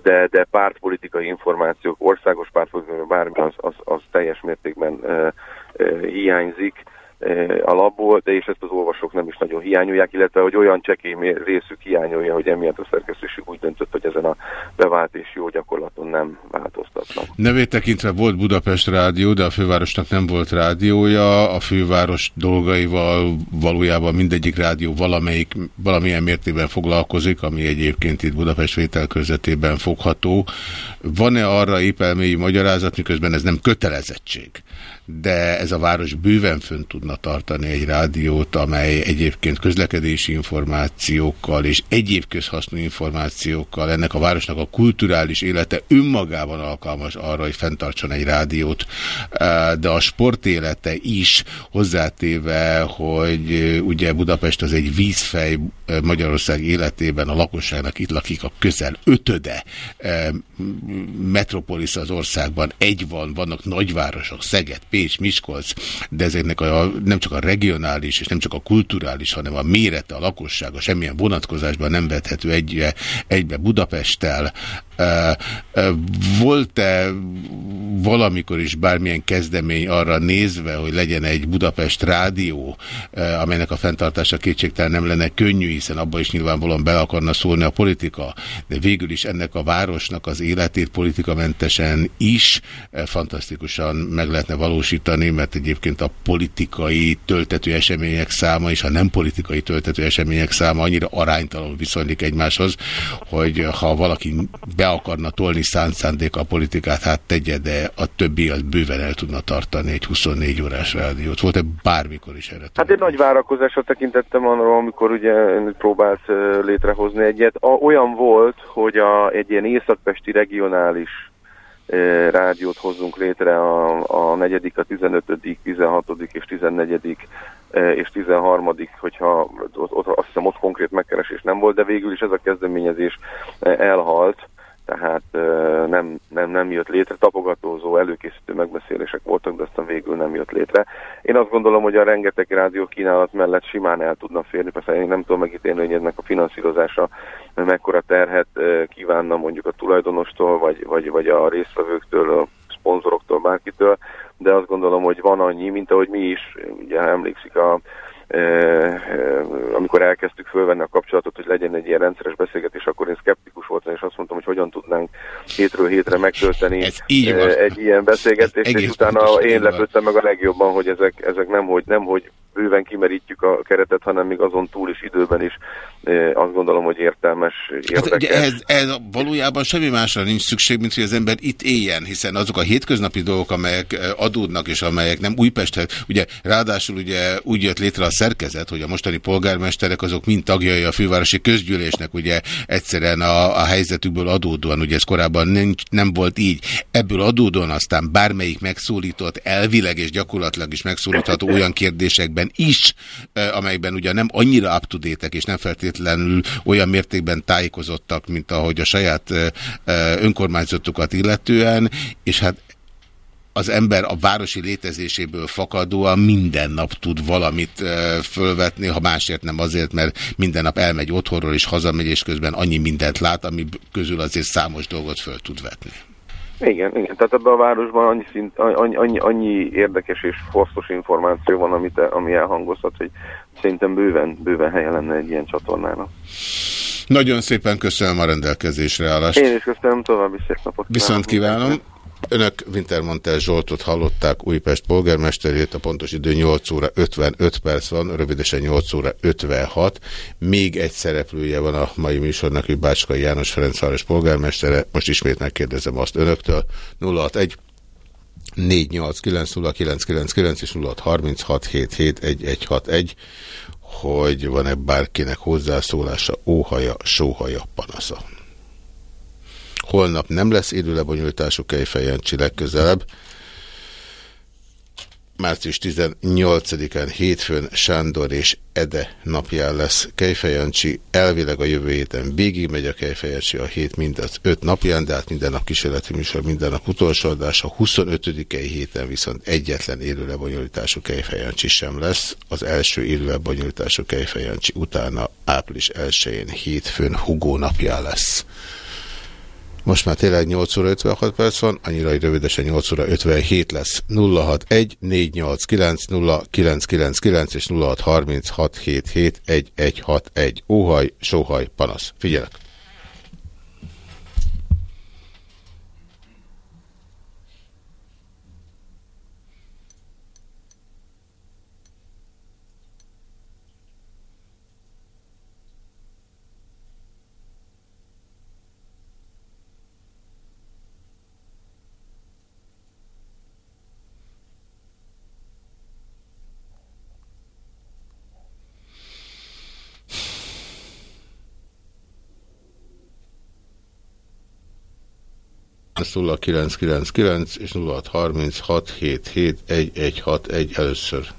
de, de pártpolitikai információk, országos pártpolitikai bármi, az, az, az teljes mértékben hiányzik alapból, de és ezt az olvasók nem is nagyon hiányolják, illetve hogy olyan csekély részük hiányolja, hogy emiatt a szerkesztőség úgy döntött, hogy ezen a bevált és jó gyakorlaton nem változtatnak. Nevét tekintve volt Budapest rádió, de a fővárosnak nem volt rádiója, a főváros dolgaival valójában mindegyik rádió valamelyik, valamilyen mértékben foglalkozik, ami egyébként itt Budapest vételkörzetében fogható. Van-e arra épp elmélyű magyarázat, miközben ez nem kötelezettség? De ez a város bőven fönn tudna tartani egy rádiót, amely egyébként közlekedési információkkal és egyéb közhasznú információkkal ennek a városnak a kulturális élete önmagában alkalmas arra, hogy fenntartson egy rádiót, de a sportélete is hozzátéve, hogy ugye Budapest az egy vízfej Magyarország életében a lakosságnak itt lakik a közel ötöde metropolis az országban, egy van, vannak nagyvárosok, Szeged, Pécs, Miskolc, de ezeknek a, nem csak a regionális és nem csak a kulturális, hanem a mérete, a lakossága semmilyen vonatkozásban nem vethető egybe, egybe Budapesttel. Volt-e valamikor is bármilyen kezdemény arra nézve, hogy legyen egy Budapest rádió, amelynek a fenntartása kétségtelen nem lenne könnyű, hiszen abban is nyilvánvalóan be akarna szólni a politika, de végül is ennek a városnak az életét politikamentesen is fantasztikusan meg lehetne valósítani, mert egyébként a politikai töltető események száma és a nem politikai töltető események száma annyira aránytalanul viszonylik egymáshoz, hogy ha valaki be akarna tolni szánt szándék a politikát, hát tegye, de a többi az bőven el tudna tartani egy 24 órás rádiót. Volt-e bármikor is erre? Hát egy nagy várakozásra tekintettem arra, amikor ugye próbált létrehozni egyet. A, olyan volt, hogy a, egy ilyen északpesti regionális e, rádiót hozzunk létre a, a 4., a 15., 16. és 14. E, és 13. hogyha ott, ott, azt hiszem ott konkrét megkeresés nem volt, de végül is ez a kezdeményezés elhalt tehát nem, nem, nem jött létre. Tapogatózó, előkészítő megbeszélések voltak, de aztán végül nem jött létre. Én azt gondolom, hogy a rengeteg rádió kínálat mellett simán el tudna férni, persze én nem tudom megítélni, hogy ennek a finanszírozása mekkora terhet kívánna mondjuk a tulajdonostól, vagy, vagy, vagy a résztvevőktől, a szponzoroktól, bárkitől, de azt gondolom, hogy van annyi, mint ahogy mi is, ugye emlékszik a amikor elkezdtük fölvenni a kapcsolatot, hogy legyen egy ilyen rendszeres beszélgetés, akkor én szkeptikus voltam, és azt mondtam, hogy hogyan tudnánk hétről hétre megtölteni egy ilyen beszélgetést, és utána én lepődtem meg a legjobban, hogy ezek, ezek nem, hogy, nem, hogy bőven kimerítjük a keretet, hanem még azon túl is időben is azt gondolom, hogy értelmes, érdekes. Hát, ugye ez, ez valójában semmi másra nincs szükség, mint hogy az ember itt éljen, hiszen azok a hétköznapi dolgok, amelyek adódnak, és amelyek nem Újpestet, ugye ráadásul ugye úgy jött létre a szerkezet, hogy a mostani polgármesterek azok mind tagjai a fővárosi közgyűlésnek, ugye egyszerűen a, a helyzetükből adódóan, ugye ez korábban nincs, nem volt így, ebből adódóan aztán bármelyik megszólított elvileg és gyakorlatilag is megszólítható olyan kérdésekben is, amelyben ugye nem annyira up to és nem feltétlenül olyan mértékben tájékozottak, mint ahogy a saját önkormányzatokat illetően, és hát az ember a városi létezéséből fakadóan minden nap tud valamit fölvetni, ha másért nem azért, mert minden nap elmegy otthonról és hazamegy, és közben annyi mindent lát, ami közül azért számos dolgot föl tud vetni. Igen, igen. Tehát ebben a városban annyi, szint, annyi, annyi, annyi érdekes és fosztos információ van, amit, ami elhangozhat, hogy szerintem bőven, bőven helye lenne egy ilyen csatornának. Nagyon szépen köszönöm a rendelkezésre állást. Én is köszönöm, további szép napot. Viszont kívánom. Önök Wintermantel Zsoltot hallották, Újpest polgármesterét, a pontos idő 8 óra 55 perc van, rövidesen 8 óra 56. Még egy szereplője van a mai műsornak, hogy Bácskai János Ferencváros polgármestere. Most ismét megkérdezem azt önöktől. 061 489 és 0636771161, hogy van-e bárkinek hozzászólása, óhaja, sóhaja, panasza. Holnap nem lesz élő lebonyolítású Kejfejancsi legközelebb. Március 18-án hétfőn Sándor és Ede napján lesz Kejfejancsi. Elvileg a jövő héten végig megy a Kejfejancsi a hét mind az öt napján, de hát minden nap kísérleti műsor, minden nap utolsó adás. A 25 héten viszont egyetlen élő lebonyolítású Kejfejancsi sem lesz. Az első élő lebonyolítású Kejfejancsi utána április 1-én hétfőn Hugó napján lesz. Most már tényleg 8 óra 56 perc van, annyira, hogy rövidesen 8 óra 57 lesz. 061 489 0999 és 0636 77 1161. Óhaj, sóhaj, panasz. Figyelek! 0999 és 0636771161 először.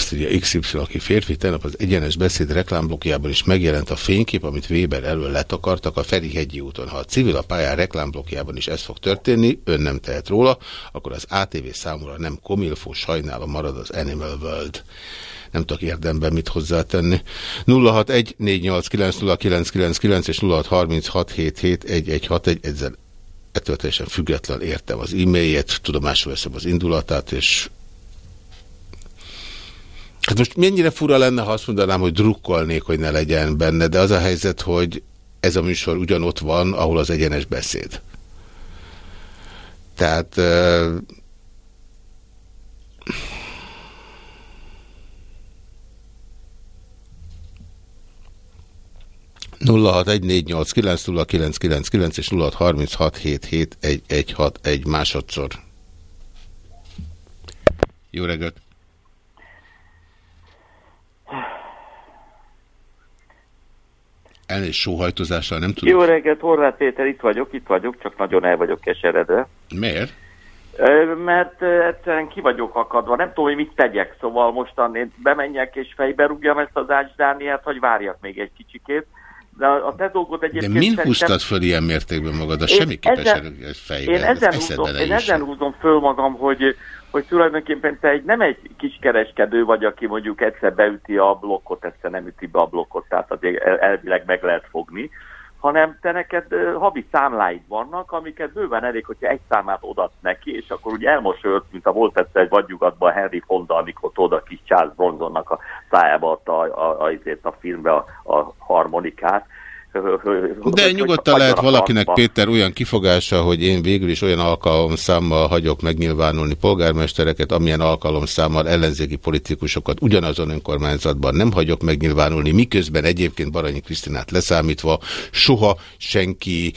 Azt írja XY, aki férfi, tegnap az egyenes beszéd reklámblokjában is megjelent a fénykép, amit Weber elől letakartak a Ferihegyi úton. Ha a civil a pályán reklámblokjában is ez fog történni, ön nem tehet róla, akkor az ATV számúra nem komilfó, sajnálom marad az Animal World nem tudok érdemben mit hozzátenni. 061 489 és 0636771161 ezzel ettől teljesen független értem az e-mailjét, tudomásul veszem az indulatát, és Hát most mennyire fura lenne, ha azt mondanám, hogy drukkolnék, hogy ne legyen benne, de az a helyzet, hogy ez a műsor ugyanott van, ahol az egyenes beszéd. Tehát... Uh, nulla és 0636771161 másodszor. Jó reggelt! Elég sóhajtozással nem tudom. Jó reggelt, Horváth Péter, itt vagyok, itt vagyok, csak nagyon el vagyok keseredve. Miért? Mert egyszerűen ki vagyok akadva, nem tudom, hogy mit tegyek, szóval mostan én bemenjek és fejbe rúgjam ezt az Ács Dániát, vagy várjak még egy kicsikét. De a te dolgod egyébként... De mind szerintem... húztad föl ilyen mértékben magad? A semmiképpen ezen, fejbe. Én ezen, húzom, én ezen húzom föl magam, hogy, hogy tulajdonképpen te egy, nem egy kiskereskedő vagy, aki mondjuk egyszer beüti a blokkot, egyszer nem üti be a blokkot, tehát azért elvileg meg lehet fogni, hanem te neked havi számláid vannak, amiket bőven elég, hogyha egy számát odasz neki, és akkor úgy elmosolt, mint a volt egyszer egy vadnyugatban Henry Fonda, amikor oda kis Charles Bronsonnak a szájába adta a, a, a, a, a filmbe a, a harmonikát, de nyugodtan lehet valakinek, Péter, olyan kifogása, hogy én végül is olyan alkalomszámmal hagyok megnyilvánulni polgármestereket, amilyen alkalomszámmal ellenzéki politikusokat ugyanazon önkormányzatban nem hagyok megnyilvánulni, miközben egyébként Baranyi Krisztinát leszámítva soha senki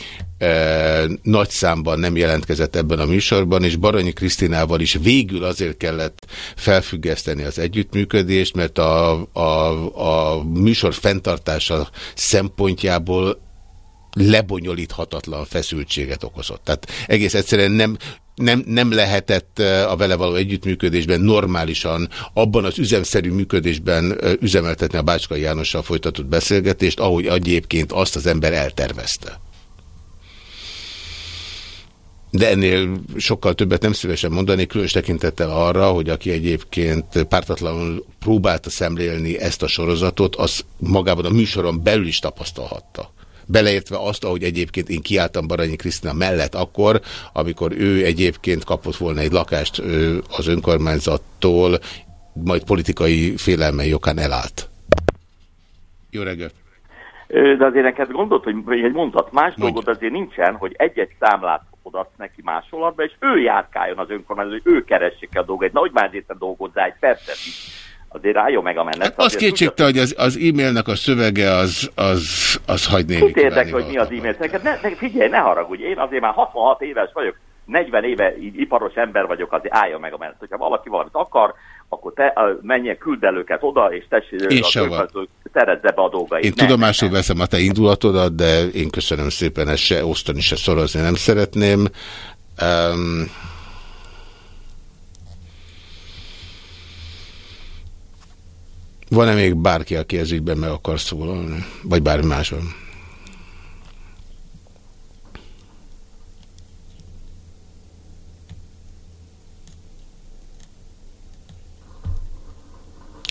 nagy számban nem jelentkezett ebben a műsorban, és Baranyi Krisztinával is végül azért kellett felfüggeszteni az együttműködést, mert a, a, a műsor fenntartása szempontjából lebonyolíthatatlan feszültséget okozott. Tehát egész egyszerűen nem, nem, nem lehetett a vele való együttműködésben normálisan, abban az üzemszerű működésben üzemeltetni a Bácskai Jánossal folytatott beszélgetést, ahogy egyébként azt az ember eltervezte. De ennél sokkal többet nem szívesen mondani, különös tekintettel arra, hogy aki egyébként pártatlanul próbálta szemlélni ezt a sorozatot, az magában a műsoron belül is tapasztalhatta. Beleértve azt, ahogy egyébként én kiálltam Baranyi Krisztina mellett akkor, amikor ő egyébként kapott volna egy lakást az önkormányzattól, majd politikai félelmei jogán elállt. Jó reggelt! De azért neked gondolt, hogy egy mondat, más dolgod azért nincsen, hogy egy-egy számlát odasz neki másolatba, és ő járkáljon az önkormányzat, hogy ő keressék a dolgait. Na, hogy már azért dolgozzá egy percet is. Azért álljon meg a menet. Hát az kétségte, hogy az, az e-mailnek a szövege az, az, az hagy némi Kit érdekel, hogy mi az e-mail? Ne, ne, figyelj, ne haragudj, én azért már 66 éves vagyok, 40 éve iparos ember vagyok, azért álljon meg a menet. Hogyha valaki valamit akar, akkor te menjen, küld el őket oda, és tessék, szerezze be a dolgait. Én tudomásul veszem a te indulatodat, de én köszönöm szépen, ezt se osztani, se szorozni nem szeretném. Um, Van-e még bárki, aki ez ügyben meg akar szólalni? Vagy bármi máson?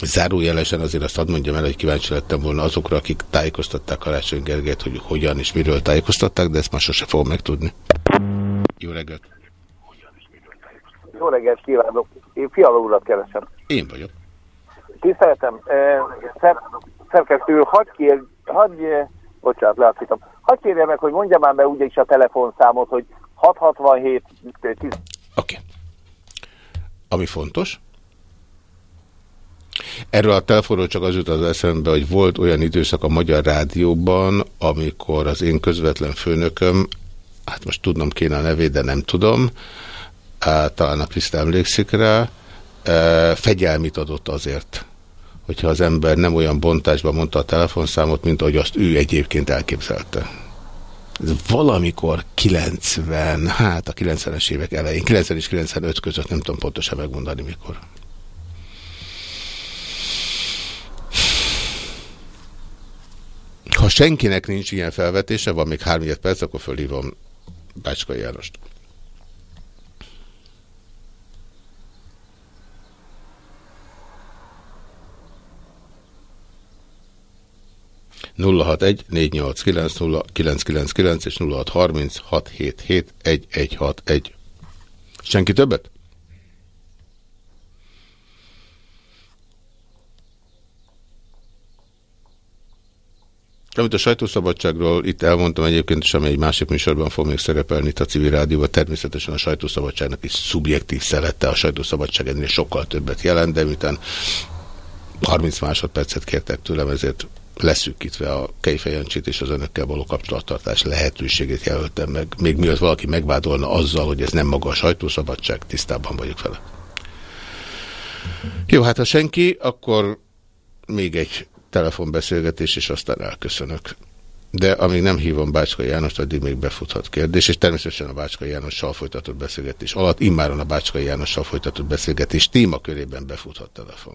Zárójelesen azért azt hadd mondjam el, hogy kíváncsi lettem volna azokra, akik tájékoztatták Karácsony Gergelyt, hogy hogyan és miről tájékoztatták, de ezt már sose fogom megtudni. Jó reggelt! Jó reggelt kívánok! Én Fiala urat keresem. Én vagyok. Tiszteltem. Szerkesztő, hadd kér, hadd, bocsánat, leállítom. Hadd kérje meg, hogy mondja már be úgyis a telefonszámot, hogy 667 Oké. Okay. Ami fontos, Erről a telefonról csak az jut az eszembe, hogy volt olyan időszak a Magyar Rádióban, amikor az én közvetlen főnököm, hát most tudnom kéne a nevét, de nem tudom, talán a Kriszta emlékszik rá, fegyelmit adott azért, hogyha az ember nem olyan bontásban mondta a telefonszámot, mint ahogy azt ő egyébként elképzelte. Ez valamikor 90, hát a 90-es évek elején, 90 és 95 között, nem tudom pontosan megmondani mikor. Ha senkinek nincs ilyen felvetése, van még 3 perc, akkor fölhívom Bácskai Jánost. nulla hat egy négy nyolc kilenc nulla kilenc kilenc kilenc és nulla hat harminc hat hét hét egy egy hat egy. Senki többet? Amit a sajtószabadságról itt elmondtam egyébként, és ami egy másik műsorban fog még szerepelni itt a civil rádióban, természetesen a sajtószabadságnak is szubjektív szelette, a sajtószabadság ennél sokkal többet jelent, de miután 30 másodpercet kértek tőlem, ezért leszűkítve a Kejfejancsit és az önökkel való kapcsolattartás lehetőségét jelöltem meg. Még miatt valaki megvádolna azzal, hogy ez nem maga a sajtószabadság, tisztában vagyok vele. Jó, hát ha senki, akkor még egy telefonbeszélgetés, és aztán elköszönök. De amíg nem hívom Bácskai Jánost, addig még befuthat kérdés, és természetesen a Bácskai Jánossal folytatott beszélgetés alatt, immáron a Bácskai Jánossal folytatott beszélgetés témakörében befuthat telefon.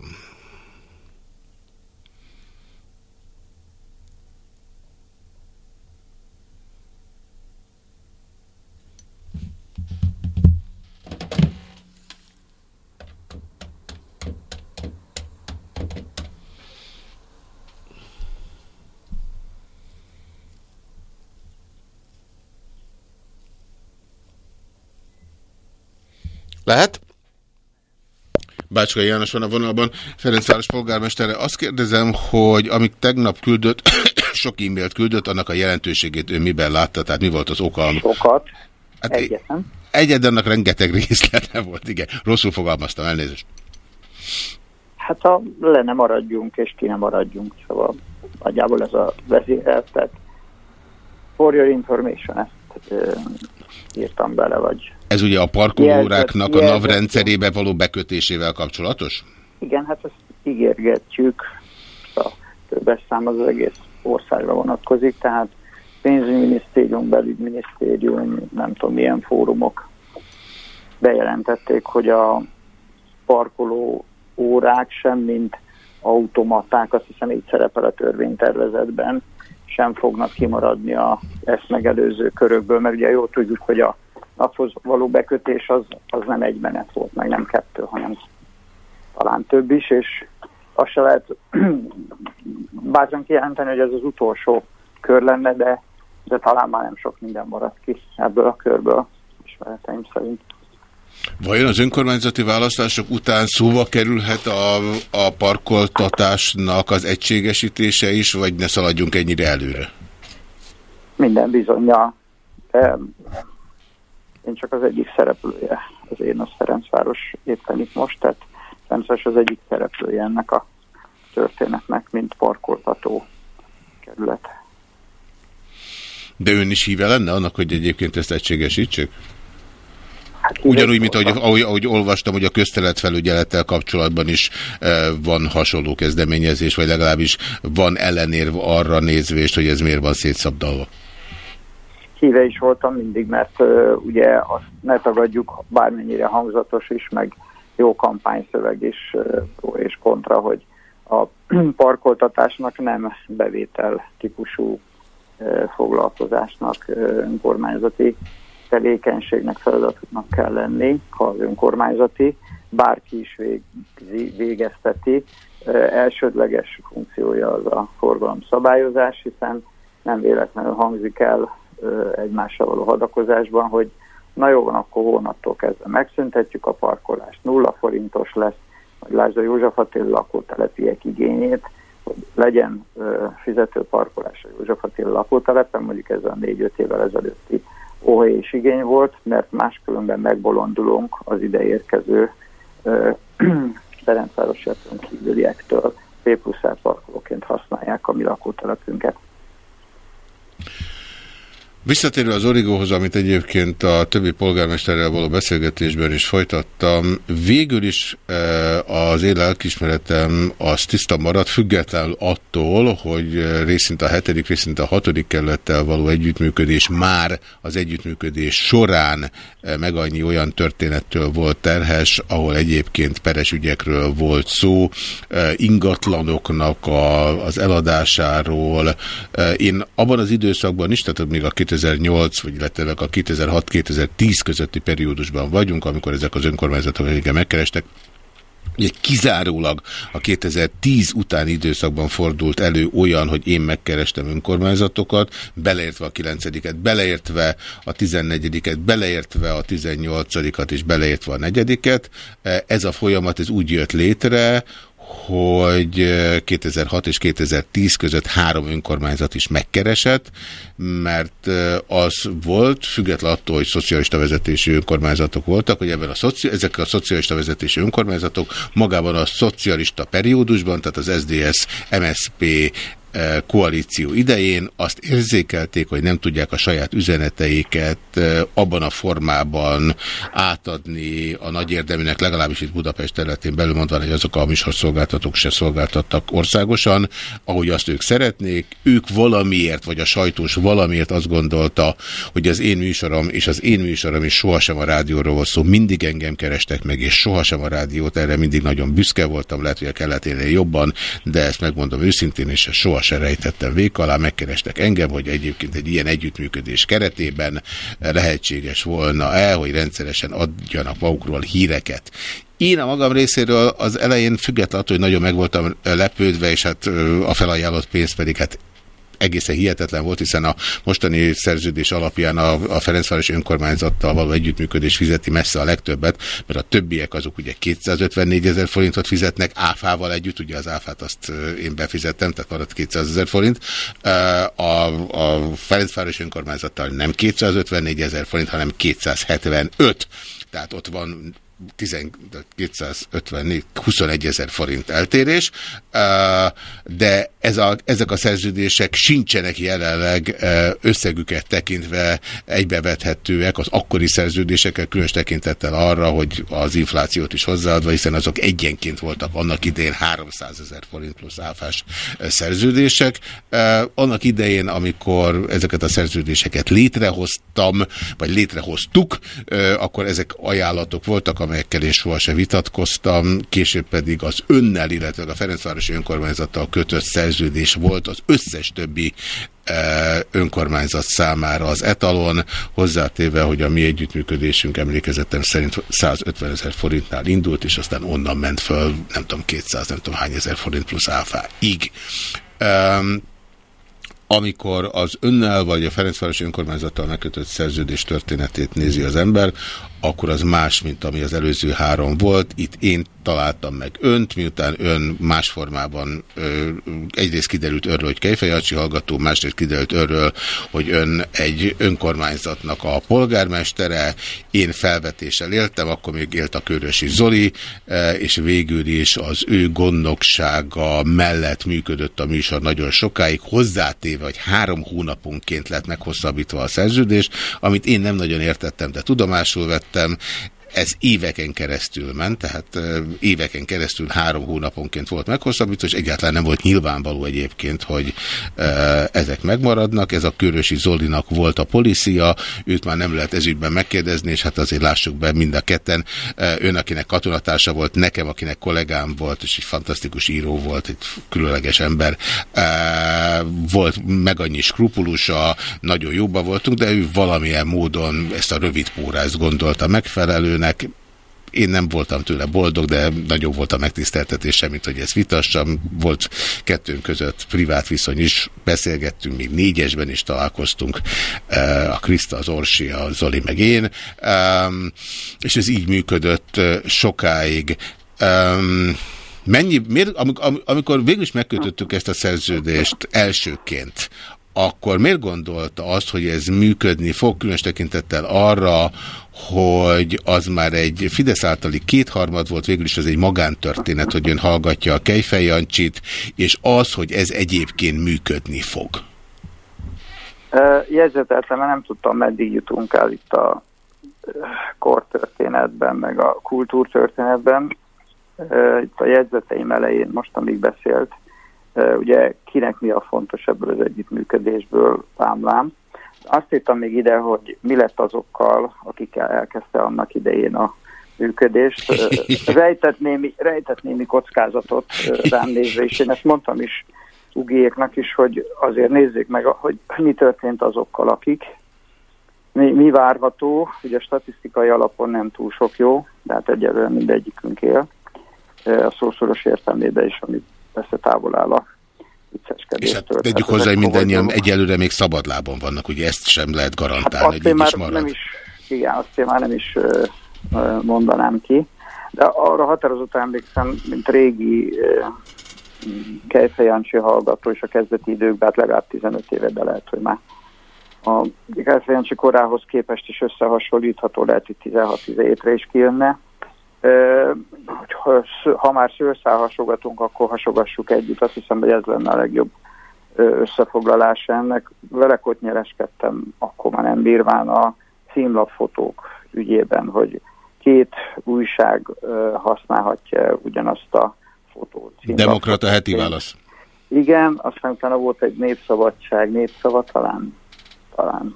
Lehet? Bácskai János van a vonalban, Ferencváros polgármestere. Azt kérdezem, hogy amíg tegnap küldött, sok e-mailt küldött, annak a jelentőségét ő miben látta, tehát mi volt az oka? Sokat. Hát Egyet, nem? Egyet, annak rengeteg részlete volt, igen. Rosszul fogalmaztam, elnézést. Hát ha le nem maradjunk, és ki nem maradjunk, szóval nagyjából ez a vezérelt, tehát for your information, ezt ö, írtam bele, vagy ez ugye a parkolóráknak a NAV rendszerébe való bekötésével kapcsolatos? Igen, hát ezt ígérgetjük. A többes szám az egész országra vonatkozik, tehát pénzügyminisztérium, belügyminisztérium, nem tudom milyen fórumok bejelentették, hogy a parkoló órák sem, mint automaták, azt hiszem így szerepel a törvénytervezetben, sem fognak kimaradni a ezt megelőző körökből, mert ugye jól tudjuk, hogy a naphoz való bekötés az, az nem egy menet volt, meg nem kettő, hanem talán több is, és azt se lehet bátran kijelenteni, hogy ez az utolsó kör lenne, de, de talán már nem sok minden maradt ki ebből a körből, ismereteim szerint. Vajon az önkormányzati választások után szóba kerülhet a, a parkoltatásnak az egységesítése is, vagy ne szaladjunk ennyire előre? Minden bizonyja. Én csak az egyik szereplője, az én a Ferencváros éppen itt most, tehát Ferencváros az egyik szereplője ennek a történetnek, mint parkoltató kerület. De ön is híve lenne annak, hogy egyébként ezt egységesítsük? Hát, Ugyanúgy, mint ahogy, ahogy, ahogy olvastam, hogy a közteletfelügyelettel kapcsolatban is e, van hasonló kezdeményezés, vagy legalábbis van ellenérv arra nézvést, hogy ez miért van szétszabdalva. Híve is voltam mindig, mert uh, ugye azt ne tagadjuk, bármennyire hangzatos is, meg jó kampányszöveg is uh, és kontra, hogy a parkoltatásnak nem bevétel típusú uh, foglalkozásnak uh, önkormányzati tevékenységnek, feladatnak kell lenni, ha az önkormányzati, bárki is végzi, végezteti. Elsődleges funkciója az a forgalom szabályozás, hiszen nem véletlenül hangzik el egymással való hadakozásban, hogy na jó van, akkor hónaptól kezdve megszüntetjük a parkolást, nulla forintos lesz, vagy lásd a József Attila lakótelepiek igényét, hogy legyen fizető parkolás a József Attila lakótelepen, mondjuk ez a négy-öt évvel ezelőtti óhely és igény volt, mert máskülönben megbolondulunk az ide érkező Ferencváros kívüliektől P plusz parkolóként használják a mi lakótelepünket. Visszatérve az origóhoz, amit egyébként a többi polgármesterrel való beszélgetésben is folytattam, végül is e, az én lelkismeretem az tiszta maradt, függetlenül attól, hogy részint a hetedik, részint a hatodik kerülettel való együttműködés már az együttműködés során meg annyi olyan történettől volt terhes, ahol egyébként peres ügyekről volt szó, e, ingatlanoknak a, az eladásáról. Én abban az időszakban is, tehát még a 2008, vagy illetve a 2006-2010 közötti periódusban vagyunk, amikor ezek az önkormányzatok engem megkerestek, Ugye kizárólag a 2010 utáni időszakban fordult elő olyan, hogy én megkerestem önkormányzatokat, beleértve a 9-et, beleértve a 14-et, beleértve a 18-at és beleértve a 4-et. Ez a folyamat ez úgy jött létre, hogy 2006 és 2010 között három önkormányzat is megkeresett, mert az volt, független attól, hogy szocialista vezetésű önkormányzatok voltak, hogy ebben a ezek a szocialista vezetésű önkormányzatok magában a szocialista periódusban, tehát az SDS, MSP, koalíció idején azt érzékelték, hogy nem tudják a saját üzeneteiket abban a formában átadni a nagy érdeműnek, legalábbis itt Budapest területén belül mondva, hogy azok a műsorszolgáltatók se szolgáltattak országosan, ahogy azt ők szeretnék. Ők valamiért, vagy a sajtós valamiért azt gondolta, hogy az én műsorom és az én műsorom is sohasem a rádióról volt szó, mindig engem kerestek meg, és sohasem a rádiót, erre mindig nagyon büszke voltam, lehet, hogy a jobban, de ezt megmondom őszintén, és soha se rejtettem vék alá, megkerestek engem, hogy egyébként egy ilyen együttműködés keretében lehetséges volna-e, hogy rendszeresen adjanak magukról híreket. Én a magam részéről az elején függetlenül, hogy nagyon meg voltam lepődve, és hát a felajánlott pénz pedig hát egészen hihetetlen volt, hiszen a mostani szerződés alapján a, a Ferencváros önkormányzattal való együttműködés fizeti messze a legtöbbet, mert a többiek azok ugye 254 ezer forintot fizetnek, áfával együtt, ugye az áfát azt én befizettem, tehát maradt 200 ezer forint. A, a Ferencváros önkormányzattal nem 254 ezer forint, hanem 275 tehát ott van 254, 21 ezer forint eltérés, de ez a, ezek a szerződések sincsenek jelenleg összegüket tekintve egybevethetőek az akkori szerződésekkel, különös tekintettel arra, hogy az inflációt is hozzáadva, hiszen azok egyenként voltak annak idején 300 ezer forint plusz áfás szerződések. Annak idején, amikor ezeket a szerződéseket létrehoztam, vagy létrehoztuk, akkor ezek ajánlatok voltak, amelyekkel én sohasem vitatkoztam, később pedig az önnel, illetve a Ferencvárosi önkormányzattal kötött szerződés volt az összes többi önkormányzat számára az etalon, hozzátéve, hogy a mi együttműködésünk emlékezetem szerint 150 ezer forintnál indult, és aztán onnan ment föl, nem tudom, 200, nem tudom hány ezer forint plusz áfáig. Um, amikor az önnel vagy a Ferencvárosi önkormányzattal megkötött szerződés történetét nézi az ember, akkor az más, mint ami az előző három volt. Itt én találtam meg önt, miután ön más formában ö, egyrészt kiderült örről, hogy Kejfejacsi hallgató, másrészt kiderült örről, hogy ön egy önkormányzatnak a polgármestere, én felvetéssel éltem, akkor még élt a Körösi Zoli, és végül is az ő gondnoksága mellett működött a műsor nagyon sokáig, hozzátéve, hogy három hónaponként lett meghosszabbítva a szerződés, amit én nem nagyon értettem, de tudomásul vettem, ez éveken keresztül ment, tehát éveken keresztül három hónaponként volt meghosszabbítva, és egyáltalán nem volt nyilvánvaló egyébként, hogy ezek megmaradnak. Ez a Körösi Zolinak volt a policia, őt már nem lehet ezügyben megkérdezni, és hát azért lássuk be mind a ketten. Ön, akinek katonatársa volt, nekem, akinek kollégám volt, és egy fantasztikus író volt, egy különleges ember, volt meg annyi skrupulusa, nagyon jobban voltunk, de ő valamilyen módon ezt a rövid pórázt gondolta megfelelőnek, ennek én nem voltam tőle boldog, de nagyobb volt a megtiszteltetése, mint hogy ezt vitassam. Volt kettőnk között privát viszony is, beszélgettünk, még négyesben is találkoztunk, eh, a Kriszta, az Orsi, a Zoli meg én, és ez így működött eh, sokáig. Mennyi, miért, amikor végül is megkötöttük ezt a szerződést elsőként, akkor miért gondolta azt, hogy ez működni fog, különös tekintettel arra, hogy az már egy Fidesz általi kétharmad volt, végül is ez egy magántörténet, hogy ön hallgatja a Kejfej Jancsit, és az, hogy ez egyébként működni fog. Jegyzeteltem, nem tudtam, meddig jutunk el itt a kortörténetben, meg a kultúrtörténetben. Itt a jegyzeteim elején most, amíg beszélt, ugye kinek mi a fontos ebből az együttműködésből támlám. Azt írtam még ide, hogy mi lett azokkal, akikkel elkezdte annak idején a működést. Rejtett némi, rejtett némi kockázatot rám nézve, és én ezt mondtam is ugiéknak is, hogy azért nézzék meg, hogy mi történt azokkal, akik, mi, mi várható, ugye statisztikai alapon nem túl sok jó, de hát egyelőre mindegyikünk él, a szószoros értelmében is, ami persze távol áll a és hát tegyük hozzá, hogy mindannyian egyelőre még szabadlábon vannak, ugye ezt sem lehet garantálni, hát hogy így is marad. Nem is, igen, azt én már nem is uh, mondanám ki, de arra határozottan emlékszem, mint régi uh, Kejfejancsi hallgató és a kezdeti időkben, hát legalább 15 éve, de lehet, hogy már. A Kejfejancsi korához képest is összehasonlítható, lehet, hogy 16-17-re is kijönne hogy ha már szőrszál hasogatunk, akkor hasogassuk együtt. Azt hiszem, hogy ez lenne a legjobb összefoglalás ennek. Vele ott nyereskedtem, akkor már nem bírván a címlapfotók ügyében, hogy két újság használhatja ugyanazt a fotót. Demokrata heti válasz. Igen, aztán utána volt egy népszabadság, népszava talán, talán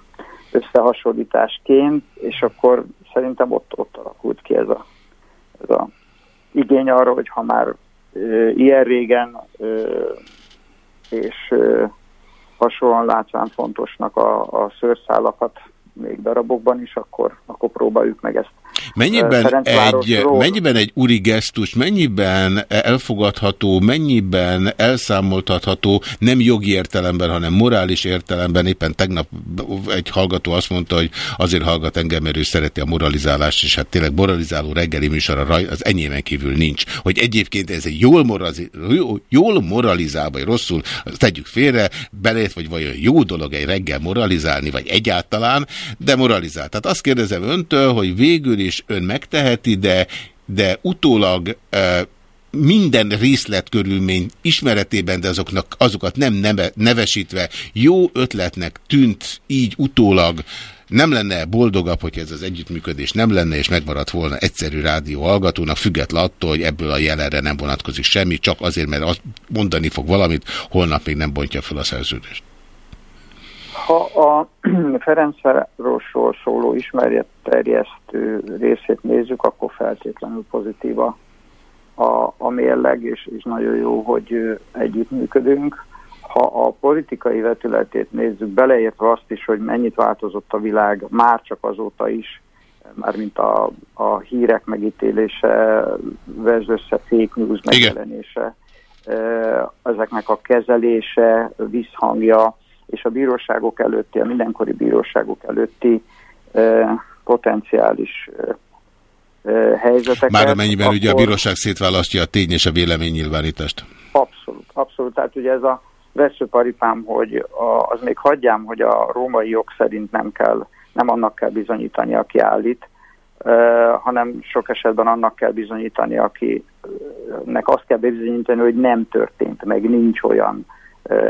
összehasonlításként, és akkor szerintem ott, ott alakult ki ez a ez a igény arra, hogy ha már ö, ilyen régen és hasonlóan látván fontosnak a, a szőrszálakat még darabokban is, akkor, akkor próbáljuk meg ezt Mennyiben egy, mennyiben egy uri gesztus, mennyiben elfogadható, mennyiben elszámoltatható, nem jogi értelemben, hanem morális értelemben, éppen tegnap egy hallgató azt mondta, hogy azért hallgat engem, mert ő szereti a moralizálást, és hát tényleg moralizáló reggeli műsor az enyémen kívül nincs. Hogy egyébként ez egy jól, moraliz, jól moralizál, vagy rosszul, tegyük félre, belét, vagy vajon jó dolog egy reggel moralizálni, vagy egyáltalán, de moralizál. Tehát azt kérdezem öntől, hogy végül is ön megteheti, de, de utólag minden részletkörülmény ismeretében, de azoknak, azokat nem neve, nevesítve jó ötletnek tűnt így utólag, nem lenne boldogabb, hogy ez az együttműködés nem lenne, és megmaradt volna egyszerű rádió hallgatónak, független attól, hogy ebből a jelenre nem vonatkozik semmi, csak azért, mert azt mondani fog valamit, holnap még nem bontja fel a szerződést. Ha a Ferencvárosról szóló ismeretterjesztő részét nézzük, akkor feltétlenül pozitív a, a, a mérleg, és, és nagyon jó, hogy együttműködünk. Ha a politikai vetületét nézzük, beleértve azt is, hogy mennyit változott a világ, már csak azóta is, mármint a, a hírek megítélése, vezd össze fake news megjelenése, ezeknek a kezelése, visszhangja, és a bíróságok előtti, a mindenkori bíróságok előtti potenciális helyzeteket. Már amennyiben akkor... ugye a bíróság szétválasztja a tény és a véleménynyilvánítást. Abszolút, abszolút. Tehát ugye ez a veszőparipám, hogy a, az még hagyjám, hogy a római jog szerint nem kell, nem annak kell bizonyítani, aki állít, uh, hanem sok esetben annak kell bizonyítani, akinek azt kell bizonyítani, hogy nem történt, meg nincs olyan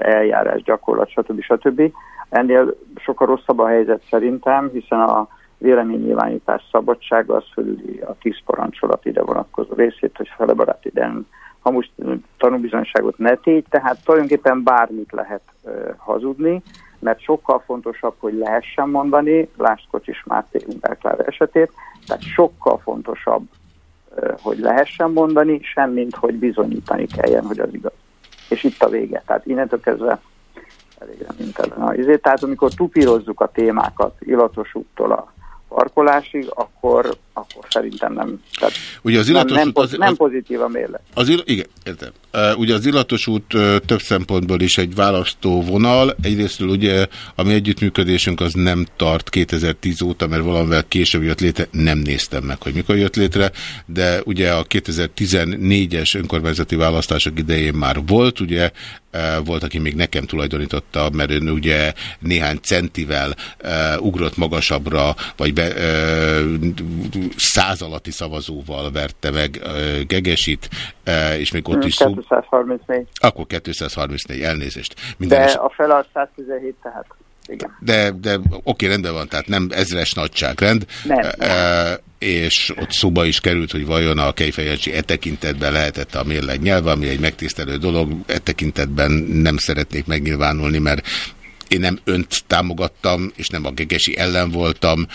eljárás, gyakorlat, stb. stb. Ennél sokkal rosszabb a helyzet szerintem, hiszen a véleménynyilvánítás szabadsága az fölüli a tíz parancsolat ide vonatkozó részét, hogy felebarát ide ha most tanúbizonyságot ne tégy, tehát tulajdonképpen bármit lehet uh, hazudni, mert sokkal fontosabb, hogy lehessen mondani, lásd Kocsis Máté Humberklára esetét, tehát sokkal fontosabb, uh, hogy lehessen mondani, semmint, hogy bizonyítani kelljen, hogy az igaz. És itt a vége. Tehát innentől kezdve elég reménytelen. Tehát amikor tupírozzuk a témákat illatos úttól a parkolásig, akkor, akkor szerintem nem. Tehát Ugye az illatos nem, nem, az, nem pozitív a mérlet. Az, igen, értem. Uh, ugye az illatos út uh, több szempontból is egy választó vonal. Egyrésztről ugye a mi együttműködésünk az nem tart 2010 óta, mert valamivel később jött létre, nem néztem meg, hogy mikor jött létre, de ugye a 2014-es önkormányzati választások idején már volt, ugye volt, aki még nekem tulajdonította, mert ön ugye néhány centivel uh, ugrott magasabbra, vagy be, uh, száz alatti szavazóval verte meg Gegesit, és még ott is szó... 234. Akkor 234, elnézést. Minden De is... a fel a 117, tehát igen. De, de oké, rendben van, tehát nem ezres nagyságrend. Nem, nem. És ott szóba is került, hogy vajon a Kejfejancsi e tekintetben lehetett a mérleg nyelve, ami egy megtisztelő dolog, e tekintetben nem szeretnék megnyilvánulni, mert én nem önt támogattam, és nem a gegesi ellen voltam.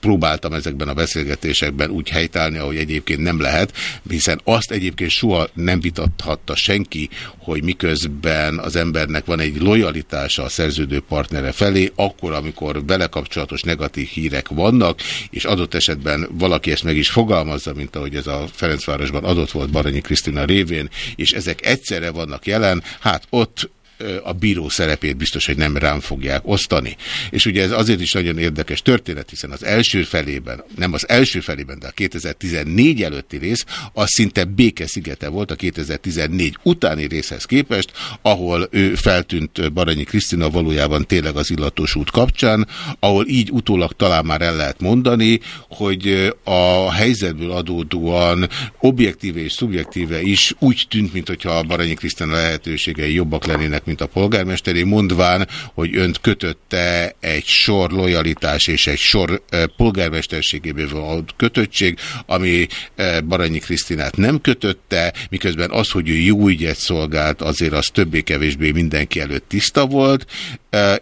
Próbáltam ezekben a beszélgetésekben úgy helytállni, ahogy egyébként nem lehet, hiszen azt egyébként soha nem vitathatta senki, hogy miközben az embernek van egy lojalitása a szerződő partnere felé, akkor, amikor vele kapcsolatos negatív hírek vannak, és adott esetben valaki ezt meg is fogalmazza, mint ahogy ez a Ferencvárosban adott volt Baranyi Krisztina révén, és ezek egyszerre vannak jelen, hát ott a bíró szerepét biztos, hogy nem rám fogják osztani. És ugye ez azért is nagyon érdekes történet, hiszen az első felében, nem az első felében, de a 2014 előtti rész, az szinte békeszigete volt a 2014 utáni részhez képest, ahol ő feltűnt Baranyi Krisztina valójában tényleg az illatos út kapcsán, ahol így utólag talán már el lehet mondani, hogy a helyzetből adódóan objektíve és szubjektíve is úgy tűnt, mintha a Baranyi Krisztina lehetőségei jobbak lennének, mint a polgármesteri, mondván, hogy önt kötötte egy sor lojalitás és egy sor polgármesterségéből való kötöttség, ami Baranyi Krisztinát nem kötötte, miközben az, hogy ő jó ügyet szolgált, azért az többé-kevésbé mindenki előtt tiszta volt,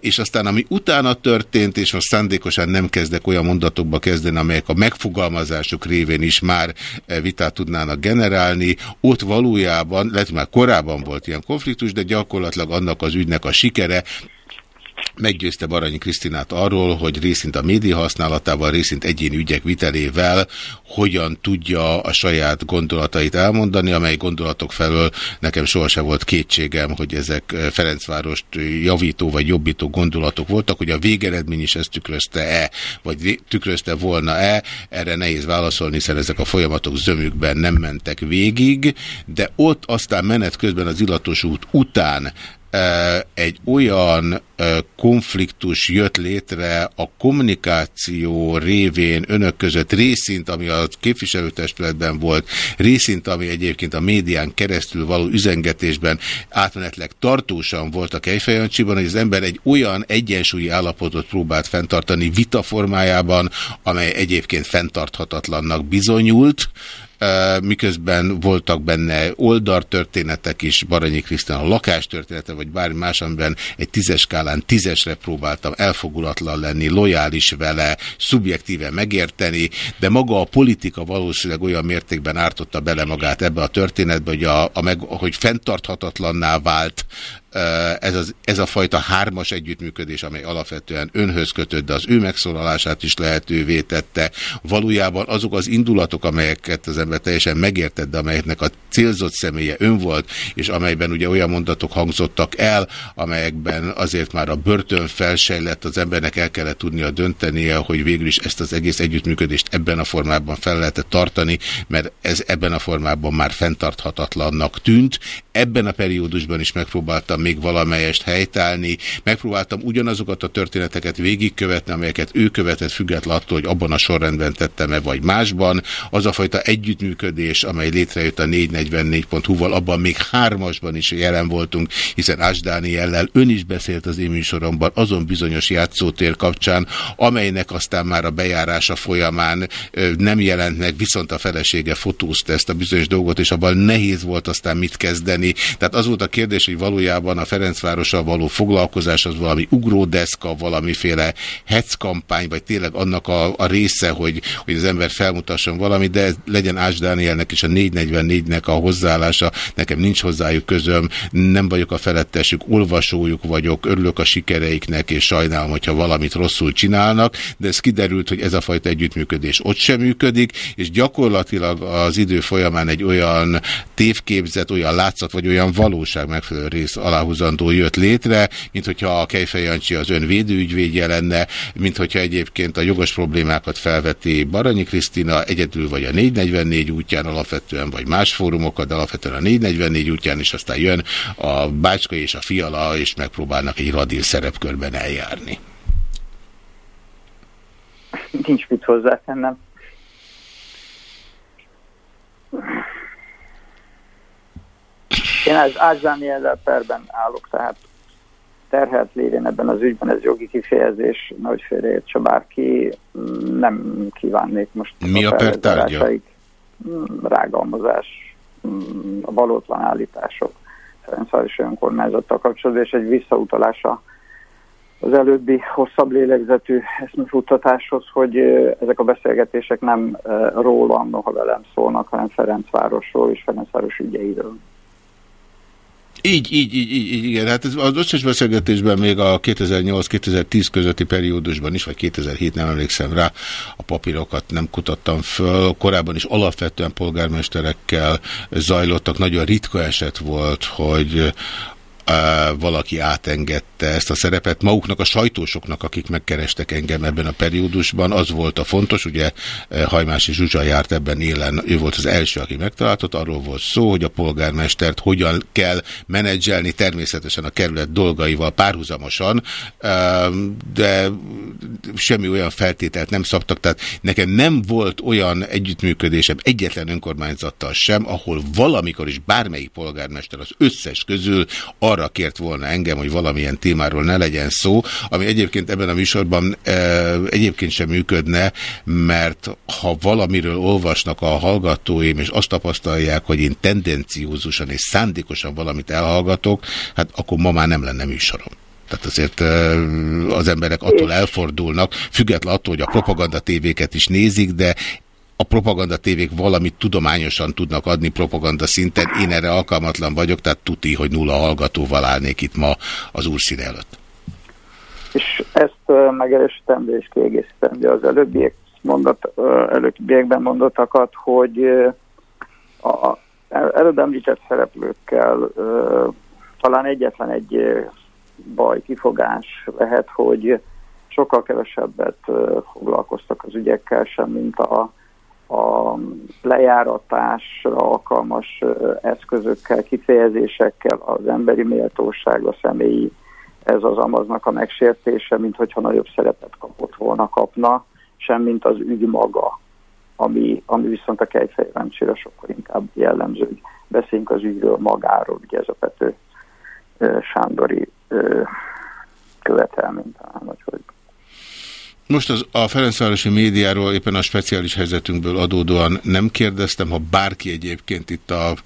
és aztán ami utána történt, és most szándékosan nem kezdek olyan mondatokba kezdeni, amelyek a megfogalmazásuk révén is már vitát tudnának generálni, ott valójában, lehet már korábban volt ilyen konfliktus, de gyakorlatilag annak az ügynek a sikere, meggyőzte Baranyi Krisztinát arról, hogy részint a média használatával, részint egyéni ügyek vitelével hogyan tudja a saját gondolatait elmondani, amely gondolatok felől nekem sohasem volt kétségem, hogy ezek Ferencvárost javító vagy jobbító gondolatok voltak, hogy a végeredmény is ezt tükrözte-e, vagy tükrözte volna-e, erre nehéz válaszolni, hiszen ezek a folyamatok zömükben nem mentek végig, de ott aztán menet közben az illatos út után egy olyan konfliktus jött létre a kommunikáció révén önök között részint, ami a képviselőtestületben volt, részint, ami egyébként a médián keresztül való üzengetésben átmenetleg tartósan volt a Kejfejancsiban, hogy az ember egy olyan egyensúlyi állapotot próbált fenntartani vita formájában, amely egyébként fenntarthatatlannak bizonyult, miközben voltak benne oldaltörténetek is, Baranyi Krisztán a lakástörténete, vagy bármi más, amiben egy tízes skálán tízesre próbáltam elfogulatlan lenni, lojális vele, szubjektíven megérteni, de maga a politika valószínűleg olyan mértékben ártotta bele magát ebbe a történetbe, hogy, a, a meg, hogy fenntarthatatlanná vált ez, az, ez a fajta hármas együttműködés, amely alapvetően önhöz kötött, de az ő megszólalását is lehetővé tette. Valójában azok az indulatok, amelyeket az ember teljesen megértett, de amelyeknek a célzott személye ön volt, és amelyben ugye olyan mondatok hangzottak el, amelyekben azért már a börtön felsejlett, az embernek el kellett tudnia döntenie, hogy végül is ezt az egész együttműködést ebben a formában fel lehetett tartani, mert ez ebben a formában már fenntarthatatlannak tűnt. Ebben a periódusban is megpróbáltam még valamelyest helytállni. Megpróbáltam ugyanazokat a történeteket végigkövetni, amelyeket ő követett független attól, hogy abban a sorrendben tettem-e, vagy másban. Az a fajta együttműködés, amely létrejött a 444.hu-val, abban még hármasban is jelen voltunk, hiszen Ás Dániellel ön is beszélt az én műsoromban azon bizonyos játszótér kapcsán, amelynek aztán már a bejárása folyamán nem jelent meg, viszont a felesége fotózta ezt a bizonyos dolgot, és abban nehéz volt aztán mit kezdeni. Tehát az volt a kérdés, hogy valójában van a Ferencvárossal való foglalkozás, az valami ugródeszka, valamiféle hetszkampány, vagy tényleg annak a, a része, hogy, hogy az ember felmutasson valamit, de legyen Ás Dánielnek és a 444-nek a hozzáállása, nekem nincs hozzájuk közöm, nem vagyok a felettesük, olvasójuk vagyok, örülök a sikereiknek, és sajnálom, hogyha valamit rosszul csinálnak, de ez kiderült, hogy ez a fajta együttműködés ott sem működik, és gyakorlatilag az idő folyamán egy olyan tévképzet, olyan látszat, vagy olyan valóság megfelelő rész alá aláhúzandó jött létre, mint hogyha a Kejfej Jancsi az ön védőügyvédje lenne, mint hogyha egyébként a jogos problémákat felveti Baranyi Krisztina egyedül vagy a 444 útján alapvetően, vagy más fórumokat, de alapvetően a 444 útján, és aztán jön a Bácska és a Fiala, és megpróbálnak egy radír szerepkörben eljárni. Nincs mit hozzátennem. Én az Ács Dániellel perben állok, tehát terhelt lévén ebben az ügyben, ez jogi kifejezés, nagy félreértse bárki, nem kívánnék most Mi a, a pertárgya? Rágalmazás, a valótlan állítások Ferencvárosi önkormányzattal kapcsolatban, és egy visszautalása az előbbi hosszabb lélegzetű eszmefuttatáshoz, hogy ezek a beszélgetések nem rólam, noha velem szólnak, hanem Ferencvárosról és Ferencváros ügyeiről. Így, így, így, így, igen. Hát ez az összes beszélgetésben még a 2008-2010 közötti periódusban is, vagy 2007, nem emlékszem rá, a papírokat nem kutattam föl. Korábban is alapvetően polgármesterekkel zajlottak. Nagyon ritka eset volt, hogy valaki átengedte ezt a szerepet. Maguknak a sajtósoknak, akik megkerestek engem ebben a periódusban, az volt a fontos, ugye Hajmási Zsuzsa járt ebben élen, ő volt az első, aki megtaláltott, arról volt szó, hogy a polgármestert hogyan kell menedzselni, természetesen a kerület dolgaival párhuzamosan, de semmi olyan feltételt nem szabtak, tehát nekem nem volt olyan együttműködésem egyetlen önkormányzattal sem, ahol valamikor is bármelyik polgármester az összes közül arra arra kért volna engem, hogy valamilyen témáról ne legyen szó, ami egyébként ebben a műsorban e, egyébként sem működne, mert ha valamiről olvasnak a hallgatóim, és azt tapasztalják, hogy én tendenciózusan és szándékosan valamit elhallgatok, hát akkor ma már nem lenne műsorom. Tehát azért e, az emberek attól elfordulnak, független attól, hogy a propaganda tévéket is nézik, de a propaganda tévék valamit tudományosan tudnak adni propaganda szinten. Én erre alkalmatlan vagyok, tehát tuti, hogy nulla hallgatóval állnék itt ma az úrszín előtt. És ezt megerősítem, és kiegészítem, az előbbiek mondat, előbbiekben mondottakat, hogy a előbb említett szereplőkkel talán egyetlen egy baj, kifogás lehet, hogy sokkal kevesebbet foglalkoztak az ügyekkel sem, mint a a lejáratásra alkalmas eszközökkel, kifejezésekkel az emberi méltóság, a személyi, ez az amaznak a megsértése, mint hogyha nagyobb szerepet kapott volna, kapna, sem mint az ügy maga, ami, ami viszont a kejfejrendsére sokkal inkább jellemző, hogy beszéljünk az ügyről magáról, ugye ez a Pető Sándori követelmény talán, vagy hogy Most az, a Ferencvárosi médiáról éppen a speciális helyzetünkből adódóan nem kérdeztem, ha bárki egyébként itt a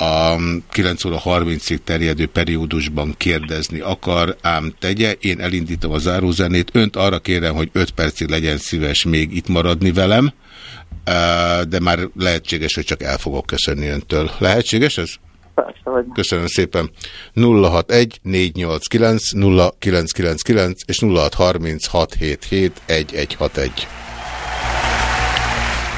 a 9 óra 30-ig terjedő periódusban kérdezni akar, ám tegye, én elindítom a zárózenét, önt arra kérem, hogy 5 percig legyen szíves még itt maradni velem, de már lehetséges, hogy csak el fogok köszönni öntől. Lehetséges ez? Persze, vagy. Köszönöm szépen. 061 489 0999 és 063677 1161.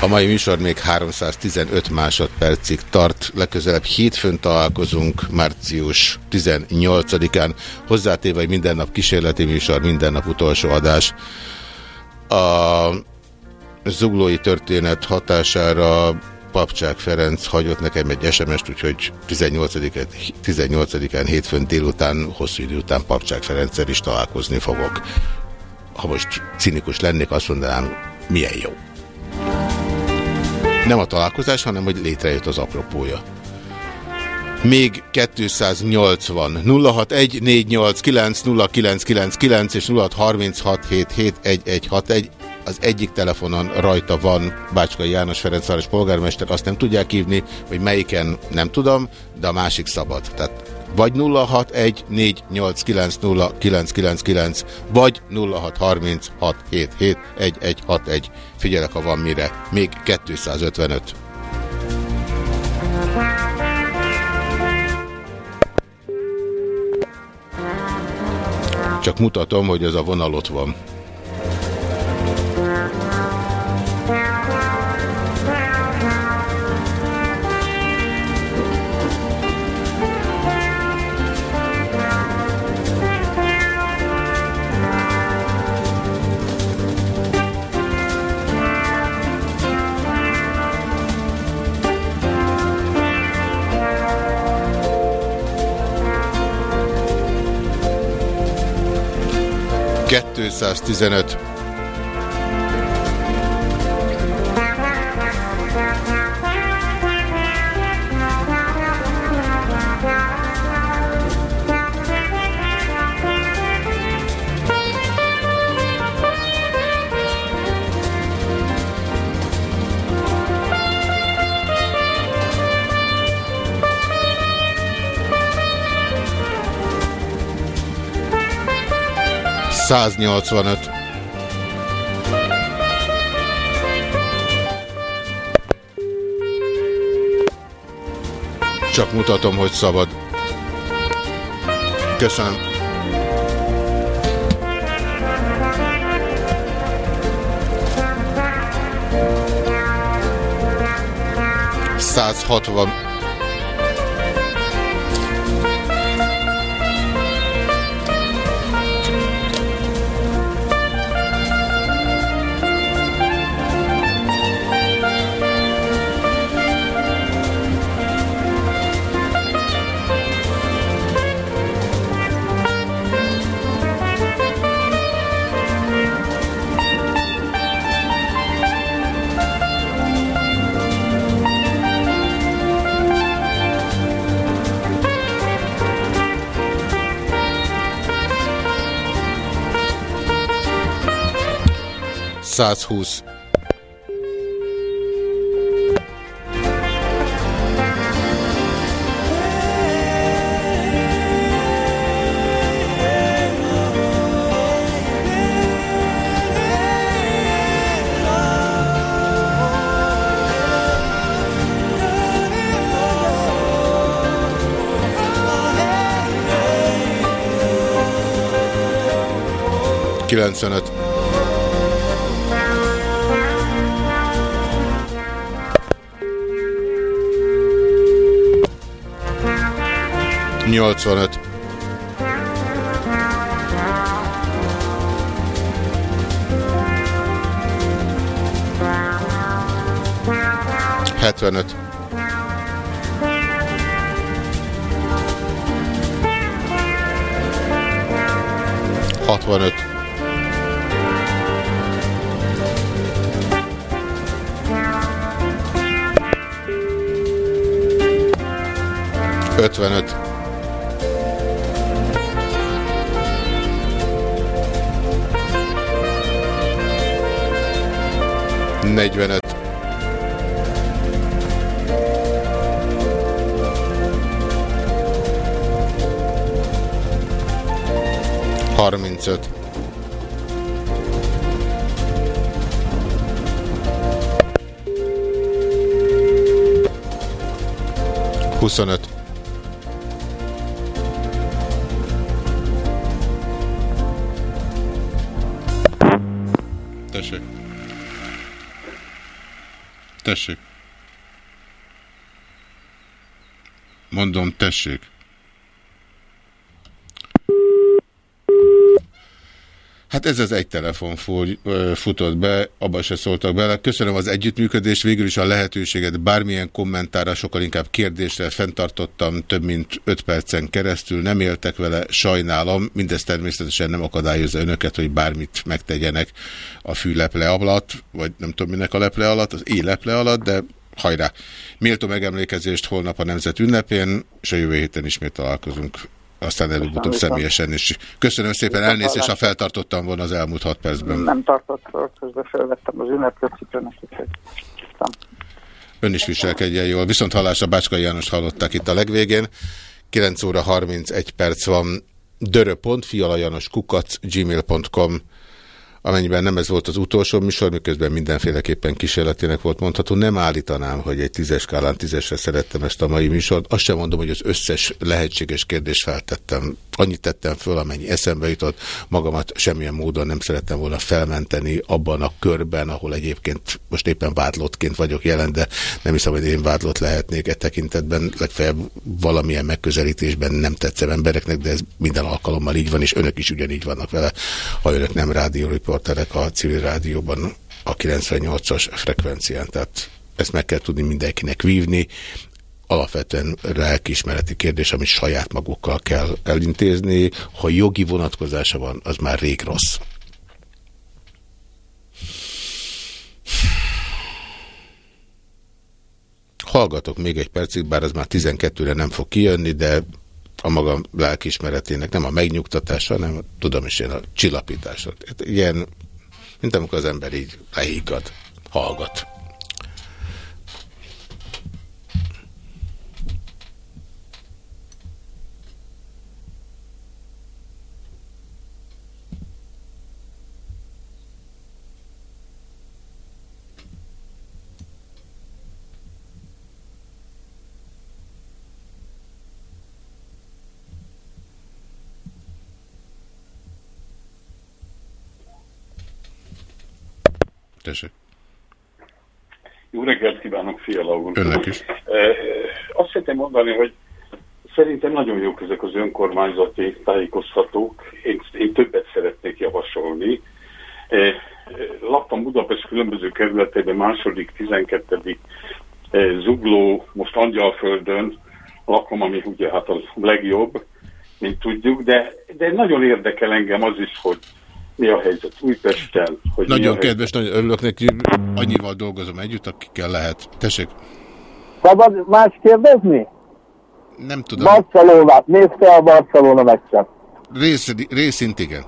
A mai műsor még 315 másodpercig tart, legközelebb hétfőn találkozunk, március 18-án. Hozzátéve, hogy minden nap kísérleti műsor, minden nap utolsó adás. A zuglói történet hatására Papcsák Ferenc hagyott nekem egy SMS-t, úgyhogy 18-án 18 hétfőn délután, hosszú idő után Papcsák Ferenccel is találkozni fogok. Ha most cinikus lennék, azt mondanám, milyen jó. Nem a találkozás, hanem hogy létrejött az apropója. Még 280 061 489 0999 és 0636771161 az egyik telefonon rajta van Bácskai János Ferencváros polgármester, azt nem tudják hívni, hogy melyiken nem tudom, de a másik szabad. Tehát vagy 0614890999, vagy 0636771161. Figyelek, ha van mire. Még 255. Csak mutatom, hogy ez a vonal ott van. 215. 185. Csak mutatom, hogy szabad. Köszönöm. Száz. 120. Kilencvenet. 85. Hetvenöt. Hatvanöt. Ötvenöt. 45. Harmincöt. Huszonöt. Tessék. Mondom, tessék. Hát ez az egy telefon futott be, abba se szóltak bele. Köszönöm az együttműködést, végül is a lehetőséget bármilyen kommentára, sokkal inkább kérdésre fenntartottam több mint öt percen keresztül, nem éltek vele, sajnálom, mindez természetesen nem akadályozza önöket, hogy bármit megtegyenek a fűleple alatt, vagy nem tudom minek a leple alatt, az éleple alatt, de hajrá! Méltó megemlékezést holnap a Nemzet ünnepén, és a jövő héten ismét találkozunk aztán előbb-utóbb személyesen is. Köszönöm szépen, elnézést, ha feltartottam volna az elmúlt hat percben. Nem tartott közben felvettem az úgyhogy Ön is viselkedjen jól. Viszont hallásra Bácskai János hallották itt a legvégén. 9 óra 31 perc van. dörö.fialajanoskukac gmail.com Amennyiben nem ez volt az utolsó műsor, miközben mindenféleképpen kísérletének volt mondható, nem állítanám, hogy egy tízes skálán tízesre szerettem ezt a mai műsort. Azt sem mondom, hogy az összes lehetséges kérdést feltettem. Annyit tettem föl, amennyi eszembe jutott. Magamat semmilyen módon nem szerettem volna felmenteni abban a körben, ahol egyébként most éppen vádlottként vagyok jelen, de nem hiszem, hogy én vádlott lehetnék e tekintetben. Legfeljebb valamilyen megközelítésben nem tetszem embereknek, de ez minden alkalommal így van, és önök is ugyanígy vannak vele, ha önök nem rádió riporterek a civil rádióban a 98-as frekvencián, tehát ezt meg kell tudni mindenkinek vívni. Alapvetően lelkiismereti kérdés, amit saját magukkal kell elintézni. Ha jogi vonatkozása van, az már rég rossz. Hallgatok még egy percig, bár az már 12-re nem fog kijönni, de a maga lelkismeretének, nem a megnyugtatása, hanem tudom is én a csillapítása. Ilyen, mint amikor az ember így lehígad, hallgat. Tessék. Jó reggelt kívánok, Fiala úr. Önnek is. Azt szeretném mondani, hogy szerintem nagyon jók ezek az önkormányzati tájékoztatók. Én, én többet szeretnék javasolni. Laktam Budapest különböző kerületében, második, tizenkettedik Zugló, most Angyalföldön lakom, ami ugye hát a legjobb, mint tudjuk, de, de nagyon érdekel engem az is, hogy mi a helyzet Újpesten. Hogy nagyon kedves, nagyon örülök neki, annyival dolgozom együtt, akikkel lehet. Tessék. Szabad más kérdezni? Nem tudom. Barcelona, nézte a Barcelona meccset. Rész, részint igen.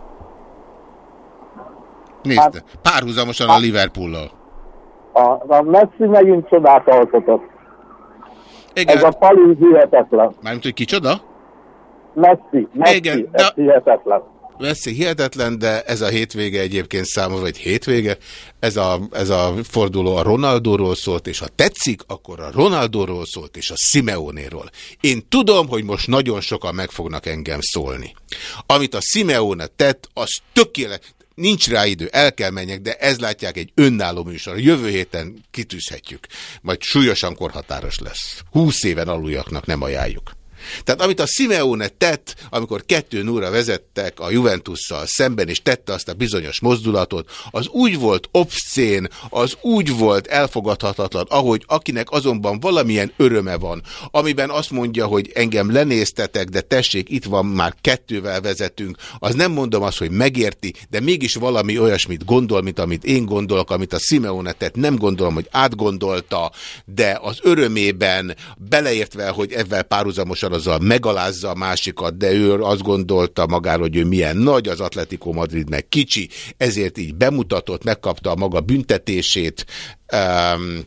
Nézte. Hát, Párhuzamosan hát, a Liverpool-lal. A, a Messi megint csodát alkotott. Igen. Ez a Pali hihetetlen. Mármint, hogy kicsoda? Messi, Messi, igen, ez de... hihetetlen veszi hihetetlen, de ez a hétvége egyébként számomra, vagy hétvége, ez a, ez a forduló a Ronaldóról szólt, és ha tetszik, akkor a Ronaldóról szólt, és a Simeonéról. Én tudom, hogy most nagyon sokan meg fognak engem szólni. Amit a Simeone tett, az tökéletes, nincs rá idő, el kell menjek, de ez látják egy önálló műsor. Jövő héten kitűzhetjük, majd súlyosan korhatáros lesz. Húsz éven aluljaknak nem ajánljuk. Tehát amit a Simeone tett, amikor kettő núra vezettek a Juventusszal szemben, és tette azt a bizonyos mozdulatot, az úgy volt obszén, az úgy volt elfogadhatatlan, ahogy akinek azonban valamilyen öröme van, amiben azt mondja, hogy engem lenéztetek, de tessék, itt van, már kettővel vezetünk, az nem mondom azt, hogy megérti, de mégis valami olyasmit gondol, mint amit én gondolok, amit a Simeone tett, nem gondolom, hogy átgondolta, de az örömében, beleértve, hogy ebben párhuzamosan akar, azzal megalázza a másikat, de ő azt gondolta magáról, hogy ő milyen nagy, az Atletico Madrid meg kicsi, ezért így bemutatott, megkapta a maga büntetését, um,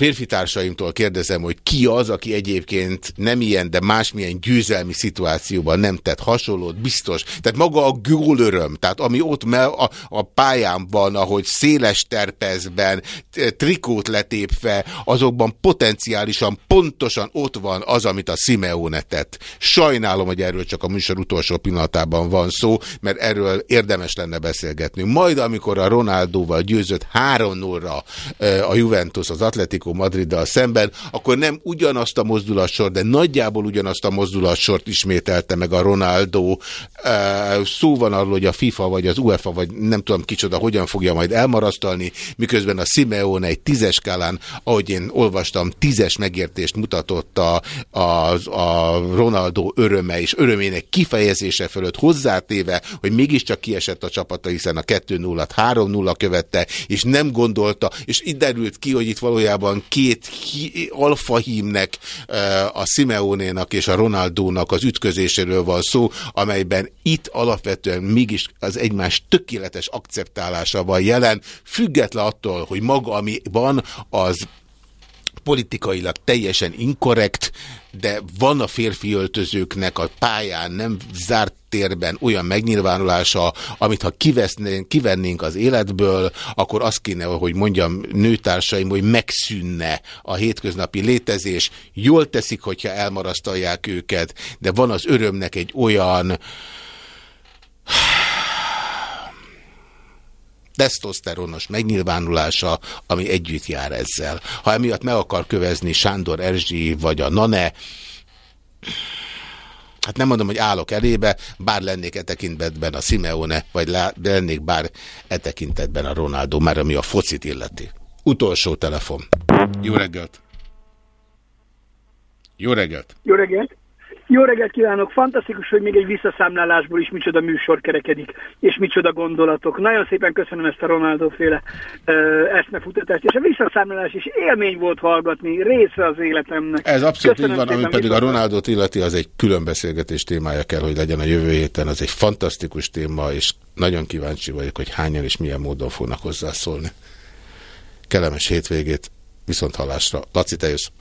férfi társaimtól kérdezem, hogy ki az, aki egyébként nem ilyen, de másmilyen győzelmi szituációban nem tett hasonlót, biztos. Tehát maga a gólöröm, tehát ami ott a, a pályán van, ahogy széles terpezben, trikót letépve, azokban potenciálisan pontosan ott van az, amit a Simeone tett. Sajnálom, hogy erről csak a műsor utolsó pillanatában van szó, mert erről érdemes lenne beszélgetni. Majd, amikor a Ronaldóval győzött 3-0-ra a Juventus az Atletico Atletico Madriddal szemben, akkor nem ugyanazt a mozdulatsort, de nagyjából ugyanazt a mozdulatsort ismételte meg a Ronaldo. Szó van arról, hogy a FIFA vagy az UEFA, vagy nem tudom kicsoda, hogyan fogja majd elmarasztalni, miközben a Simeone egy tízes skálán, ahogy én olvastam, tízes megértést mutatott a, a, a Ronaldo öröme és örömének kifejezése fölött hozzátéve, hogy mégiscsak kiesett a csapata, hiszen a 2-0-at 3-0 követte, és nem gondolta, és itt derült ki, hogy itt valójában két alfahímnek, eh, a Simeonénak és a Ronaldónak az ütközéséről van szó, amelyben itt alapvetően mégis az egymás tökéletes akceptálása van jelen, független attól, hogy maga, ami van, az politikailag teljesen inkorrekt, de van a férfi öltözőknek a pályán nem zárt térben olyan megnyilvánulása, amit ha kivennénk az életből, akkor azt kéne, hogy mondjam nőtársaim, hogy megszűnne a hétköznapi létezés. Jól teszik, hogyha elmarasztalják őket, de van az örömnek egy olyan tesztoszteronos megnyilvánulása, ami együtt jár ezzel. Ha emiatt meg akar kövezni Sándor Erzsi vagy a Nane, hát nem mondom, hogy állok elébe, bár lennék e tekintetben a Simeone, vagy lennék bár e tekintetben a Ronaldo, már ami a focit illeti. Utolsó telefon. Jó reggelt! Jó reggelt! Jó reggelt! Jó reggelt kívánok! Fantasztikus, hogy még egy visszaszámlálásból is micsoda műsor kerekedik, és micsoda gondolatok. Nagyon szépen köszönöm ezt a Ronaldo féle uh, eszmefutatást, és a visszaszámlálás is élmény volt hallgatni, része az életemnek. Ez abszolút köszönöm így van, ami pedig a Ronaldo illeti, az egy külön beszélgetés témája kell, hogy legyen a jövő héten. Az egy fantasztikus téma, és nagyon kíváncsi vagyok, hogy hányan és milyen módon fognak hozzászólni. Kellemes hétvégét, viszont hallásra. Laci, te jössz.